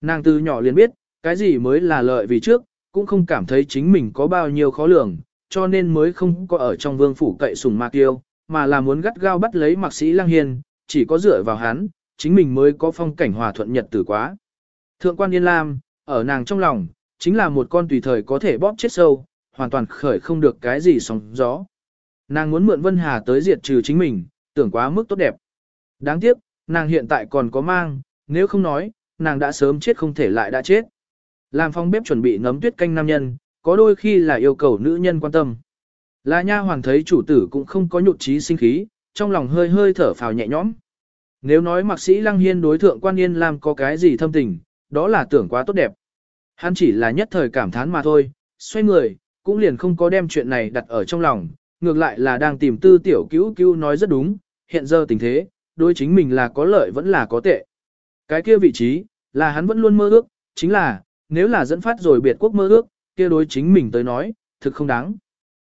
Nàng từ nhỏ liền biết, cái gì mới là lợi vì trước, cũng không cảm thấy chính mình có bao nhiêu khó lường, cho nên mới không có ở trong vương phủ cậy sùng mạc tiêu, mà là muốn gắt gao bắt lấy mạc sĩ Lăng Hiên, chỉ có dựa vào hắn, chính mình mới có phong cảnh hòa thuận nhật tử quá. Thượng quan Yên Lam, ở nàng trong lòng, chính là một con tùy thời có thể bóp chết sâu, hoàn toàn khởi không được cái gì sóng gió. Nàng muốn mượn Vân Hà tới diệt trừ chính mình, tưởng quá mức tốt đẹp. Đáng tiếc, nàng hiện tại còn có mang, nếu không nói, nàng đã sớm chết không thể lại đã chết. Làm phong bếp chuẩn bị nấm tuyết canh nam nhân, có đôi khi là yêu cầu nữ nhân quan tâm. Là nha hoàng thấy chủ tử cũng không có nhụt chí sinh khí, trong lòng hơi hơi thở phào nhẹ nhõm. Nếu nói mạc sĩ lăng hiên đối thượng quan yên làm có cái gì thâm tình, đó là tưởng quá tốt đẹp. Hắn chỉ là nhất thời cảm thán mà thôi, xoay người, cũng liền không có đem chuyện này đặt ở trong lòng, ngược lại là đang tìm tư tiểu cứu cứu nói rất đúng, hiện giờ tình thế, đối chính mình là có lợi vẫn là có tệ. Cái kia vị trí, là hắn vẫn luôn mơ ước, chính là, nếu là dẫn phát rồi biệt quốc mơ ước, kia đối chính mình tới nói, thực không đáng.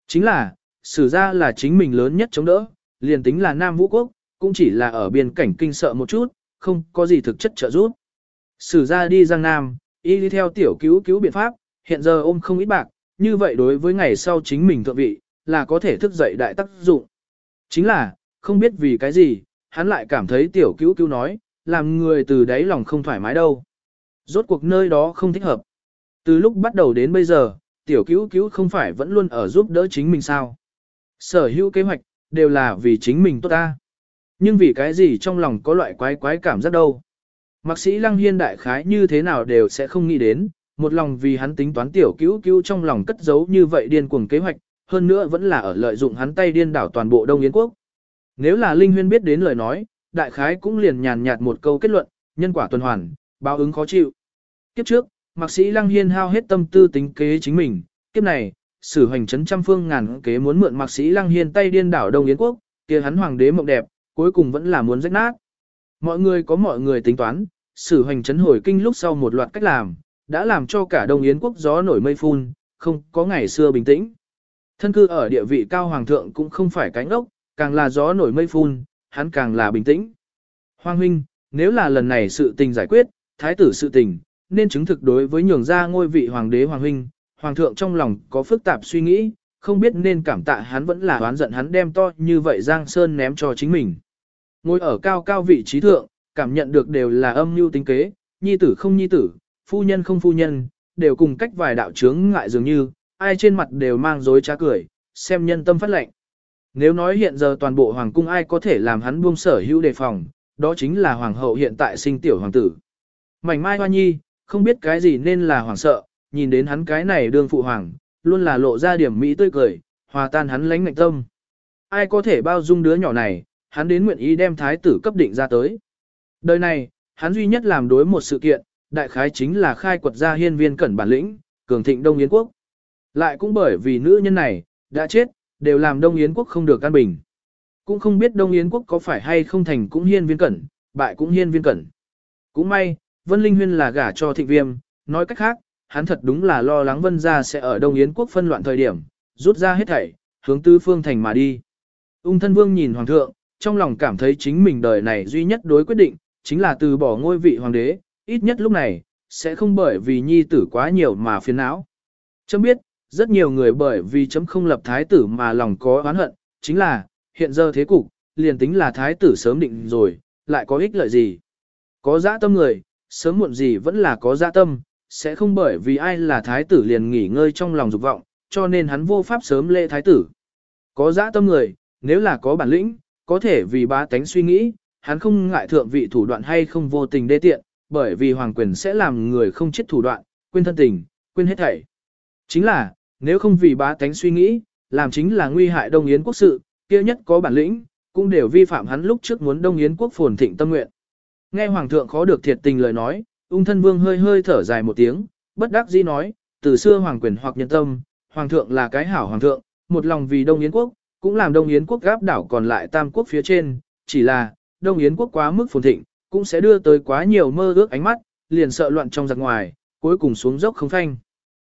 Chính là, xử ra là chính mình lớn nhất chống đỡ, liền tính là Nam Vũ Quốc, cũng chỉ là ở biên cảnh kinh sợ một chút, không có gì thực chất trợ giúp. Sử ra đi Giang Nam, y đi theo tiểu cứu cứu biện pháp, hiện giờ ôm không ít bạc, như vậy đối với ngày sau chính mình thượng vị, là có thể thức dậy đại tác dụng. Chính là, không biết vì cái gì, hắn lại cảm thấy tiểu cứu cứu nói, làm người từ đáy lòng không thoải mái đâu. Rốt cuộc nơi đó không thích hợp. Từ lúc bắt đầu đến bây giờ, tiểu cứu cứu không phải vẫn luôn ở giúp đỡ chính mình sao. Sở hữu kế hoạch, đều là vì chính mình tốt ta. Nhưng vì cái gì trong lòng có loại quái quái cảm giác đâu. Mạc sĩ Lăng Hiên đại khái như thế nào đều sẽ không nghĩ đến, một lòng vì hắn tính toán tiểu cứu cứu trong lòng cất giấu như vậy điên cuồng kế hoạch, hơn nữa vẫn là ở lợi dụng hắn tay điên đảo toàn bộ Đông Yến quốc. Nếu là Linh Huyên biết đến lời nói, đại khái cũng liền nhàn nhạt một câu kết luận, nhân quả tuần hoàn, báo ứng khó chịu. Kiếp trước, Mạc sĩ Lăng Hiên hao hết tâm tư tính kế chính mình, kiếp này, sử hành chấn trăm phương ngàn kế muốn mượn Mạc sĩ Lăng Hiên tay điên đảo Đông Yến quốc, kia hắn hoàng đế mộng đẹp, cuối cùng vẫn là muốn rách nát. Mọi người có mọi người tính toán, sử hoành chấn hồi kinh lúc sau một loạt cách làm, đã làm cho cả Đông Yến quốc gió nổi mây phun, không có ngày xưa bình tĩnh. Thân cư ở địa vị cao hoàng thượng cũng không phải cánh ốc, càng là gió nổi mây phun, hắn càng là bình tĩnh. Hoàng huynh, nếu là lần này sự tình giải quyết, thái tử sự tình, nên chứng thực đối với nhường ra ngôi vị hoàng đế hoàng huynh, hoàng thượng trong lòng có phức tạp suy nghĩ, không biết nên cảm tạ hắn vẫn là oán giận hắn đem to như vậy Giang Sơn ném cho chính mình. Ngồi ở cao cao vị trí thượng, cảm nhận được đều là âm mưu tính kế, nhi tử không nhi tử, phu nhân không phu nhân, đều cùng cách vài đạo chướng ngại dường như, ai trên mặt đều mang dối trá cười, xem nhân tâm phát lệnh. Nếu nói hiện giờ toàn bộ hoàng cung ai có thể làm hắn buông sở hữu đề phòng, đó chính là hoàng hậu hiện tại sinh tiểu hoàng tử. Mảnh mai hoa nhi, không biết cái gì nên là hoàng sợ, nhìn đến hắn cái này đương phụ hoàng, luôn là lộ ra điểm mỹ tươi cười, hòa tan hắn lánh ngạnh tâm. Ai có thể bao dung đứa nhỏ này, hắn đến nguyện ý đem thái tử cấp định ra tới. Đời này, hắn duy nhất làm đối một sự kiện, đại khái chính là khai quật ra hiên viên cẩn bản lĩnh, cường thịnh Đông Yến quốc. Lại cũng bởi vì nữ nhân này, đã chết, đều làm Đông Yến quốc không được an bình. Cũng không biết Đông Yến quốc có phải hay không thành cũng hiên viên cẩn, bại cũng hiên viên cẩn. Cũng may, Vân Linh Huyên là gả cho thịnh viêm, nói cách khác, hắn thật đúng là lo lắng Vân gia sẽ ở Đông Yến quốc phân loạn thời điểm, rút ra hết thảy, hướng tư phương thành mà đi. Ung thân vương nhìn hoàng thượng, trong lòng cảm thấy chính mình đời này duy nhất đối quyết định, chính là từ bỏ ngôi vị hoàng đế, ít nhất lúc này, sẽ không bởi vì nhi tử quá nhiều mà phiền não. Chấm biết, rất nhiều người bởi vì chấm không lập thái tử mà lòng có oán hận, chính là, hiện giờ thế cục, liền tính là thái tử sớm định rồi, lại có ích lợi gì. Có dã tâm người, sớm muộn gì vẫn là có dã tâm, sẽ không bởi vì ai là thái tử liền nghỉ ngơi trong lòng dục vọng, cho nên hắn vô pháp sớm lễ thái tử. Có dã tâm người, nếu là có bản lĩnh, có thể vì ba tánh suy nghĩ, hắn không ngại thượng vị thủ đoạn hay không vô tình đê tiện, bởi vì hoàng quyền sẽ làm người không chết thủ đoạn, quên thân tình, quên hết thảy. Chính là, nếu không vì bá tánh suy nghĩ, làm chính là nguy hại Đông Yến quốc sự, kia nhất có bản lĩnh, cũng đều vi phạm hắn lúc trước muốn Đông Yến quốc phồn thịnh tâm nguyện. Nghe hoàng thượng khó được thiệt tình lời nói, ung thân vương hơi hơi thở dài một tiếng, bất đắc dĩ nói, từ xưa hoàng quyền hoặc nhân tâm, hoàng thượng là cái hảo hoàng thượng, một lòng vì Đông Yến quốc, cũng làm Đông Yến quốc gáp đảo còn lại tam quốc phía trên, chỉ là, Đông Yến quốc quá mức phồn thịnh, cũng sẽ đưa tới quá nhiều mơ ước ánh mắt, liền sợ loạn trong giặc ngoài, cuối cùng xuống dốc không phanh.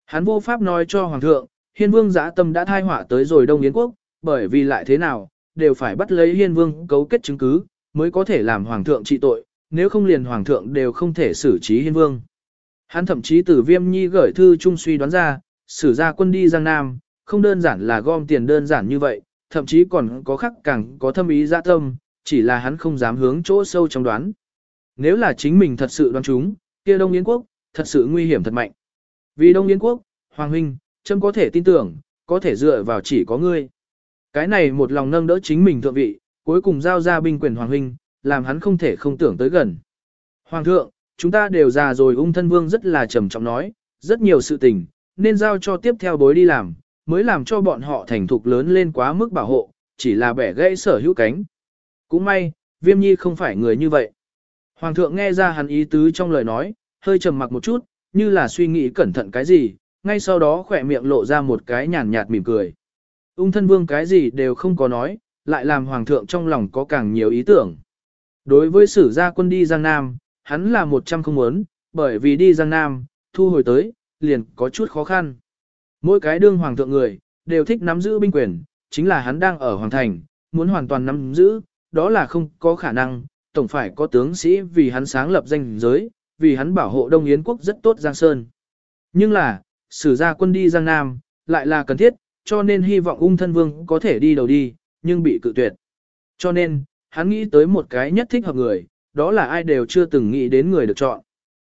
Hắn vô pháp nói cho hoàng thượng, hiên vương giã tâm đã thai họa tới rồi Đông Yến quốc, bởi vì lại thế nào, đều phải bắt lấy hiên vương cấu kết chứng cứ, mới có thể làm hoàng thượng trị tội, nếu không liền hoàng thượng đều không thể xử trí hiên vương. Hắn thậm chí từ viêm nhi gửi thư trung suy đoán ra, xử ra quân đi Giang Nam, không đơn giản là gom tiền đơn giản như vậy, thậm chí còn có khắc càng có thâm ý dạ tâm, chỉ là hắn không dám hướng chỗ sâu trong đoán. Nếu là chính mình thật sự đoán chúng, kia Đông Yến quốc, thật sự nguy hiểm thật mạnh. Vì Đông Yến quốc, Hoàng huynh, châm có thể tin tưởng, có thể dựa vào chỉ có ngươi. Cái này một lòng nâng đỡ chính mình thượng vị, cuối cùng giao ra binh quyền Hoàng huynh, làm hắn không thể không tưởng tới gần. Hoàng thượng, chúng ta đều già rồi ung thân vương rất là trầm trọng nói, rất nhiều sự tình, nên giao cho tiếp theo bối đi làm, mới làm cho bọn họ thành thục lớn lên quá mức bảo hộ, chỉ là bẻ gãy sở hữu cánh. Cũng may, viêm nhi không phải người như vậy. Hoàng thượng nghe ra hắn ý tứ trong lời nói, hơi trầm mặc một chút, như là suy nghĩ cẩn thận cái gì, ngay sau đó khỏe miệng lộ ra một cái nhàn nhạt mỉm cười. Ung thân vương cái gì đều không có nói, lại làm hoàng thượng trong lòng có càng nhiều ý tưởng. Đối với sử gia quân đi Giang Nam, hắn là một trăm không muốn, bởi vì đi Giang Nam, thu hồi tới, liền có chút khó khăn. Mỗi cái đương hoàng thượng người, đều thích nắm giữ binh quyền, chính là hắn đang ở hoàng thành, muốn hoàn toàn nắm giữ, đó là không có khả năng, tổng phải có tướng sĩ vì hắn sáng lập danh giới, vì hắn bảo hộ Đông Yến quốc rất tốt Giang Sơn. Nhưng là, sử gia quân đi Giang Nam, lại là cần thiết, cho nên hy vọng ung thân vương có thể đi đầu đi, nhưng bị cự tuyệt. Cho nên, hắn nghĩ tới một cái nhất thích hợp người, đó là ai đều chưa từng nghĩ đến người được chọn.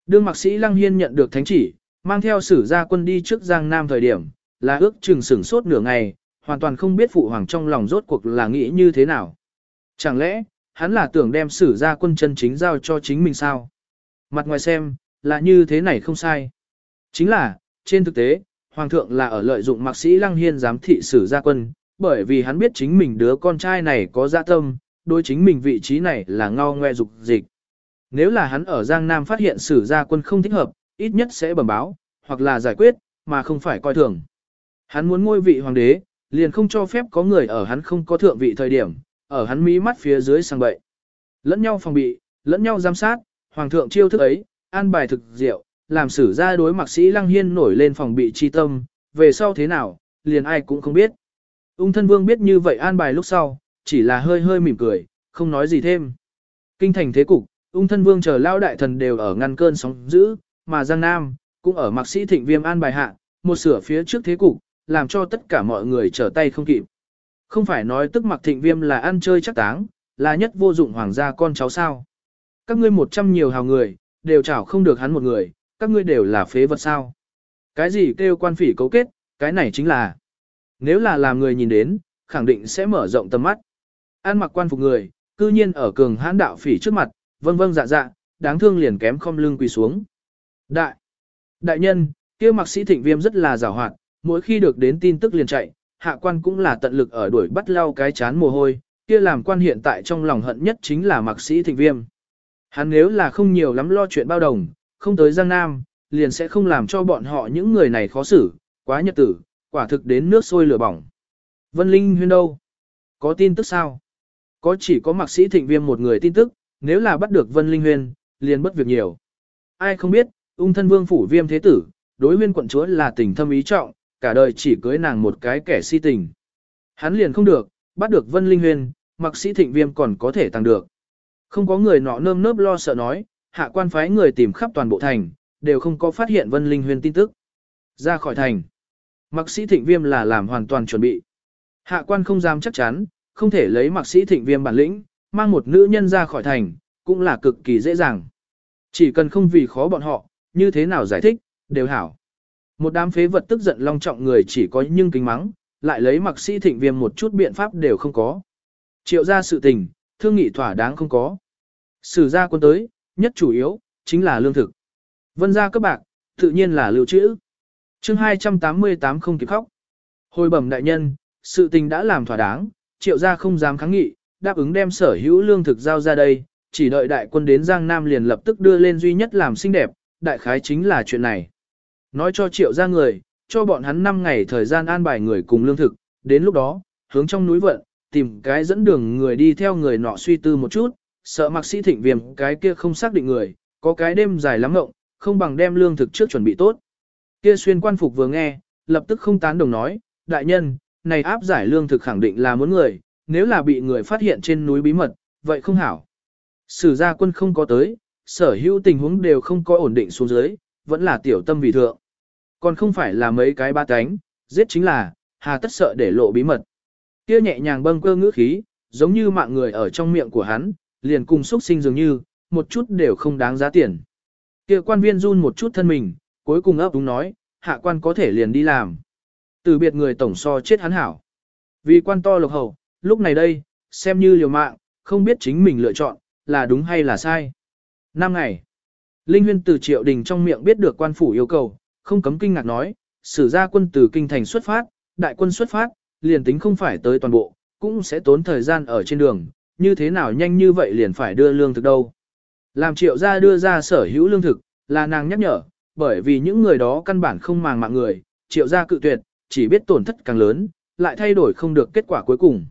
Đương mạc sĩ Lăng Hiên nhận được thánh chỉ, mang theo sử gia quân đi trước Giang Nam thời điểm, là ước chừng sửng sốt nửa ngày, hoàn toàn không biết phụ hoàng trong lòng rốt cuộc là nghĩ như thế nào. Chẳng lẽ, hắn là tưởng đem sử gia quân chân chính giao cho chính mình sao? Mặt ngoài xem, là như thế này không sai. Chính là, trên thực tế, hoàng thượng là ở lợi dụng mạc sĩ Lăng Hiên giám thị sử gia quân, bởi vì hắn biết chính mình đứa con trai này có dạ tâm, đối chính mình vị trí này là ngao ngoe dục dịch. Nếu là hắn ở Giang Nam phát hiện sử gia quân không thích hợp, ít nhất sẽ bẩm báo, hoặc là giải quyết, mà không phải coi thường. Hắn muốn ngôi vị hoàng đế, liền không cho phép có người ở hắn không có thượng vị thời điểm, ở hắn mí mắt phía dưới sang bậy. Lẫn nhau phòng bị, lẫn nhau giám sát, hoàng thượng chiêu thức ấy, an bài thực diệu, làm sử gia đối mạc sĩ Lăng Hiên nổi lên phòng bị chi tâm, về sau thế nào, liền ai cũng không biết. Ung thân vương biết như vậy an bài lúc sau, chỉ là hơi hơi mỉm cười, không nói gì thêm. Kinh thành thế cục, ung thân vương chờ lao đại thần đều ở ngăn cơn sóng dữ, mà Giang Nam, cũng ở mạc sĩ thịnh viêm an bài hạ, một sửa phía trước thế cục, làm cho tất cả mọi người trở tay không kịp. Không phải nói tức mặc thịnh viêm là ăn chơi chắc táng, là nhất vô dụng hoàng gia con cháu sao. Các ngươi một trăm nhiều hào người, đều chảo không được hắn một người, các ngươi đều là phế vật sao. Cái gì kêu quan phỉ cấu kết, cái này chính là. Nếu là làm người nhìn đến, khẳng định sẽ mở rộng tầm mắt. An mặc quan phục người, cư nhiên ở cường hãn đạo phỉ trước mặt, vâng vâng dạ dạ, đáng thương liền kém không lưng quỳ xuống. Đại, đại nhân, kia mặc sĩ thịnh viêm rất là giàu hoạt, mỗi khi được đến tin tức liền chạy, hạ quan cũng là tận lực ở đuổi bắt lau cái chán mồ hôi, kia làm quan hiện tại trong lòng hận nhất chính là mặc sĩ thịnh viêm. Hắn nếu là không nhiều lắm lo chuyện bao đồng, không tới Giang Nam, liền sẽ không làm cho bọn họ những người này khó xử, quá nhật tử, quả thực đến nước sôi lửa bỏng. Vân Linh huyên đâu? Có tin tức sao? Có chỉ có mạc sĩ thịnh viêm một người tin tức, nếu là bắt được Vân Linh huyên, liền bất việc nhiều. Ai không biết, ung thân vương phủ viêm thế tử, đối huyên quận chúa là tình thâm ý trọng, cả đời chỉ cưới nàng một cái kẻ si tình. Hắn liền không được, bắt được Vân Linh Huyền, Mặc sĩ thịnh viêm còn có thể tăng được. Không có người nọ nơm nớp lo sợ nói, hạ quan phái người tìm khắp toàn bộ thành, đều không có phát hiện Vân Linh Huyền tin tức. Ra khỏi thành. Mặc sĩ thịnh viêm là làm hoàn toàn chuẩn bị. Hạ quan không dám chắc chắn, không thể lấy Mặc sĩ thịnh viêm bản lĩnh, mang một nữ nhân ra khỏi thành, cũng là cực kỳ dễ dàng. Chỉ cần không vì khó bọn họ, như thế nào giải thích, đều hảo. Một đám phế vật tức giận long trọng người chỉ có nhưng kính mắng, lại lấy mặc sĩ thịnh viêm một chút biện pháp đều không có. Triệu ra sự tình, thương nghị thỏa đáng không có. Sử ra quân tới, nhất chủ yếu, chính là lương thực. Vân ra các bạc, tự nhiên là lưu trữ. chương 288 không kịp khóc. Hồi bẩm đại nhân, sự tình đã làm thỏa đáng, triệu gia không dám kháng nghị, đáp ứng đem sở hữu lương thực giao ra đây, chỉ đợi đại quân đến Giang Nam liền lập tức đưa lên duy nhất làm xinh đẹp, đại khái chính là chuyện này. Nói cho triệu gia người, cho bọn hắn 5 ngày thời gian an bài người cùng lương thực, đến lúc đó, hướng trong núi vận, tìm cái dẫn đường người đi theo người nọ suy tư một chút, sợ mặc sĩ thịnh viêm cái kia không xác định người, có cái đêm dài lắm ngộng, không bằng đem lương thực trước chuẩn bị tốt. Kia xuyên quan phục vừa nghe, lập tức không tán đồng nói, đại nhân, này áp giải lương thực khẳng định là muốn người, nếu là bị người phát hiện trên núi bí mật, vậy không hảo. Sử gia quân không có tới, sở hữu tình huống đều không có ổn định xuống dưới, vẫn là tiểu tâm vì thượng. Còn không phải là mấy cái ba cánh, giết chính là, hà tất sợ để lộ bí mật. Kia nhẹ nhàng bâng cơ ngữ khí, giống như mạng người ở trong miệng của hắn, liền cùng xuất sinh dường như, một chút đều không đáng giá tiền. Kia quan viên run một chút thân mình, cuối cùng ấp đúng nói, hạ quan có thể liền đi làm. Từ biệt người tổng so chết hắn hảo. Vì quan to lộc hầu, lúc này đây, xem như liều mạng, không biết chính mình lựa chọn, là đúng hay là sai. Năm ngày, Linh Huyên từ triệu đình trong miệng biết được quan phủ yêu cầu, không cấm kinh ngạc nói, sử ra quân từ kinh thành xuất phát, đại quân xuất phát, liền tính không phải tới toàn bộ, cũng sẽ tốn thời gian ở trên đường, như thế nào nhanh như vậy liền phải đưa lương thực đâu. Làm triệu gia đưa ra sở hữu lương thực, là nàng nhắc nhở, bởi vì những người đó căn bản không màng mạng người, triệu gia cự tuyệt, chỉ biết tổn thất càng lớn, lại thay đổi không được kết quả cuối cùng.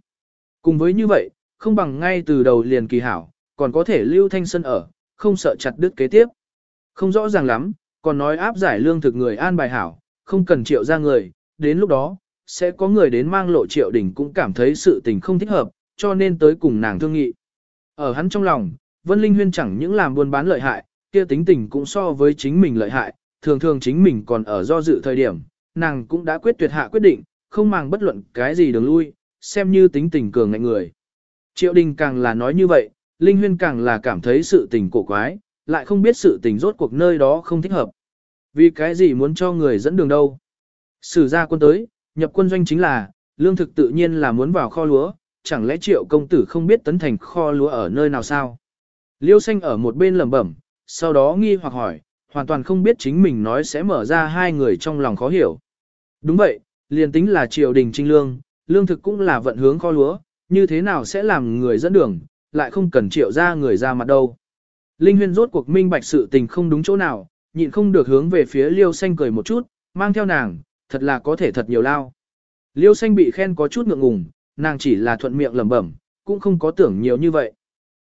Cùng với như vậy, không bằng ngay từ đầu liền kỳ hảo, còn có thể lưu thanh sân ở, không sợ chặt đứt kế tiếp. Không rõ ràng lắm, còn nói áp giải lương thực người an bài hảo, không cần triệu ra người, đến lúc đó, sẽ có người đến mang lộ triệu đỉnh cũng cảm thấy sự tình không thích hợp, cho nên tới cùng nàng thương nghị. Ở hắn trong lòng, Vân Linh Huyên chẳng những làm buôn bán lợi hại, kia tính tình cũng so với chính mình lợi hại, thường thường chính mình còn ở do dự thời điểm, nàng cũng đã quyết tuyệt hạ quyết định, không màng bất luận cái gì đường lui, xem như tính tình cường ngạnh người. Triệu đình càng là nói như vậy, Linh Huyên càng là cảm thấy sự tình cổ quái, lại không biết sự tình rốt cuộc nơi đó không thích hợp. Vì cái gì muốn cho người dẫn đường đâu? Sử ra quân tới, nhập quân doanh chính là, lương thực tự nhiên là muốn vào kho lúa, chẳng lẽ triệu công tử không biết tấn thành kho lúa ở nơi nào sao? Liêu xanh ở một bên lẩm bẩm, sau đó nghi hoặc hỏi, hoàn toàn không biết chính mình nói sẽ mở ra hai người trong lòng khó hiểu. Đúng vậy, liền tính là triều đình trinh lương, lương thực cũng là vận hướng kho lúa, như thế nào sẽ làm người dẫn đường, lại không cần triệu ra người ra mặt đâu. Linh huyên rốt cuộc minh bạch sự tình không đúng chỗ nào, nhịn không được hướng về phía liêu xanh cười một chút, mang theo nàng, thật là có thể thật nhiều lao. Liêu xanh bị khen có chút ngượng ngùng, nàng chỉ là thuận miệng lẩm bẩm, cũng không có tưởng nhiều như vậy.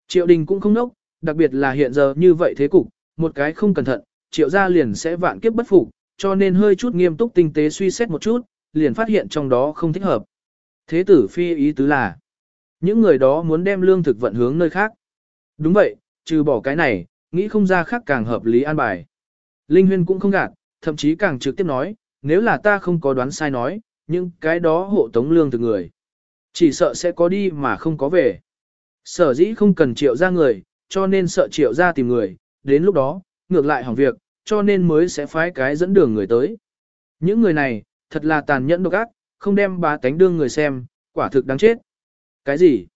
Triệu đình cũng không nốc, đặc biệt là hiện giờ như vậy thế cục, một cái không cẩn thận, triệu gia liền sẽ vạn kiếp bất phục, cho nên hơi chút nghiêm túc tinh tế suy xét một chút, liền phát hiện trong đó không thích hợp. Thế tử phi ý tứ là, những người đó muốn đem lương thực vận hướng nơi khác. Đúng vậy, trừ bỏ cái này, nghĩ không ra khác càng hợp lý an bài. Linh Huyên cũng không gạt, thậm chí càng trực tiếp nói, nếu là ta không có đoán sai nói, những cái đó hộ tống lương từ người. Chỉ sợ sẽ có đi mà không có về. Sở dĩ không cần triệu ra người, cho nên sợ triệu ra tìm người, đến lúc đó, ngược lại hỏng việc, cho nên mới sẽ phái cái dẫn đường người tới. Những người này, thật là tàn nhẫn độc ác, không đem bá tánh đương người xem, quả thực đáng chết. Cái gì?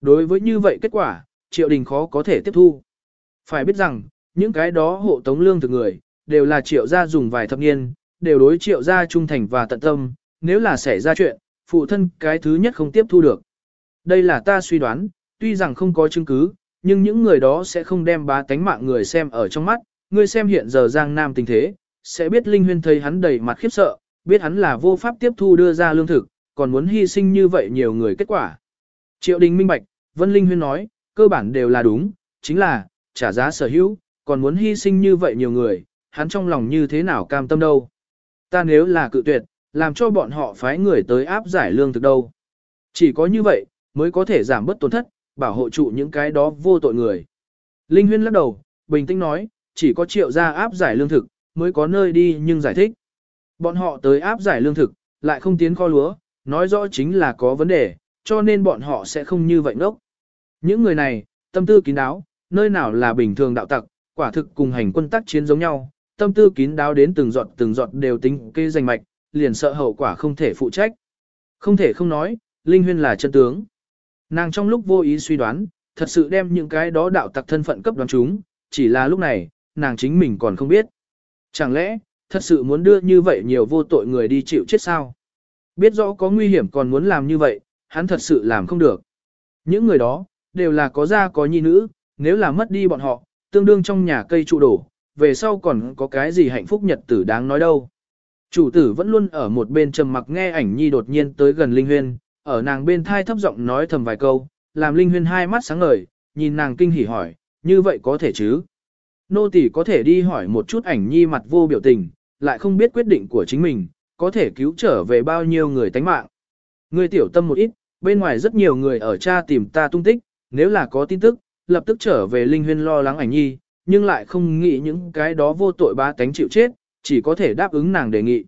Đối với như vậy kết quả, triệu đình khó có thể tiếp thu. Phải biết rằng, những cái đó hộ tống lương thực người, đều là triệu gia dùng vài thập niên, đều đối triệu gia trung thành và tận tâm, nếu là xảy ra chuyện, phụ thân cái thứ nhất không tiếp thu được. Đây là ta suy đoán, tuy rằng không có chứng cứ, nhưng những người đó sẽ không đem bá tánh mạng người xem ở trong mắt, người xem hiện giờ Giang Nam tình thế, sẽ biết Linh Huyên thấy hắn đầy mặt khiếp sợ, biết hắn là vô pháp tiếp thu đưa ra lương thực, còn muốn hy sinh như vậy nhiều người kết quả. Triệu Đình minh bạch, Vân Linh Huyên nói, cơ bản đều là đúng, chính là, trả giá sở hữu, còn muốn hy sinh như vậy nhiều người, hắn trong lòng như thế nào cam tâm đâu. Ta nếu là cự tuyệt, làm cho bọn họ phái người tới áp giải lương thực đâu. Chỉ có như vậy, mới có thể giảm bớt tổn thất, bảo hộ trụ những cái đó vô tội người. Linh Huyên lắc đầu, bình tĩnh nói, chỉ có triệu gia áp giải lương thực, mới có nơi đi nhưng giải thích. Bọn họ tới áp giải lương thực, lại không tiến kho lúa, nói rõ chính là có vấn đề, cho nên bọn họ sẽ không như vậy ngốc. Những người này, tâm tư kín đáo, nơi nào là bình thường đạo tặc, quả thực cùng hành quân tác chiến giống nhau, tâm tư kín đáo đến từng giọt từng giọt đều tính kê danh mạch, liền sợ hậu quả không thể phụ trách. Không thể không nói, Linh Huyên là chân tướng. Nàng trong lúc vô ý suy đoán, thật sự đem những cái đó đạo tặc thân phận cấp đoán chúng, chỉ là lúc này, nàng chính mình còn không biết. Chẳng lẽ, thật sự muốn đưa như vậy nhiều vô tội người đi chịu chết sao? Biết rõ có nguy hiểm còn muốn làm như vậy, hắn thật sự làm không được. Những người đó, đều là có gia có nhi nữ, nếu là mất đi bọn họ, tương đương trong nhà cây trụ đổ, về sau còn có cái gì hạnh phúc nhật tử đáng nói đâu. Chủ tử vẫn luôn ở một bên trầm mặc nghe ảnh nhi đột nhiên tới gần Linh Huyên, ở nàng bên thai thấp giọng nói thầm vài câu, làm Linh Huyên hai mắt sáng ngời, nhìn nàng kinh hỉ hỏi, như vậy có thể chứ? Nô tỳ có thể đi hỏi một chút ảnh nhi mặt vô biểu tình, lại không biết quyết định của chính mình, có thể cứu trở về bao nhiêu người tánh mạng. Ngươi tiểu tâm một ít, bên ngoài rất nhiều người ở cha tìm ta tung tích, nếu là có tin tức, lập tức trở về Linh Huyên lo lắng ảnh nhi, nhưng lại không nghĩ những cái đó vô tội ba tánh chịu chết, chỉ có thể đáp ứng nàng đề nghị.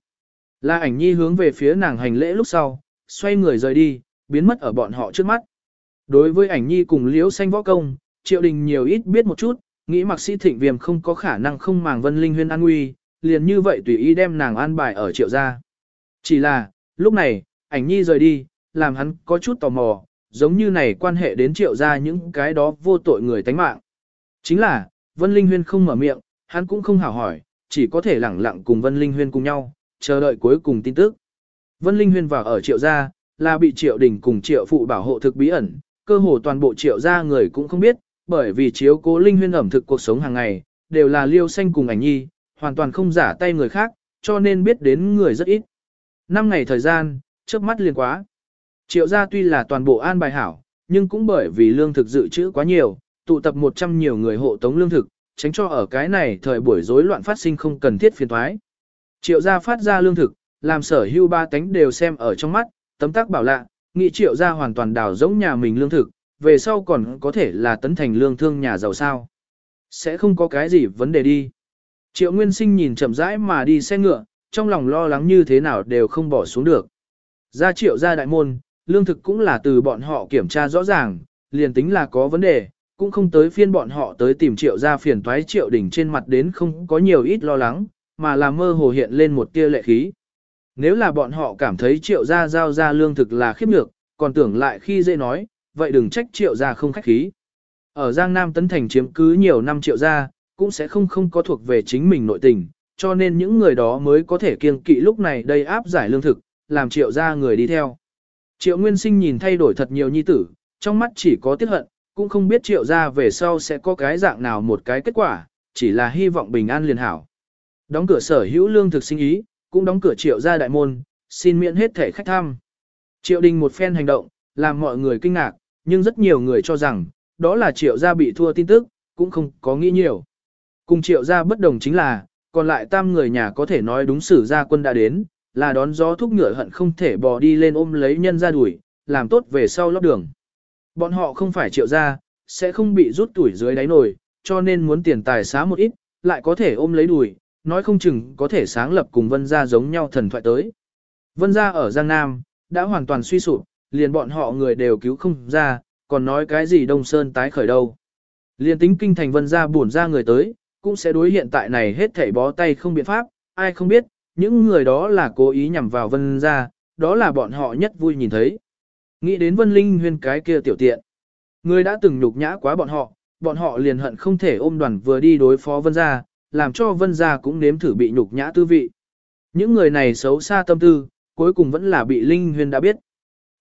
là ảnh nhi hướng về phía nàng hành lễ lúc sau, xoay người rời đi, biến mất ở bọn họ trước mắt. Đối với ảnh nhi cùng liễu xanh võ công, triệu đình nhiều ít biết một chút, nghĩ mặc sĩ thịnh viêm không có khả năng không màng vân linh huyên an nguy, liền như vậy tùy ý đem nàng an bài ở triệu gia. Chỉ là, lúc này, ảnh nhi rời đi, làm hắn có chút tò mò, giống như này quan hệ đến triệu gia những cái đó vô tội người tánh mạng. Chính là, Vân Linh Huyên không mở miệng, hắn cũng không hảo hỏi, chỉ có thể lẳng lặng cùng Vân Linh Huyên cùng nhau, chờ đợi cuối cùng tin tức. Vân Linh Huyên vào ở triệu gia, là bị triệu đình cùng triệu phụ bảo hộ thực bí ẩn, cơ hồ toàn bộ triệu gia người cũng không biết, bởi vì chiếu cố Linh Huyên ẩm thực cuộc sống hàng ngày, đều là liêu xanh cùng ảnh nhi, hoàn toàn không giả tay người khác, cho nên biết đến người rất ít. Năm ngày thời gian, trước mắt liền quá. Triệu gia tuy là toàn bộ an bài hảo, nhưng cũng bởi vì lương thực dự trữ quá nhiều, tụ tập 100 nhiều người hộ tống lương thực, tránh cho ở cái này thời buổi rối loạn phát sinh không cần thiết phiền thoái. Triệu gia phát ra lương thực, làm sở hưu ba tánh đều xem ở trong mắt, tấm tác bảo lạ, nghị triệu gia hoàn toàn đào giống nhà mình lương thực, về sau còn có thể là tấn thành lương thương nhà giàu sao. Sẽ không có cái gì vấn đề đi. Triệu Nguyên Sinh nhìn chậm rãi mà đi xe ngựa, trong lòng lo lắng như thế nào đều không bỏ xuống được. Ra triệu gia đại môn, lương thực cũng là từ bọn họ kiểm tra rõ ràng, liền tính là có vấn đề, cũng không tới phiên bọn họ tới tìm triệu ra phiền toái triệu đỉnh trên mặt đến không có nhiều ít lo lắng, mà là mơ hồ hiện lên một tia lệ khí. Nếu là bọn họ cảm thấy triệu gia giao ra lương thực là khiếp nhược, còn tưởng lại khi dễ nói, vậy đừng trách triệu gia không khách khí. Ở Giang Nam Tấn Thành chiếm cứ nhiều năm triệu gia, cũng sẽ không không có thuộc về chính mình nội tình, cho nên những người đó mới có thể kiêng kỵ lúc này đây áp giải lương thực, làm triệu gia người đi theo. Triệu Nguyên Sinh nhìn thay đổi thật nhiều nhi tử, trong mắt chỉ có tiếc hận, cũng không biết triệu gia về sau sẽ có cái dạng nào một cái kết quả, chỉ là hy vọng bình an liền hảo. Đóng cửa sở hữu lương thực sinh ý, cũng đóng cửa triệu gia đại môn, xin miễn hết thể khách thăm. Triệu đình một phen hành động, làm mọi người kinh ngạc, nhưng rất nhiều người cho rằng, đó là triệu gia bị thua tin tức, cũng không có nghĩ nhiều. Cùng triệu gia bất đồng chính là, còn lại tam người nhà có thể nói đúng sử gia quân đã đến, là đón gió thúc ngựa hận không thể bò đi lên ôm lấy nhân ra đuổi, làm tốt về sau lót đường. Bọn họ không phải triệu gia, sẽ không bị rút tuổi dưới đáy nồi, cho nên muốn tiền tài xá một ít, lại có thể ôm lấy đuổi, nói không chừng có thể sáng lập cùng vân gia giống nhau thần thoại tới. Vân gia ở Giang Nam, đã hoàn toàn suy sụp, liền bọn họ người đều cứu không ra, còn nói cái gì Đông Sơn tái khởi đâu. Liền tính kinh thành vân gia buồn ra người tới, cũng sẽ đối hiện tại này hết thảy bó tay không biện pháp, ai không biết, những người đó là cố ý nhằm vào vân gia, đó là bọn họ nhất vui nhìn thấy. Nghĩ đến vân linh huyên cái kia tiểu tiện. Người đã từng nhục nhã quá bọn họ, bọn họ liền hận không thể ôm đoàn vừa đi đối phó vân gia, làm cho vân gia cũng nếm thử bị nhục nhã tư vị. Những người này xấu xa tâm tư, cuối cùng vẫn là bị linh huyên đã biết.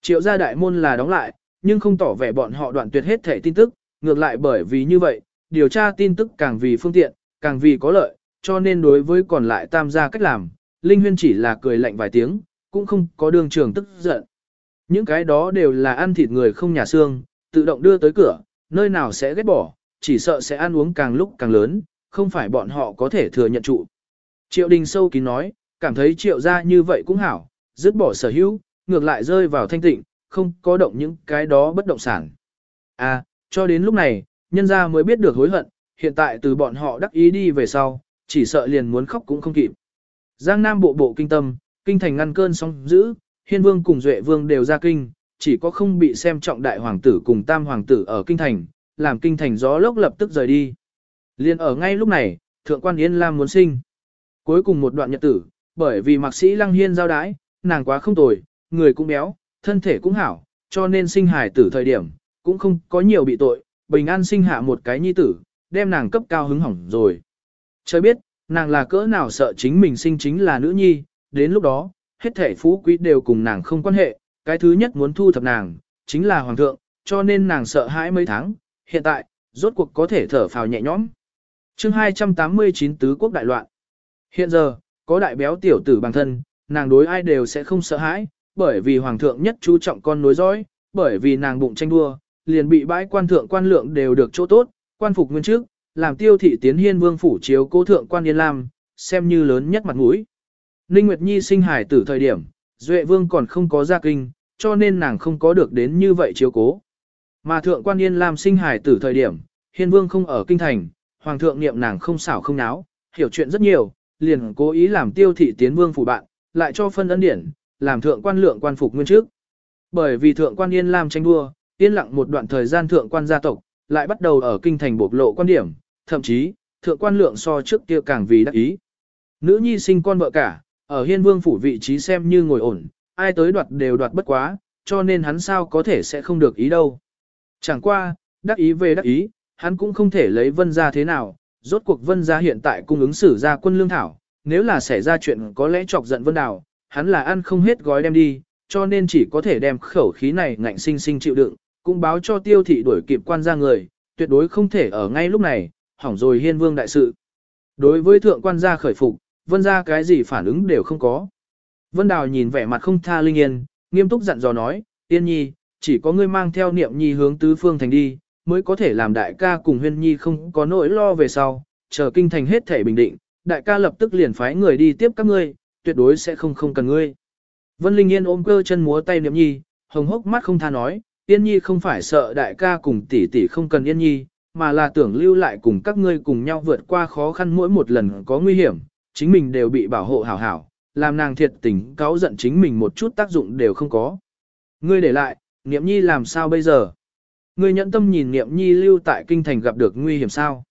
Triệu gia đại môn là đóng lại, nhưng không tỏ vẻ bọn họ đoạn tuyệt hết thể tin tức, ngược lại bởi vì như vậy, điều tra tin tức càng vì phương tiện, càng vì có lợi, cho nên đối với còn lại tam gia cách làm, Linh Huyên chỉ là cười lạnh vài tiếng, cũng không có đường trường tức giận. Những cái đó đều là ăn thịt người không nhà xương, tự động đưa tới cửa, nơi nào sẽ ghét bỏ, chỉ sợ sẽ ăn uống càng lúc càng lớn, không phải bọn họ có thể thừa nhận trụ. Triệu đình sâu kín nói, cảm thấy triệu gia như vậy cũng hảo, dứt bỏ sở hữu, ngược lại rơi vào thanh tịnh, không có động những cái đó bất động sản. À, cho đến lúc này, nhân gia mới biết được hối hận, hiện tại từ bọn họ đắc ý đi về sau, chỉ sợ liền muốn khóc cũng không kịp. Giang Nam bộ bộ kinh tâm, kinh thành ngăn cơn sóng dữ, hiên vương cùng duệ vương đều ra kinh, chỉ có không bị xem trọng đại hoàng tử cùng tam hoàng tử ở kinh thành, làm kinh thành gió lốc lập tức rời đi. Liên ở ngay lúc này, thượng quan Yên Lam muốn sinh. Cuối cùng một đoạn nhật tử, bởi vì mạc sĩ lăng hiên giao đái, nàng quá không tồi, người cũng béo, thân thể cũng hảo, cho nên sinh hài tử thời điểm, cũng không có nhiều bị tội, bình an sinh hạ một cái nhi tử, đem nàng cấp cao hứng hỏng rồi. Trời biết, nàng là cỡ nào sợ chính mình sinh chính là nữ nhi, đến lúc đó, hết thể phú quý đều cùng nàng không quan hệ, cái thứ nhất muốn thu thập nàng, chính là hoàng thượng, cho nên nàng sợ hãi mấy tháng, hiện tại, rốt cuộc có thể thở phào nhẹ nhõm. chương 289 Tứ Quốc Đại Loạn Hiện giờ, có đại béo tiểu tử bằng thân, nàng đối ai đều sẽ không sợ hãi, bởi vì hoàng thượng nhất chú trọng con nối dõi, bởi vì nàng bụng tranh đua, liền bị bãi quan thượng quan lượng đều được chỗ tốt, quan phục nguyên trước, làm tiêu thị tiến hiên vương phủ chiếu cố thượng quan yên lam, xem như lớn nhất mặt mũi. Ninh Nguyệt Nhi sinh hải tử thời điểm, Duệ vương còn không có gia kinh, cho nên nàng không có được đến như vậy chiếu cố. Mà thượng quan yên lam sinh hải tử thời điểm, hiên vương không ở kinh thành, hoàng thượng niệm nàng không xảo không náo, hiểu chuyện rất nhiều, liền cố ý làm tiêu thị tiến vương phủ bạn, lại cho phân ấn điển, làm thượng quan lượng quan phục nguyên trước. Bởi vì thượng quan yên lam tranh đua, yên lặng một đoạn thời gian thượng quan gia tộc, lại bắt đầu ở kinh thành bộc lộ quan điểm, thậm chí, thượng quan lượng so trước kia càng vì đắc ý. Nữ nhi sinh con vợ cả, ở hiên vương phủ vị trí xem như ngồi ổn, ai tới đoạt đều đoạt bất quá, cho nên hắn sao có thể sẽ không được ý đâu. Chẳng qua, đắc ý về đắc ý, hắn cũng không thể lấy vân ra thế nào, rốt cuộc vân ra hiện tại cung ứng sử ra quân lương thảo, nếu là xảy ra chuyện có lẽ chọc giận vân đào, hắn là ăn không hết gói đem đi, cho nên chỉ có thể đem khẩu khí này ngạnh sinh sinh chịu đựng, cũng báo cho tiêu thị đuổi kịp quan gia người, tuyệt đối không thể ở ngay lúc này, hỏng rồi hiên vương đại sự. Đối với thượng quan gia khởi phục, vân gia cái gì phản ứng đều không có. Vân Đào nhìn vẻ mặt không tha linh yên, nghiêm túc dặn dò nói, tiên nhi, chỉ có ngươi mang theo niệm nhi hướng tứ phương thành đi, mới có thể làm đại ca cùng huyên nhi không có nỗi lo về sau, chờ kinh thành hết thể bình định, đại ca lập tức liền phái người đi tiếp các ngươi, tuyệt đối sẽ không không cần ngươi. Vân Linh Yên ôm cơ chân múa tay niệm nhi, hồng hốc mắt không tha nói, Yên Nhi không phải sợ đại ca cùng tỷ tỷ không cần Yên Nhi, mà là tưởng lưu lại cùng các ngươi cùng nhau vượt qua khó khăn mỗi một lần có nguy hiểm, chính mình đều bị bảo hộ hảo hảo, làm nàng thiệt tình cáo giận chính mình một chút tác dụng đều không có. Ngươi để lại, Niệm Nhi làm sao bây giờ? Ngươi nhẫn tâm nhìn niệm nhi lưu tại kinh thành gặp được nguy hiểm sao.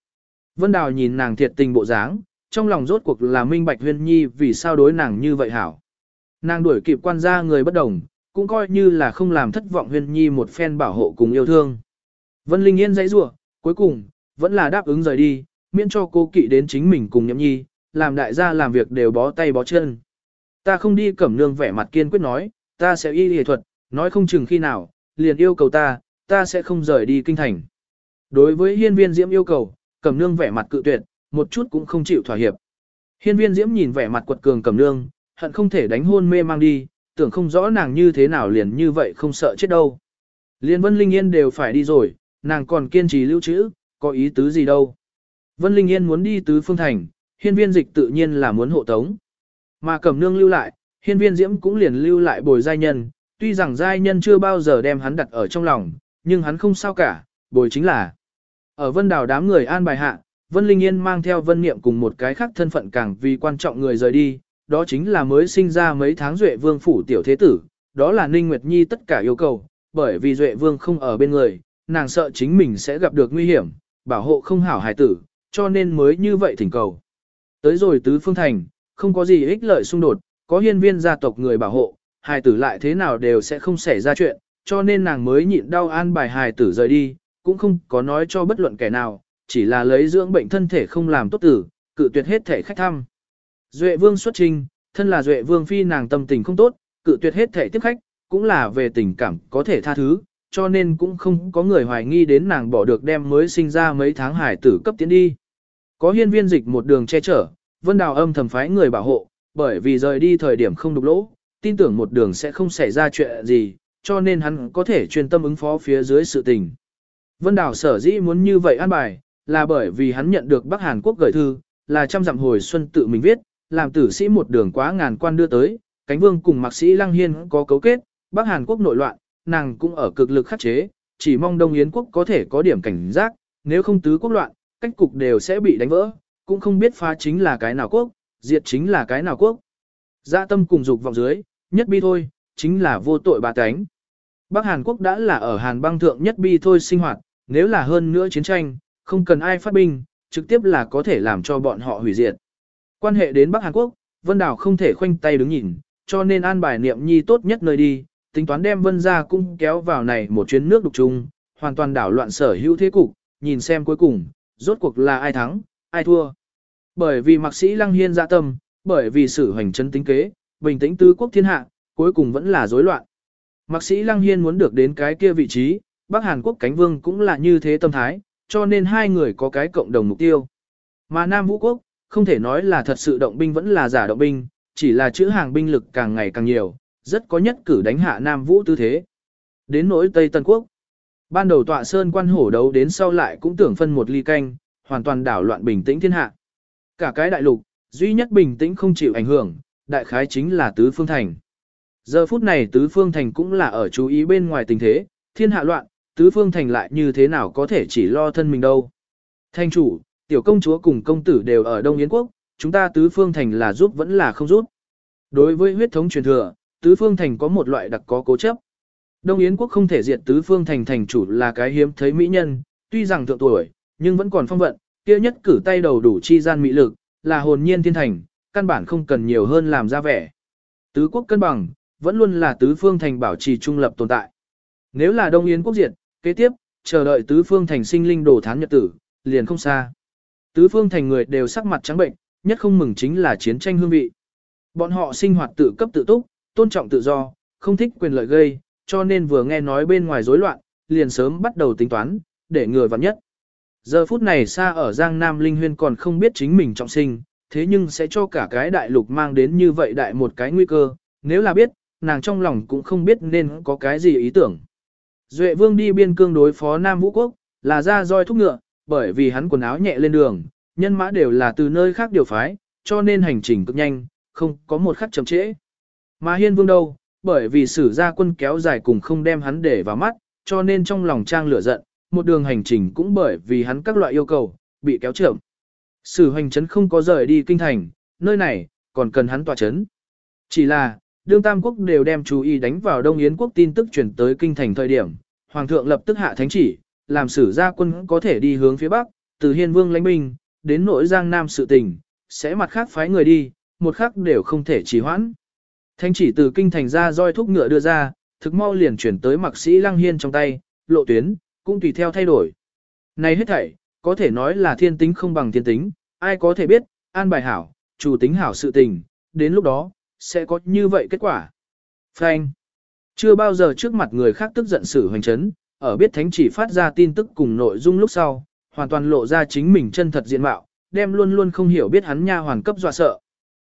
Vân Đào nhìn nàng thiệt tình bộ dáng, trong lòng rốt cuộc là minh bạch huyên nhi vì sao đối nàng như vậy hảo. Nàng đuổi kịp quan gia người bất đồng, cũng coi như là không làm thất vọng huyên nhi một phen bảo hộ cùng yêu thương. Vân Linh Yên dãy rủa cuối cùng, vẫn là đáp ứng rời đi, miễn cho cô kỵ đến chính mình cùng nhậm nhi, làm đại gia làm việc đều bó tay bó chân. Ta không đi cẩm nương vẻ mặt kiên quyết nói, ta sẽ y y thuật, nói không chừng khi nào, liền yêu cầu ta, ta sẽ không rời đi kinh thành. Đối với hiên viên diễm yêu cầu, cẩm nương vẻ mặt cự tuyệt, một chút cũng không chịu thỏa hiệp. Hiên viên diễm nhìn vẻ mặt quật cường cẩm nương, hận không thể đánh hôn mê mang đi, tưởng không rõ nàng như thế nào liền như vậy không sợ chết đâu. Liên Vân Linh Yên đều phải đi rồi, nàng còn kiên trì lưu trữ, có ý tứ gì đâu. Vân Linh Yên muốn đi tứ phương thành, hiên viên dịch tự nhiên là muốn hộ tống. Mà cẩm nương lưu lại, hiên viên diễm cũng liền lưu lại bồi giai nhân, tuy rằng giai nhân chưa bao giờ đem hắn đặt ở trong lòng, nhưng hắn không sao cả, bồi chính là. Ở vân đảo đám người an bài hạ, Vân Linh Yên mang theo Vân Niệm cùng một cái khác thân phận càng vì quan trọng người rời đi, đó chính là mới sinh ra mấy tháng Duệ Vương phủ tiểu thế tử, đó là Ninh Nguyệt Nhi tất cả yêu cầu, bởi vì Duệ Vương không ở bên người, nàng sợ chính mình sẽ gặp được nguy hiểm, bảo hộ không hảo hài tử, cho nên mới như vậy thỉnh cầu. Tới rồi tứ phương thành, không có gì ích lợi xung đột, có hiên viên gia tộc người bảo hộ, hài tử lại thế nào đều sẽ không xảy ra chuyện, cho nên nàng mới nhịn đau an bài hài tử rời đi, cũng không có nói cho bất luận kẻ nào, chỉ là lấy dưỡng bệnh thân thể không làm tốt tử, cự tuyệt hết thể khách thăm. Duệ vương xuất trình, thân là Duệ vương phi nàng tâm tình không tốt, cự tuyệt hết thể tiếp khách, cũng là về tình cảm có thể tha thứ, cho nên cũng không có người hoài nghi đến nàng bỏ được đem mới sinh ra mấy tháng hải tử cấp tiến đi. Có hiên viên dịch một đường che chở, vân đào âm thầm phái người bảo hộ, bởi vì rời đi thời điểm không đục lỗ, tin tưởng một đường sẽ không xảy ra chuyện gì, cho nên hắn có thể chuyên tâm ứng phó phía dưới sự tình. Vân Đào sở dĩ muốn như vậy an bài, là bởi vì hắn nhận được Bắc Hàn Quốc gửi thư, là trăm dặm hồi xuân tự mình viết, làm tử sĩ một đường quá ngàn quan đưa tới, cánh vương cùng mạc sĩ Lăng Hiên có cấu kết, Bắc Hàn Quốc nội loạn, nàng cũng ở cực lực khắc chế, chỉ mong Đông Yến Quốc có thể có điểm cảnh giác, nếu không tứ quốc loạn, cách cục đều sẽ bị đánh vỡ, cũng không biết phá chính là cái nào quốc, diệt chính là cái nào quốc. Dạ tâm cùng dục vọng dưới, nhất bi thôi, chính là vô tội bà tánh. Bắc Hàn Quốc đã là ở Hàn băng thượng nhất bi thôi sinh hoạt, nếu là hơn nữa chiến tranh, không cần ai phát binh, trực tiếp là có thể làm cho bọn họ hủy diệt. Quan hệ đến Bắc Hàn Quốc, Vân Đào không thể khoanh tay đứng nhìn, cho nên an bài niệm nhi tốt nhất nơi đi, tính toán đem Vân gia cung kéo vào này một chuyến nước đục chung, hoàn toàn đảo loạn sở hữu thế cục, nhìn xem cuối cùng, rốt cuộc là ai thắng, ai thua. Bởi vì mạc sĩ Lăng Hiên dạ tâm, bởi vì sử hành chân tính kế, bình tĩnh tứ quốc thiên hạ, cuối cùng vẫn là rối loạn. Mạc sĩ Lăng Hiên muốn được đến cái kia vị trí, Bắc Hàn Quốc cánh vương cũng là như thế tâm thái, cho nên hai người có cái cộng đồng mục tiêu. Mà Nam Vũ Quốc, không thể nói là thật sự động binh vẫn là giả động binh, chỉ là chữ hàng binh lực càng ngày càng nhiều, rất có nhất cử đánh hạ Nam Vũ tư thế. Đến nỗi Tây Tân Quốc, ban đầu tọa sơn quan hổ đấu đến sau lại cũng tưởng phân một ly canh, hoàn toàn đảo loạn bình tĩnh thiên hạ. Cả cái đại lục, duy nhất bình tĩnh không chịu ảnh hưởng, đại khái chính là Tứ Phương Thành. Giờ phút này Tứ Phương Thành cũng là ở chú ý bên ngoài tình thế, thiên hạ loạn, tứ phương thành lại như thế nào có thể chỉ lo thân mình đâu. Thanh chủ, tiểu công chúa cùng công tử đều ở Đông Yến Quốc, chúng ta tứ phương thành là giúp vẫn là không giúp. Đối với huyết thống truyền thừa, tứ phương thành có một loại đặc có cố chấp. Đông Yến Quốc không thể diệt tứ phương thành thành chủ là cái hiếm thấy mỹ nhân, tuy rằng thượng tuổi, nhưng vẫn còn phong vận, kia nhất cử tay đầu đủ chi gian mỹ lực, là hồn nhiên thiên thành, căn bản không cần nhiều hơn làm ra vẻ. Tứ quốc cân bằng, vẫn luôn là tứ phương thành bảo trì trung lập tồn tại. Nếu là Đông Yến Quốc diệt, Kế tiếp, chờ đợi tứ phương thành sinh linh đổ thán nhật tử, liền không xa. Tứ phương thành người đều sắc mặt trắng bệnh, nhất không mừng chính là chiến tranh hương vị. Bọn họ sinh hoạt tự cấp tự túc, tôn trọng tự do, không thích quyền lợi gây, cho nên vừa nghe nói bên ngoài rối loạn, liền sớm bắt đầu tính toán, để người vặn nhất. Giờ phút này xa ở Giang Nam Linh Huyên còn không biết chính mình trọng sinh, thế nhưng sẽ cho cả cái đại lục mang đến như vậy đại một cái nguy cơ, nếu là biết, nàng trong lòng cũng không biết nên có cái gì ý tưởng. Duệ vương đi biên cương đối phó Nam Vũ Quốc, là ra roi thúc ngựa, bởi vì hắn quần áo nhẹ lên đường, nhân mã đều là từ nơi khác điều phái, cho nên hành trình cực nhanh, không có một khắc chậm trễ. Mà hiên vương đâu, bởi vì sử gia quân kéo dài cùng không đem hắn để vào mắt, cho nên trong lòng trang lửa giận, một đường hành trình cũng bởi vì hắn các loại yêu cầu, bị kéo chậm. Sử hoành chấn không có rời đi kinh thành, nơi này, còn cần hắn tòa chấn. Chỉ là, đương Tam Quốc đều đem chú ý đánh vào Đông Yến Quốc tin tức chuyển tới kinh thành thời điểm, hoàng thượng lập tức hạ thánh chỉ, làm sử gia quân có thể đi hướng phía bắc, từ hiên vương lãnh binh, đến nội giang nam sự tình, sẽ mặt khác phái người đi, một khắc đều không thể trì hoãn. Thánh chỉ từ kinh thành ra roi thúc ngựa đưa ra, thực mau liền chuyển tới mặc sĩ lăng hiên trong tay, lộ tuyến, cũng tùy theo thay đổi. Này hết thảy, có thể nói là thiên tính không bằng thiên tính, ai có thể biết, an bài hảo, chủ tính hảo sự tình, đến lúc đó, sẽ có như vậy kết quả. Frank Chưa bao giờ trước mặt người khác tức giận sự hoành chấn, ở biết thánh chỉ phát ra tin tức cùng nội dung lúc sau, hoàn toàn lộ ra chính mình chân thật diện mạo, đem luôn luôn không hiểu biết hắn nha hoàn cấp dọa sợ.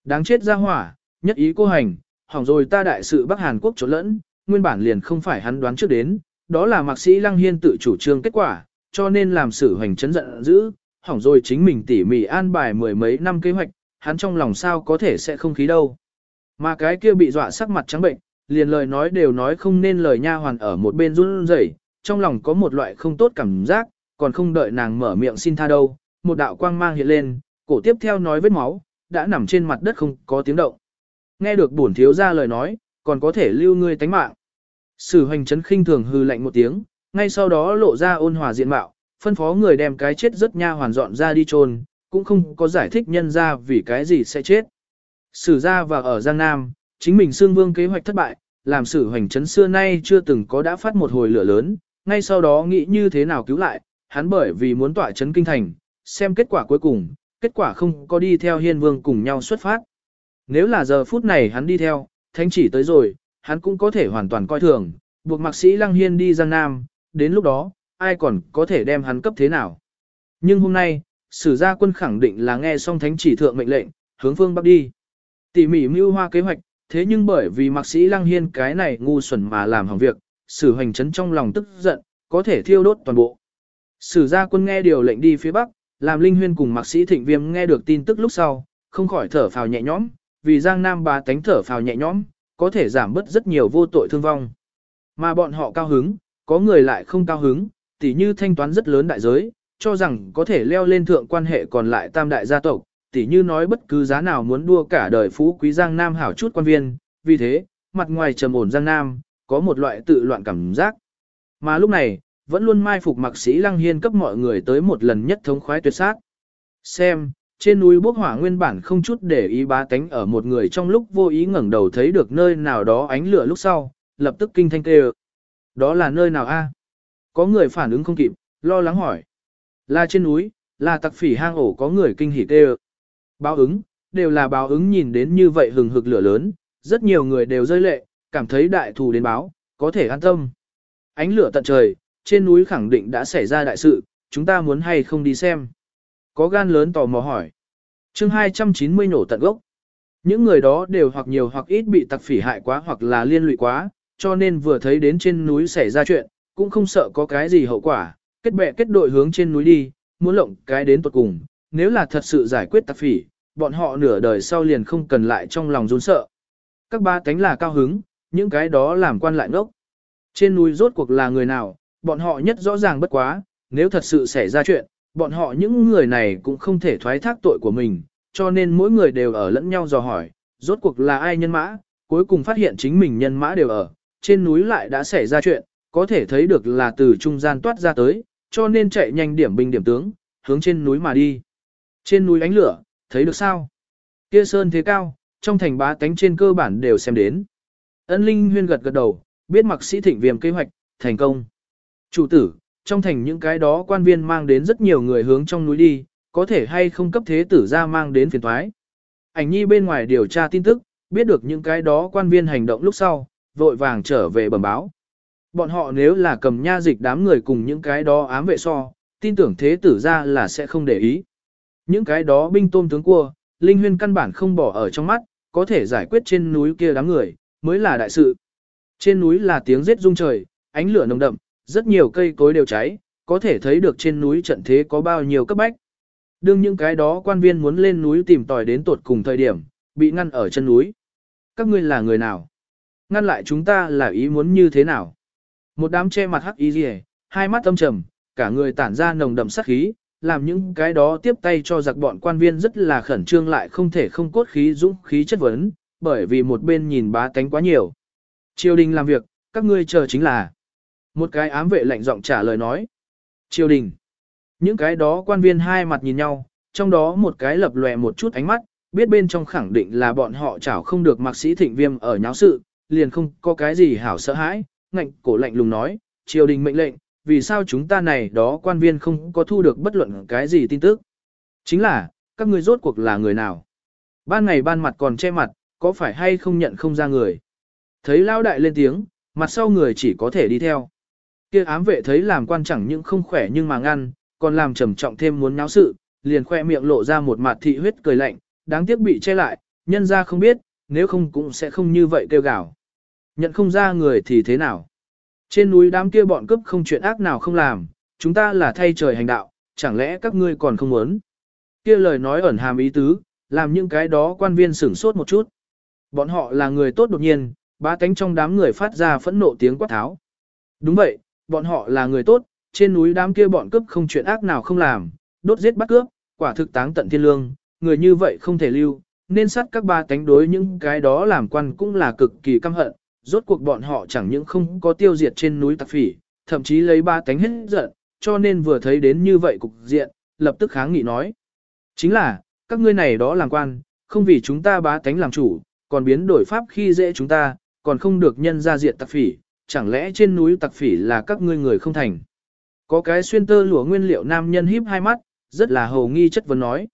Đáng chết ra hỏa, nhất ý cô hành, hỏng rồi ta đại sự Bắc Hàn Quốc trốn lẫn, nguyên bản liền không phải hắn đoán trước đến, đó là mạc sĩ Lăng Hiên tự chủ trương kết quả, cho nên làm sự hoành chấn giận dữ, hỏng rồi chính mình tỉ mỉ an bài mười mấy năm kế hoạch, hắn trong lòng sao có thể sẽ không khí đâu. Mà cái kia bị dọa sắc mặt trắng bệnh, liền lời nói đều nói không nên lời nha hoàn ở một bên run rẩy, trong lòng có một loại không tốt cảm giác, còn không đợi nàng mở miệng xin tha đâu, một đạo quang mang hiện lên, cổ tiếp theo nói vết máu, đã nằm trên mặt đất không có tiếng động. Nghe được bổn thiếu ra lời nói, còn có thể lưu ngươi tánh mạng. Sử hoành chấn khinh thường hư lạnh một tiếng, ngay sau đó lộ ra ôn hòa diện mạo, phân phó người đem cái chết rất nha hoàn dọn ra đi chôn, cũng không có giải thích nhân ra vì cái gì sẽ chết. Sử ra và ở Giang Nam, chính mình xương vương kế hoạch thất bại, làm sử hoành chấn xưa nay chưa từng có đã phát một hồi lửa lớn, ngay sau đó nghĩ như thế nào cứu lại, hắn bởi vì muốn tỏa chấn kinh thành, xem kết quả cuối cùng, kết quả không có đi theo hiên vương cùng nhau xuất phát. Nếu là giờ phút này hắn đi theo, thánh chỉ tới rồi, hắn cũng có thể hoàn toàn coi thường, buộc mạc sĩ lăng hiên đi Giang Nam, đến lúc đó, ai còn có thể đem hắn cấp thế nào. Nhưng hôm nay, sử gia quân khẳng định là nghe xong thánh chỉ thượng mệnh lệnh, hướng phương bắc đi. Tỉ mỉ mưu hoa kế hoạch, thế nhưng bởi vì mạc sĩ lăng hiên cái này ngu xuẩn mà làm hỏng việc, sử hành chấn trong lòng tức giận, có thể thiêu đốt toàn bộ. Sử gia quân nghe điều lệnh đi phía bắc, làm linh huyên cùng mạc sĩ thịnh viêm nghe được tin tức lúc sau, không khỏi thở phào nhẹ nhõm, vì giang nam bá tánh thở phào nhẹ nhõm, có thể giảm bớt rất nhiều vô tội thương vong. Mà bọn họ cao hứng, có người lại không cao hứng, tỉ như thanh toán rất lớn đại giới, cho rằng có thể leo lên thượng quan hệ còn lại tam đại gia tộc, tỉ như nói bất cứ giá nào muốn đua cả đời phú quý Giang Nam hảo chút quan viên, vì thế, mặt ngoài trầm ổn Giang Nam, có một loại tự loạn cảm giác. Mà lúc này, vẫn luôn mai phục mặc sĩ Lăng Hiên cấp mọi người tới một lần nhất thống khoái tuyệt sát. Xem, trên núi bốc hỏa nguyên bản không chút để ý bá tánh ở một người trong lúc vô ý ngẩng đầu thấy được nơi nào đó ánh lửa lúc sau, lập tức kinh thanh kêu. Đó là nơi nào a? Có người phản ứng không kịp, lo lắng hỏi. Là trên núi, là tặc phỉ hang ổ có người kinh hỉ kêu. Báo ứng, đều là báo ứng nhìn đến như vậy hừng hực lửa lớn, rất nhiều người đều rơi lệ, cảm thấy đại thù đến báo, có thể an tâm. Ánh lửa tận trời, trên núi khẳng định đã xảy ra đại sự, chúng ta muốn hay không đi xem. Có gan lớn tò mò hỏi. chương 290 nổ tận gốc. Những người đó đều hoặc nhiều hoặc ít bị tặc phỉ hại quá hoặc là liên lụy quá, cho nên vừa thấy đến trên núi xảy ra chuyện, cũng không sợ có cái gì hậu quả, kết bè kết đội hướng trên núi đi, muốn lộng cái đến tuột cùng, nếu là thật sự giải quyết tặc phỉ, bọn họ nửa đời sau liền không cần lại trong lòng run sợ. Các ba cánh là cao hứng, những cái đó làm quan lại ngốc. Trên núi rốt cuộc là người nào, bọn họ nhất rõ ràng bất quá, nếu thật sự xảy ra chuyện, bọn họ những người này cũng không thể thoái thác tội của mình, cho nên mỗi người đều ở lẫn nhau dò hỏi, rốt cuộc là ai nhân mã, cuối cùng phát hiện chính mình nhân mã đều ở, trên núi lại đã xảy ra chuyện, có thể thấy được là từ trung gian toát ra tới, cho nên chạy nhanh điểm binh điểm tướng, hướng trên núi mà đi. Trên núi ánh lửa, thấy được sao? Kia sơn thế cao, trong thành bá tánh trên cơ bản đều xem đến. Ân Linh huyên gật gật đầu, biết mặc sĩ thịnh viêm kế hoạch, thành công. Chủ tử, trong thành những cái đó quan viên mang đến rất nhiều người hướng trong núi đi, có thể hay không cấp thế tử ra mang đến phiền thoái. Ảnh nhi bên ngoài điều tra tin tức, biết được những cái đó quan viên hành động lúc sau, vội vàng trở về bẩm báo. Bọn họ nếu là cầm nha dịch đám người cùng những cái đó ám vệ so, tin tưởng thế tử ra là sẽ không để ý. Những cái đó binh tôm tướng cua, Linh Huyên căn bản không bỏ ở trong mắt, có thể giải quyết trên núi kia đám người, mới là đại sự. Trên núi là tiếng giết rung trời, ánh lửa nồng đậm, rất nhiều cây cối đều cháy, có thể thấy được trên núi trận thế có bao nhiêu cấp bách. Đương những cái đó quan viên muốn lên núi tìm tòi đến tột cùng thời điểm, bị ngăn ở chân núi. Các ngươi là người nào? Ngăn lại chúng ta là ý muốn như thế nào? Một đám che mặt hắc y rìa, hai mắt âm trầm, cả người tản ra nồng đậm sát khí, làm những cái đó tiếp tay cho giặc bọn quan viên rất là khẩn trương lại không thể không cốt khí dũng khí chất vấn, bởi vì một bên nhìn bá tánh quá nhiều. Triều đình làm việc, các ngươi chờ chính là Một cái ám vệ lạnh giọng trả lời nói. Triều đình. Những cái đó quan viên hai mặt nhìn nhau, trong đó một cái lập lòe một chút ánh mắt, biết bên trong khẳng định là bọn họ chảo không được mạc sĩ thịnh viêm ở nháo sự, liền không có cái gì hảo sợ hãi, ngạnh cổ lạnh lùng nói, triều đình mệnh lệnh, vì sao chúng ta này đó quan viên không có thu được bất luận cái gì tin tức. Chính là, các ngươi rốt cuộc là người nào? Ban ngày ban mặt còn che mặt, có phải hay không nhận không ra người? Thấy lao đại lên tiếng, mặt sau người chỉ có thể đi theo. Kia ám vệ thấy làm quan chẳng những không khỏe nhưng mà ngăn, còn làm trầm trọng thêm muốn náo sự, liền khoe miệng lộ ra một mặt thị huyết cười lạnh, đáng tiếc bị che lại, nhân ra không biết, nếu không cũng sẽ không như vậy kêu gào. Nhận không ra người thì thế nào? Trên núi đám kia bọn cướp không chuyện ác nào không làm, chúng ta là thay trời hành đạo, chẳng lẽ các ngươi còn không muốn? Kia lời nói ẩn hàm ý tứ, làm những cái đó quan viên sửng sốt một chút. Bọn họ là người tốt đột nhiên, ba cánh trong đám người phát ra phẫn nộ tiếng quát tháo. Đúng vậy, bọn họ là người tốt, trên núi đám kia bọn cướp không chuyện ác nào không làm, đốt giết bắt cướp, quả thực táng tận thiên lương, người như vậy không thể lưu, nên sát các ba cánh đối những cái đó làm quan cũng là cực kỳ căm hận, rốt cuộc bọn họ chẳng những không có tiêu diệt trên núi tạc phỉ, thậm chí lấy ba cánh hết giận, cho nên vừa thấy đến như vậy cục diện, lập tức kháng nghị nói. Chính là, các ngươi này đó làm quan, không vì chúng ta bá tánh làm chủ, còn biến đổi pháp khi dễ chúng ta, còn không được nhân ra diện tặc phỉ, chẳng lẽ trên núi tặc phỉ là các ngươi người không thành. Có cái xuyên tơ lụa nguyên liệu nam nhân híp hai mắt, rất là hầu nghi chất vấn nói.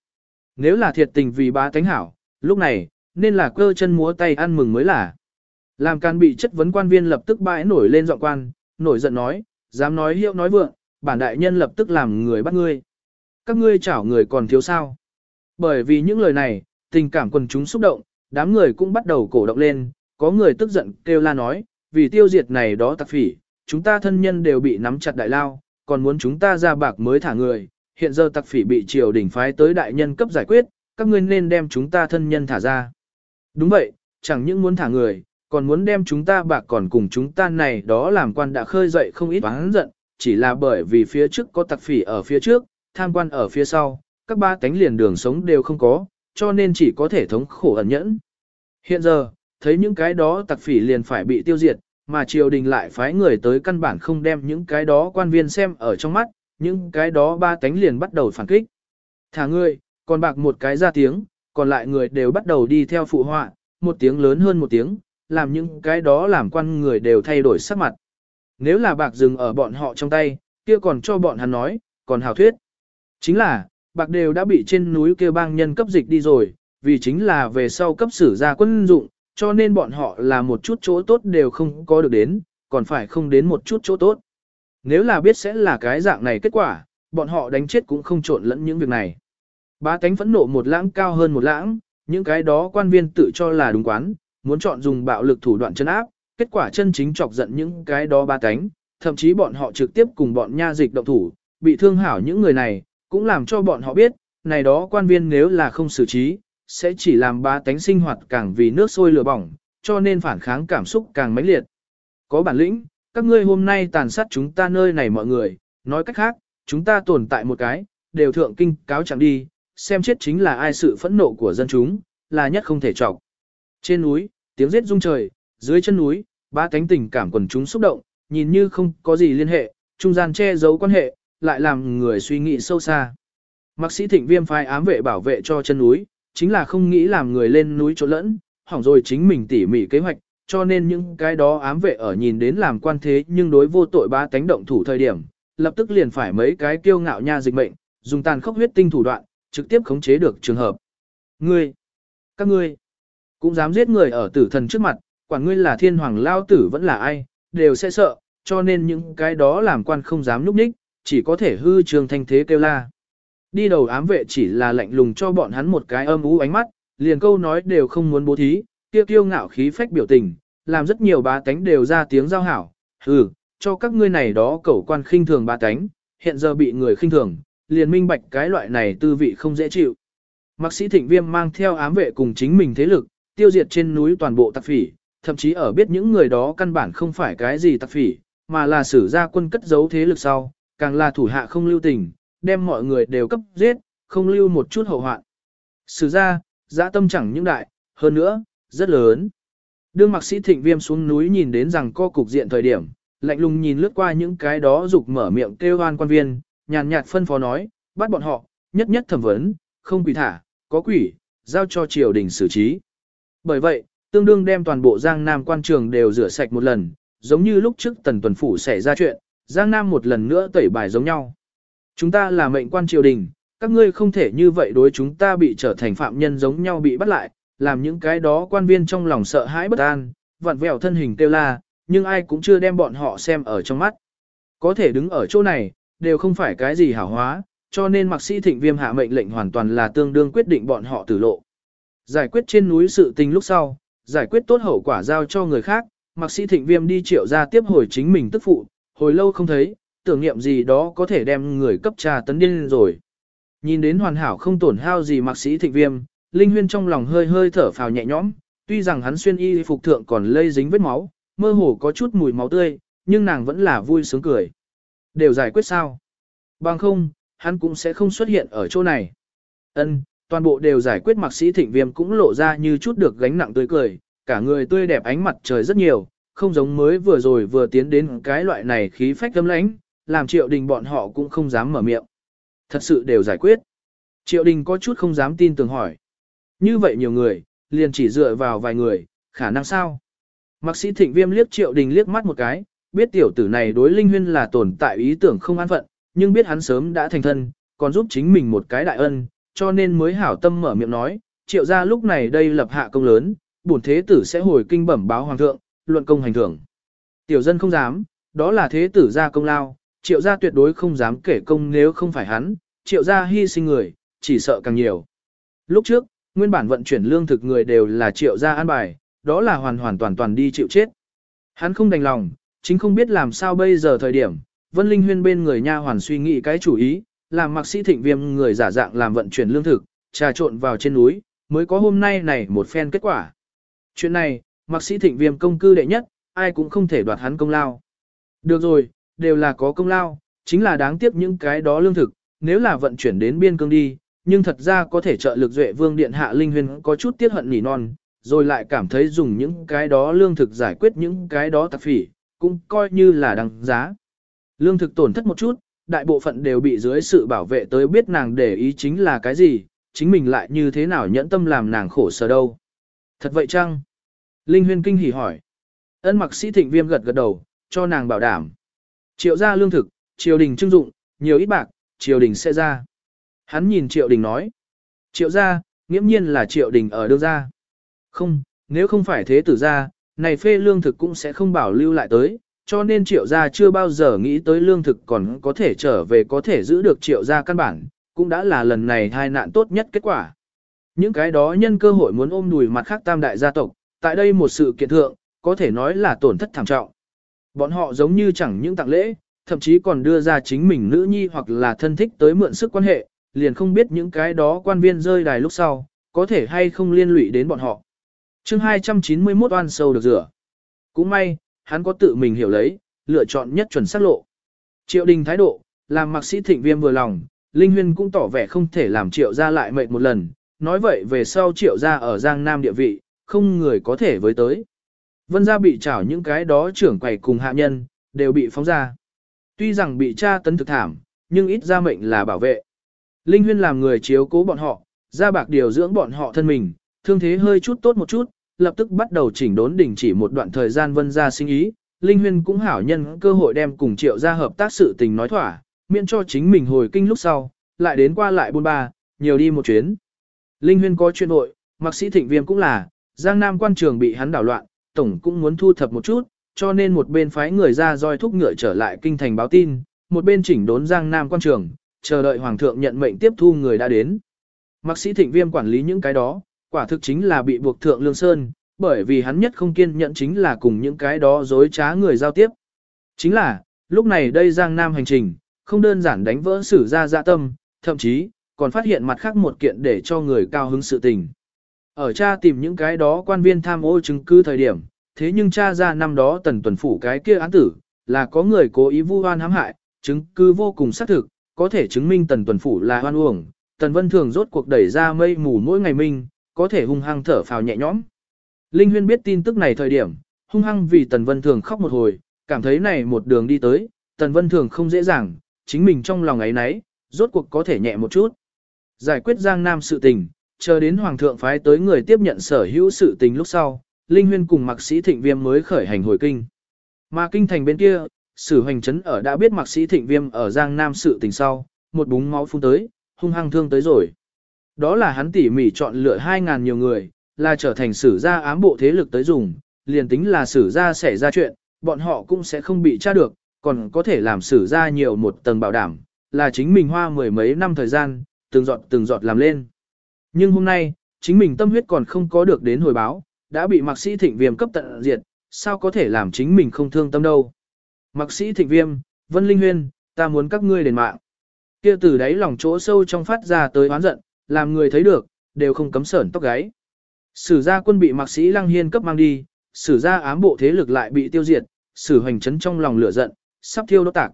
Nếu là thiệt tình vì bá tánh hảo, lúc này, nên là cơ chân múa tay ăn mừng mới là. Làm can bị chất vấn quan viên lập tức bãi nổi lên giọng quan, nổi giận nói, dám nói hiệu nói vượng, bản đại nhân lập tức làm người bắt ngươi. Các ngươi chảo người còn thiếu sao. Bởi vì những lời này, tình cảm quần chúng xúc động, đám người cũng bắt đầu cổ động lên, có người tức giận kêu la nói, vì tiêu diệt này đó tặc phỉ, chúng ta thân nhân đều bị nắm chặt đại lao, còn muốn chúng ta ra bạc mới thả người, hiện giờ tặc phỉ bị triều đình phái tới đại nhân cấp giải quyết, các ngươi nên đem chúng ta thân nhân thả ra. Đúng vậy, chẳng những muốn thả người, còn muốn đem chúng ta bạc còn cùng chúng ta này đó làm quan đã khơi dậy không ít oán giận, chỉ là bởi vì phía trước có tặc phỉ ở phía trước, tham quan ở phía sau, các ba tánh liền đường sống đều không có, cho nên chỉ có thể thống khổ ẩn nhẫn. Hiện giờ, thấy những cái đó tặc phỉ liền phải bị tiêu diệt, mà triều đình lại phái người tới căn bản không đem những cái đó quan viên xem ở trong mắt, những cái đó ba tánh liền bắt đầu phản kích. Thả ngươi, còn bạc một cái ra tiếng, còn lại người đều bắt đầu đi theo phụ họa, một tiếng lớn hơn một tiếng, làm những cái đó làm quan người đều thay đổi sắc mặt. Nếu là bạc dừng ở bọn họ trong tay, kia còn cho bọn hắn nói, còn hào thuyết. Chính là, bạc đều đã bị trên núi kêu bang nhân cấp dịch đi rồi, vì chính là về sau cấp sử ra quân dụng, cho nên bọn họ là một chút chỗ tốt đều không có được đến, còn phải không đến một chút chỗ tốt. Nếu là biết sẽ là cái dạng này kết quả, bọn họ đánh chết cũng không trộn lẫn những việc này. Bá tánh phẫn nộ một lãng cao hơn một lãng, những cái đó quan viên tự cho là đúng quán, muốn chọn dùng bạo lực thủ đoạn chân áp, kết quả chân chính chọc giận những cái đó ba tánh, thậm chí bọn họ trực tiếp cùng bọn nha dịch động thủ, bị thương hảo những người này, cũng làm cho bọn họ biết, này đó quan viên nếu là không xử trí, sẽ chỉ làm ba tánh sinh hoạt càng vì nước sôi lửa bỏng, cho nên phản kháng cảm xúc càng mãnh liệt. Có bản lĩnh, các ngươi hôm nay tàn sát chúng ta nơi này mọi người, nói cách khác, chúng ta tồn tại một cái, đều thượng kinh cáo chẳng đi, xem chết chính là ai sự phẫn nộ của dân chúng, là nhất không thể trọc. Trên núi, tiếng giết rung trời, dưới chân núi, ba cánh tình cảm quần chúng xúc động, nhìn như không có gì liên hệ, trung gian che giấu quan hệ, lại làm người suy nghĩ sâu xa. Mạc sĩ thịnh viêm phái ám vệ bảo vệ cho chân núi, chính là không nghĩ làm người lên núi chỗ lẫn, hỏng rồi chính mình tỉ mỉ kế hoạch, cho nên những cái đó ám vệ ở nhìn đến làm quan thế nhưng đối vô tội ba tánh động thủ thời điểm, lập tức liền phải mấy cái kiêu ngạo nha dịch mệnh, dùng tàn khốc huyết tinh thủ đoạn, trực tiếp khống chế được trường hợp. Ngươi, các ngươi, cũng dám giết người ở tử thần trước mặt, quản ngươi là thiên hoàng lao tử vẫn là ai, đều sẽ sợ, cho nên những cái đó làm quan không dám núp ních, chỉ có thể hư trường thanh thế kêu la. Đi đầu ám vệ chỉ là lạnh lùng cho bọn hắn một cái âm ú ánh mắt, liền câu nói đều không muốn bố thí, kia kiêu ngạo khí phách biểu tình, làm rất nhiều bá tánh đều ra tiếng giao hảo, hừ, cho các ngươi này đó cẩu quan khinh thường bá tánh, hiện giờ bị người khinh thường, liền minh bạch cái loại này tư vị không dễ chịu. Mạc sĩ thịnh viêm mang theo ám vệ cùng chính mình thế lực, tiêu diệt trên núi toàn bộ tạc phỉ, thậm chí ở biết những người đó căn bản không phải cái gì tạc phỉ, mà là sử ra quân cất giấu thế lực sau, càng là thủ hạ không lưu tình, đem mọi người đều cấp giết, không lưu một chút hậu hoạn. Sử ra, dã tâm chẳng những đại, hơn nữa, rất lớn. Đương mạc sĩ thịnh viêm xuống núi nhìn đến rằng co cục diện thời điểm, lạnh lùng nhìn lướt qua những cái đó dục mở miệng kêu hoan quan viên, nhàn nhạt phân phó nói, bắt bọn họ, nhất nhất thẩm vấn, không quỷ thả, có quỷ, giao cho triều đình xử trí. Bởi vậy, tương đương đem toàn bộ Giang Nam quan trường đều rửa sạch một lần, giống như lúc trước tần tuần phủ xảy ra chuyện, Giang Nam một lần nữa tẩy bài giống nhau. Chúng ta là mệnh quan triều đình, các ngươi không thể như vậy đối chúng ta bị trở thành phạm nhân giống nhau bị bắt lại, làm những cái đó quan viên trong lòng sợ hãi bất an, vặn vẹo thân hình kêu la, nhưng ai cũng chưa đem bọn họ xem ở trong mắt. Có thể đứng ở chỗ này, đều không phải cái gì hảo hóa, cho nên mặc sĩ thịnh viêm hạ mệnh lệnh hoàn toàn là tương đương quyết định bọn họ tử lộ. Giải quyết trên núi sự tình lúc sau, giải quyết tốt hậu quả giao cho người khác, mặc sĩ thịnh viêm đi triệu ra tiếp hồi chính mình tức phụ, hồi lâu không thấy, tưởng niệm gì đó có thể đem người cấp trà tấn điên rồi. Nhìn đến hoàn hảo không tổn hao gì mặc sĩ thịnh viêm, Linh Huyên trong lòng hơi hơi thở phào nhẹ nhõm, tuy rằng hắn xuyên y phục thượng còn lây dính vết máu, mơ hồ có chút mùi máu tươi, nhưng nàng vẫn là vui sướng cười. Đều giải quyết sao? Bằng không, hắn cũng sẽ không xuất hiện ở chỗ này. Ân, toàn bộ đều giải quyết mặc sĩ thịnh viêm cũng lộ ra như chút được gánh nặng tươi cười, cả người tươi đẹp ánh mặt trời rất nhiều, không giống mới vừa rồi vừa tiến đến cái loại này khí phách tâm lãnh, làm triệu đình bọn họ cũng không dám mở miệng. Thật sự đều giải quyết. Triệu đình có chút không dám tin tưởng hỏi. Như vậy nhiều người, liền chỉ dựa vào vài người, khả năng sao? Mạc sĩ thịnh viêm liếc triệu đình liếc mắt một cái, biết tiểu tử này đối linh huyên là tồn tại ý tưởng không an phận, nhưng biết hắn sớm đã thành thân, còn giúp chính mình một cái đại ân, cho nên mới hảo tâm mở miệng nói, triệu ra lúc này đây lập hạ công lớn, bổn thế tử sẽ hồi kinh bẩm báo hoàng thượng, luận công hành thưởng. Tiểu dân không dám, đó là thế tử gia công lao, triệu gia tuyệt đối không dám kể công nếu không phải hắn, triệu gia hy sinh người, chỉ sợ càng nhiều. Lúc trước, nguyên bản vận chuyển lương thực người đều là triệu gia an bài, đó là hoàn hoàn toàn toàn đi chịu chết. Hắn không đành lòng, chính không biết làm sao bây giờ thời điểm, Vân Linh Huyên bên người nha hoàn suy nghĩ cái chủ ý, làm mặc sĩ thịnh viêm người giả dạng làm vận chuyển lương thực, trà trộn vào trên núi, mới có hôm nay này một phen kết quả. Chuyện này, mặc sĩ thịnh viêm công cư đệ nhất, ai cũng không thể đoạt hắn công lao. Được rồi, đều là có công lao, chính là đáng tiếc những cái đó lương thực, nếu là vận chuyển đến biên cương đi, nhưng thật ra có thể trợ lực duệ vương điện hạ linh huyền có chút tiết hận nỉ non, rồi lại cảm thấy dùng những cái đó lương thực giải quyết những cái đó tạp phỉ, cũng coi như là đăng giá. Lương thực tổn thất một chút, đại bộ phận đều bị dưới sự bảo vệ tới biết nàng để ý chính là cái gì, chính mình lại như thế nào nhẫn tâm làm nàng khổ sở đâu. Thật vậy chăng? Linh huyên kinh hỉ hỏi. Ân mặc sĩ thịnh viêm gật gật đầu, cho nàng bảo đảm. Triệu ra lương thực, triều đình trưng dụng, nhiều ít bạc, triều đình sẽ ra. Hắn nhìn triệu đình nói. Triệu ra, nghiễm nhiên là triệu đình ở đương ra. Không, nếu không phải thế tử ra, này phê lương thực cũng sẽ không bảo lưu lại tới, cho nên triệu gia chưa bao giờ nghĩ tới lương thực còn có thể trở về có thể giữ được triệu gia căn bản, cũng đã là lần này hai nạn tốt nhất kết quả. Những cái đó nhân cơ hội muốn ôm đùi mặt khác tam đại gia tộc, tại đây một sự kiện thượng, có thể nói là tổn thất thảm trọng. Bọn họ giống như chẳng những tặng lễ, thậm chí còn đưa ra chính mình nữ nhi hoặc là thân thích tới mượn sức quan hệ, liền không biết những cái đó quan viên rơi đài lúc sau, có thể hay không liên lụy đến bọn họ. chương 291 oan sâu được rửa. Cũng may, hắn có tự mình hiểu lấy, lựa chọn nhất chuẩn xác lộ. Triệu đình thái độ, làm mạc sĩ thịnh viêm vừa lòng, Linh Huyên cũng tỏ vẻ không thể làm triệu gia lại mệnh một lần, nói vậy về sau triệu gia ở Giang Nam địa vị, không người có thể với tới. Vân gia bị trảo những cái đó trưởng quầy cùng hạ nhân, đều bị phóng ra. Tuy rằng bị tra tấn thực thảm, nhưng ít ra mệnh là bảo vệ. Linh Huyên làm người chiếu cố bọn họ, ra bạc điều dưỡng bọn họ thân mình, thương thế hơi chút tốt một chút, lập tức bắt đầu chỉnh đốn đình chỉ một đoạn thời gian vân gia sinh ý. Linh Huyên cũng hảo nhân cơ hội đem cùng triệu gia hợp tác sự tình nói thỏa, miễn cho chính mình hồi kinh lúc sau, lại đến qua lại buôn ba, nhiều đi một chuyến. Linh Huyên có chuyện nội, mặc sĩ thịnh viêm cũng là, Giang Nam quan trường bị hắn đảo loạn, tổng cũng muốn thu thập một chút, cho nên một bên phái người ra roi thúc ngựa trở lại kinh thành báo tin, một bên chỉnh đốn Giang Nam quan trường, chờ đợi Hoàng thượng nhận mệnh tiếp thu người đã đến. Mạc sĩ thịnh viêm quản lý những cái đó, quả thực chính là bị buộc thượng lương sơn, bởi vì hắn nhất không kiên nhẫn chính là cùng những cái đó dối trá người giao tiếp. Chính là, lúc này đây Giang Nam hành trình, không đơn giản đánh vỡ sử ra dạ tâm, thậm chí, còn phát hiện mặt khác một kiện để cho người cao hứng sự tình. Ở cha tìm những cái đó quan viên tham ô chứng cứ thời điểm, thế nhưng cha ra năm đó tần tuần phủ cái kia án tử, là có người cố ý vu oan hãm hại, chứng cứ vô cùng xác thực, có thể chứng minh tần tuần phủ là hoan uổng, tần vân thường rốt cuộc đẩy ra mây mù mỗi ngày minh, có thể hung hăng thở phào nhẹ nhõm. Linh Huyên biết tin tức này thời điểm, hung hăng vì tần vân thường khóc một hồi, Cảm thấy này một đường đi tới, Tần Vân Thường không dễ dàng, chính mình trong lòng ấy nấy, rốt cuộc có thể nhẹ một chút. Giải quyết Giang Nam sự tình, chờ đến Hoàng thượng phái tới người tiếp nhận sở hữu sự tình lúc sau, Linh Huyên cùng mạc sĩ thịnh viêm mới khởi hành hồi kinh. Mà kinh thành bên kia, sử hoành trấn ở đã biết mạc sĩ thịnh viêm ở Giang Nam sự tình sau, một búng máu phun tới, hung hăng thương tới rồi. Đó là hắn tỉ mỉ chọn lựa 2.000 nhiều người, là trở thành sử gia ám bộ thế lực tới dùng, liền tính là sử gia xảy ra chuyện, bọn họ cũng sẽ không bị tra được, còn có thể làm sử gia nhiều một tầng bảo đảm, là chính mình hoa mười mấy năm thời gian, từng giọt từng giọt làm lên. Nhưng hôm nay, chính mình tâm huyết còn không có được đến hồi báo, đã bị mạc sĩ thịnh viêm cấp tận diệt, sao có thể làm chính mình không thương tâm đâu. Mạc sĩ thịnh viêm, Vân Linh Huyên, ta muốn các ngươi đền mạng. kia từ đấy lòng chỗ sâu trong phát ra tới oán giận, làm người thấy được, đều không cấm sởn tóc gáy. Sử gia quân bị mạc sĩ Lăng Hiên cấp mang đi, sử gia ám bộ thế lực lại bị tiêu diệt, sử hoành chấn trong lòng lửa giận, sắp thiêu đốt tạc.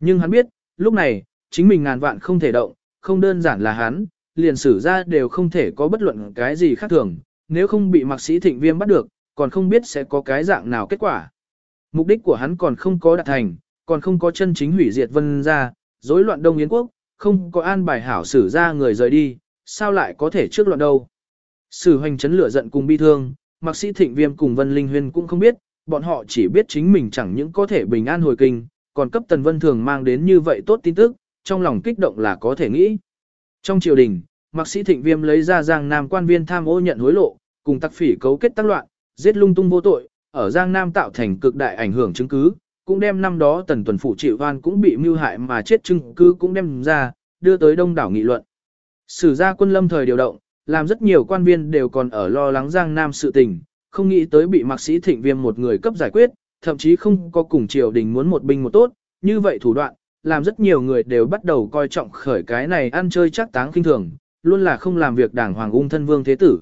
Nhưng hắn biết, lúc này, chính mình ngàn vạn không thể động, không đơn giản là hắn, liền sử ra đều không thể có bất luận cái gì khác thường, nếu không bị mạc sĩ thịnh viêm bắt được, còn không biết sẽ có cái dạng nào kết quả. Mục đích của hắn còn không có đạt thành, còn không có chân chính hủy diệt vân gia, rối loạn Đông Yến quốc, không có an bài hảo sử ra người rời đi, sao lại có thể trước loạn đâu. Sử hoành chấn lửa giận cùng bi thương, mạc sĩ thịnh viêm cùng Vân Linh Huyên cũng không biết, bọn họ chỉ biết chính mình chẳng những có thể bình an hồi kinh, còn cấp Tần Vân Thường mang đến như vậy tốt tin tức, trong lòng kích động là có thể nghĩ. Trong triều đình, mạc sĩ thịnh viêm lấy ra Giang Nam quan viên tham ô nhận hối lộ, cùng tặc phỉ cấu kết tác loạn, giết lung tung vô tội, ở Giang Nam tạo thành cực đại ảnh hưởng chứng cứ, cũng đem năm đó tần tuần phủ trị hoan cũng bị mưu hại mà chết chứng cứ cũng đem ra, đưa tới đông đảo nghị luận. Sử gia quân lâm thời điều động, làm rất nhiều quan viên đều còn ở lo lắng Giang Nam sự tình, không nghĩ tới bị mạc sĩ thịnh viêm một người cấp giải quyết, thậm chí không có cùng triều đình muốn một binh một tốt, như vậy thủ đoạn, làm rất nhiều người đều bắt đầu coi trọng khởi cái này ăn chơi chắc táng kinh thường, luôn là không làm việc đảng hoàng ung thân vương thế tử.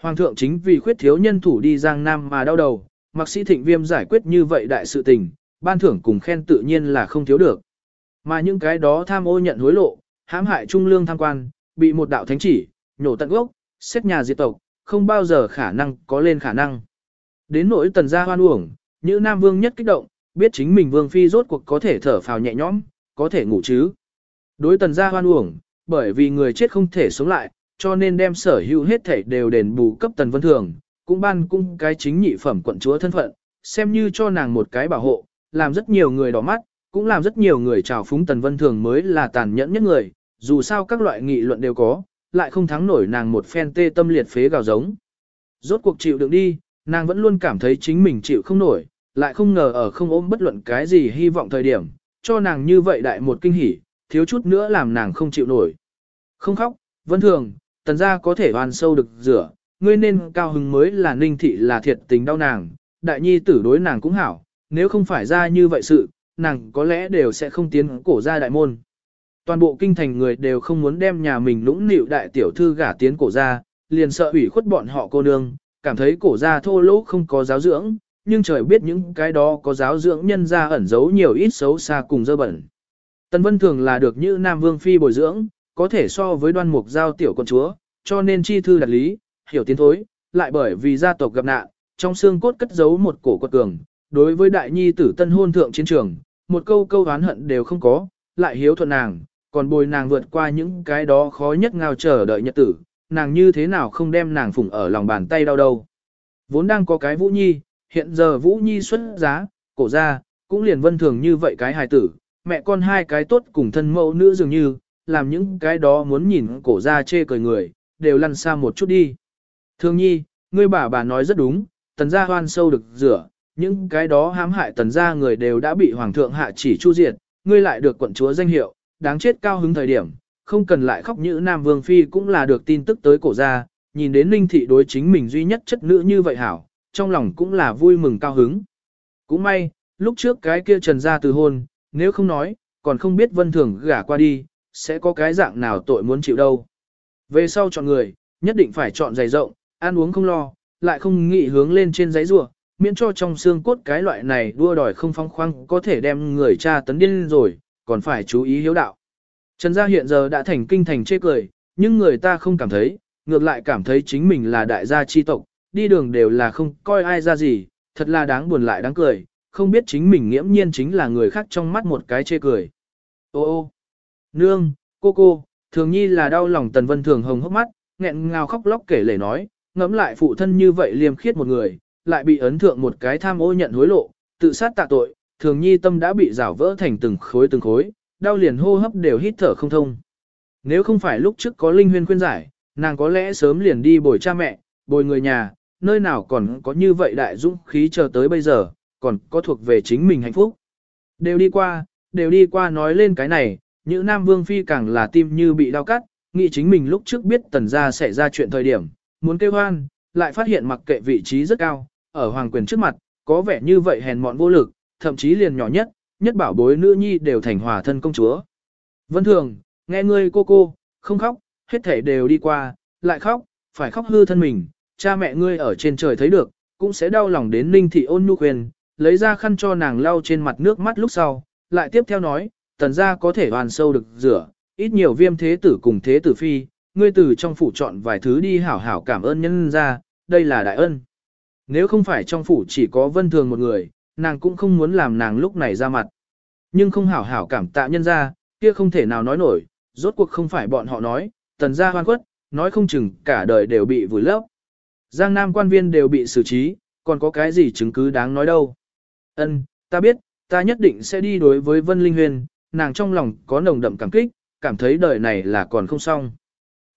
Hoàng thượng chính vì khuyết thiếu nhân thủ đi Giang Nam mà đau đầu, mặc sĩ thịnh viêm giải quyết như vậy đại sự tình, ban thưởng cùng khen tự nhiên là không thiếu được. Mà những cái đó tham ô nhận hối lộ, hãm hại trung lương tham quan, bị một đạo thánh chỉ, nhổ tận gốc, xét nhà diệt tộc, không bao giờ khả năng có lên khả năng. Đến nỗi tần gia hoan uổng, như Nam Vương nhất kích động, biết chính mình Vương Phi rốt cuộc có thể thở phào nhẹ nhõm, có thể ngủ chứ. Đối tần gia hoan uổng, bởi vì người chết không thể sống lại, cho nên đem sở hữu hết thể đều đền bù cấp tần vân thường, cũng ban cung cái chính nhị phẩm quận chúa thân phận, xem như cho nàng một cái bảo hộ, làm rất nhiều người đỏ mắt, cũng làm rất nhiều người chào phúng tần vân thường mới là tàn nhẫn nhất người, dù sao các loại nghị luận đều có, lại không thắng nổi nàng một phen tê tâm liệt phế gào giống. Rốt cuộc chịu đựng đi, nàng vẫn luôn cảm thấy chính mình chịu không nổi, lại không ngờ ở không ôm bất luận cái gì hy vọng thời điểm, cho nàng như vậy đại một kinh hỉ, thiếu chút nữa làm nàng không chịu nổi. Không khóc, vẫn thường, tần gia có thể hoàn sâu được rửa, ngươi nên cao hứng mới là ninh thị là thiệt tình đau nàng, đại nhi tử đối nàng cũng hảo, nếu không phải ra như vậy sự, nàng có lẽ đều sẽ không tiến cổ ra đại môn. Toàn bộ kinh thành người đều không muốn đem nhà mình lũng nịu đại tiểu thư gả tiến cổ ra, liền sợ ủy khuất bọn họ cô nương, cảm thấy cổ ra thô lỗ không có giáo dưỡng, nhưng trời biết những cái đó có giáo dưỡng nhân ra ẩn giấu nhiều ít xấu xa cùng dơ bẩn. Tần Vân thường là được như Nam Vương Phi bồi dưỡng, có thể so với đoan mục giao tiểu con chúa, cho nên chi thư đặt lý, hiểu tiến thối, lại bởi vì gia tộc gặp nạn, trong xương cốt cất giấu một cổ quật cường, đối với đại nhi tử tân hôn thượng chiến trường, một câu câu oán hận đều không có, lại hiếu thuận nàng, còn bồi nàng vượt qua những cái đó khó nhất ngao chờ đợi nhật tử, nàng như thế nào không đem nàng phụng ở lòng bàn tay đau đâu. Vốn đang có cái Vũ Nhi, hiện giờ Vũ Nhi xuất giá, cổ ra, cũng liền vân thường như vậy cái hài tử, mẹ con hai cái tốt cùng thân mẫu nữ dường như, làm những cái đó muốn nhìn cổ ra chê cười người, đều lăn xa một chút đi. Thường nhi, ngươi bà bà nói rất đúng, tần gia hoan sâu được rửa, những cái đó hãm hại tần gia người đều đã bị hoàng thượng hạ chỉ chu diệt, ngươi lại được quận chúa danh hiệu, đáng chết cao hứng thời điểm, không cần lại khóc như Nam Vương Phi cũng là được tin tức tới cổ gia, nhìn đến Ninh Thị đối chính mình duy nhất chất nữ như vậy hảo, trong lòng cũng là vui mừng cao hứng. Cũng may, lúc trước cái kia trần gia từ hôn, nếu không nói, còn không biết vân thường gả qua đi, sẽ có cái dạng nào tội muốn chịu đâu. Về sau chọn người, nhất định phải chọn dày rộng, ăn uống không lo, lại không nghĩ hướng lên trên giấy rùa, miễn cho trong xương cốt cái loại này đua đòi không phong khoang có thể đem người cha tấn điên rồi, còn phải chú ý hiếu đạo. Trần gia hiện giờ đã thành kinh thành chê cười, nhưng người ta không cảm thấy, ngược lại cảm thấy chính mình là đại gia chi tộc, đi đường đều là không coi ai ra gì, thật là đáng buồn lại đáng cười, không biết chính mình nghiễm nhiên chính là người khác trong mắt một cái chê cười. Ô ô, nương, cô cô, thường nhi là đau lòng tần vân thường hồng hốc mắt, nghẹn ngào khóc lóc kể lể nói, ngẫm lại phụ thân như vậy liêm khiết một người, lại bị ấn thượng một cái tham ô nhận hối lộ, tự sát tạ tội, thường nhi tâm đã bị rảo vỡ thành từng khối từng khối, đau liền hô hấp đều hít thở không thông. Nếu không phải lúc trước có linh huyên khuyên giải, nàng có lẽ sớm liền đi bồi cha mẹ, bồi người nhà, nơi nào còn có như vậy đại dũng khí chờ tới bây giờ, còn có thuộc về chính mình hạnh phúc. Đều đi qua, đều đi qua nói lên cái này, những nam vương phi càng là tim như bị đau cắt, nghĩ chính mình lúc trước biết tần gia sẽ ra chuyện thời điểm, muốn kêu hoan, lại phát hiện mặc kệ vị trí rất cao, ở hoàng quyền trước mặt, có vẻ như vậy hèn mọn vô lực, thậm chí liền nhỏ nhất, nhất bảo bối nữ nhi đều thành hòa thân công chúa. Vân thường, nghe ngươi cô cô, không khóc, hết thể đều đi qua, lại khóc, phải khóc hư thân mình, cha mẹ ngươi ở trên trời thấy được, cũng sẽ đau lòng đến ninh thị ôn nhu quyền, lấy ra khăn cho nàng lau trên mặt nước mắt lúc sau, lại tiếp theo nói, tần gia có thể hoàn sâu được rửa, ít nhiều viêm thế tử cùng thế tử phi, ngươi từ trong phủ chọn vài thứ đi hảo hảo cảm ơn nhân ra, đây là đại ân. Nếu không phải trong phủ chỉ có vân thường một người, nàng cũng không muốn làm nàng lúc này ra mặt. Nhưng không hảo hảo cảm tạ nhân ra, kia không thể nào nói nổi, rốt cuộc không phải bọn họ nói, tần gia hoan quất, nói không chừng cả đời đều bị vùi lấp. Giang Nam quan viên đều bị xử trí, còn có cái gì chứng cứ đáng nói đâu. Ân, ta biết, ta nhất định sẽ đi đối với Vân Linh Huyền, nàng trong lòng có nồng đậm cảm kích, cảm thấy đời này là còn không xong.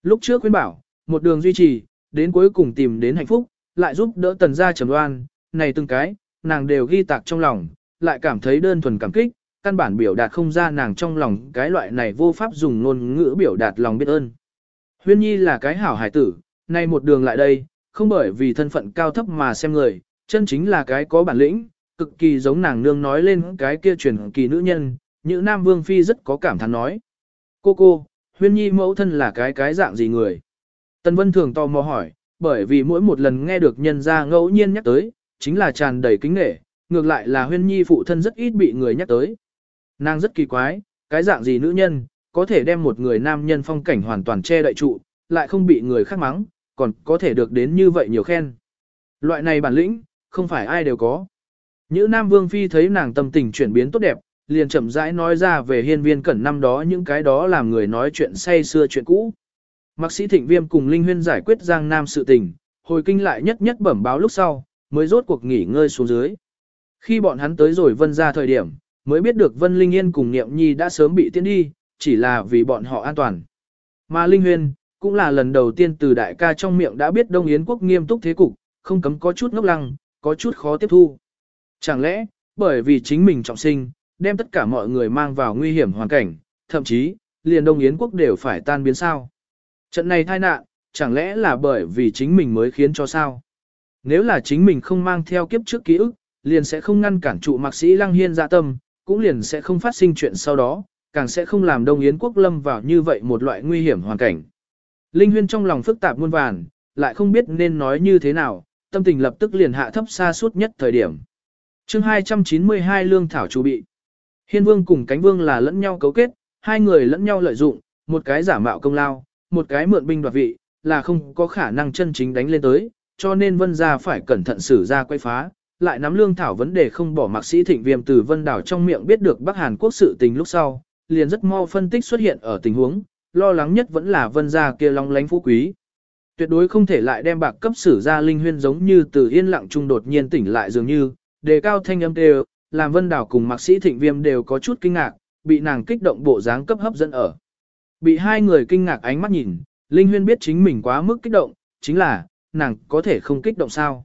Lúc trước khuyên bảo, một đường duy trì, đến cuối cùng tìm đến hạnh phúc, lại giúp đỡ tần gia trầm đoan, này từng cái, nàng đều ghi tạc trong lòng, lại cảm thấy đơn thuần cảm kích, căn bản biểu đạt không ra nàng trong lòng cái loại này vô pháp dùng ngôn ngữ biểu đạt lòng biết ơn. Huyên Nhi là cái hảo hải tử, nay một đường lại đây, không bởi vì thân phận cao thấp mà xem người, chân chính là cái có bản lĩnh, cực kỳ giống nàng nương nói lên cái kia truyền kỳ nữ nhân, như Nam Vương Phi rất có cảm thán nói. Cô cô, Huyên Nhi mẫu thân là cái cái dạng gì người? Tân Vân thường tò mò hỏi, bởi vì mỗi một lần nghe được nhân gia ngẫu nhiên nhắc tới, chính là tràn đầy kính nể, ngược lại là Huyên Nhi phụ thân rất ít bị người nhắc tới. Nàng rất kỳ quái, cái dạng gì nữ nhân, có thể đem một người nam nhân phong cảnh hoàn toàn che đậy trụ, lại không bị người khác mắng, còn có thể được đến như vậy nhiều khen. Loại này bản lĩnh, không phải ai đều có. Nữ Nam Vương Phi thấy nàng tâm tình chuyển biến tốt đẹp, liền chậm rãi nói ra về hiên viên cẩn năm đó những cái đó làm người nói chuyện say xưa chuyện cũ. Mạc sĩ Thịnh Viêm cùng Linh Huyên giải quyết Giang Nam sự tình, hồi kinh lại nhất nhất bẩm báo lúc sau, mới rốt cuộc nghỉ ngơi xuống dưới. Khi bọn hắn tới rồi vân ra thời điểm, mới biết được Vân Linh Yên cùng Niệm Nhi đã sớm bị tiến đi, chỉ là vì bọn họ an toàn. Mà Linh Huyên, cũng là lần đầu tiên từ đại ca trong miệng đã biết Đông Yến quốc nghiêm túc thế cục, không cấm có chút ngốc lăng, có chút khó tiếp thu. Chẳng lẽ, bởi vì chính mình trọng sinh, đem tất cả mọi người mang vào nguy hiểm hoàn cảnh, thậm chí, liền Đông Yến quốc đều phải tan biến sao. Trận này tai nạn, chẳng lẽ là bởi vì chính mình mới khiến cho sao? Nếu là chính mình không mang theo kiếp trước ký ức, liền sẽ không ngăn cản trụ mạc sĩ Lăng Hiên dạ tâm, cũng liền sẽ không phát sinh chuyện sau đó, càng sẽ không làm Đông Yến quốc lâm vào như vậy một loại nguy hiểm hoàn cảnh. Linh Huyên trong lòng phức tạp muôn vàn, lại không biết nên nói như thế nào, tâm tình lập tức liền hạ thấp xa suốt nhất thời điểm. chương 292 Lương Thảo chu bị. Hiên Vương cùng Cánh Vương là lẫn nhau cấu kết, hai người lẫn nhau lợi dụng, một cái giả mạo công lao, một cái mượn binh đoạt vị, là không có khả năng chân chính đánh lên tới, cho nên Vân gia phải cẩn thận xử ra quay phá, lại nắm lương thảo vấn đề không bỏ mạc sĩ thịnh viêm từ Vân Đảo trong miệng biết được Bắc Hàn Quốc sự tình lúc sau, liền rất mau phân tích xuất hiện ở tình huống, lo lắng nhất vẫn là Vân gia kia long lánh phú quý. Tuyệt đối không thể lại đem bạc cấp sử ra linh huyên giống như từ yên lặng trung đột nhiên tỉnh lại dường như, đề cao thanh âm đều, làm Vân Đảo cùng mạc sĩ thịnh viêm đều có chút kinh ngạc, bị nàng kích động bộ dáng cấp hấp dẫn ở. Bị hai người kinh ngạc ánh mắt nhìn, Linh Huyên biết chính mình quá mức kích động, chính là, nàng có thể không kích động sao.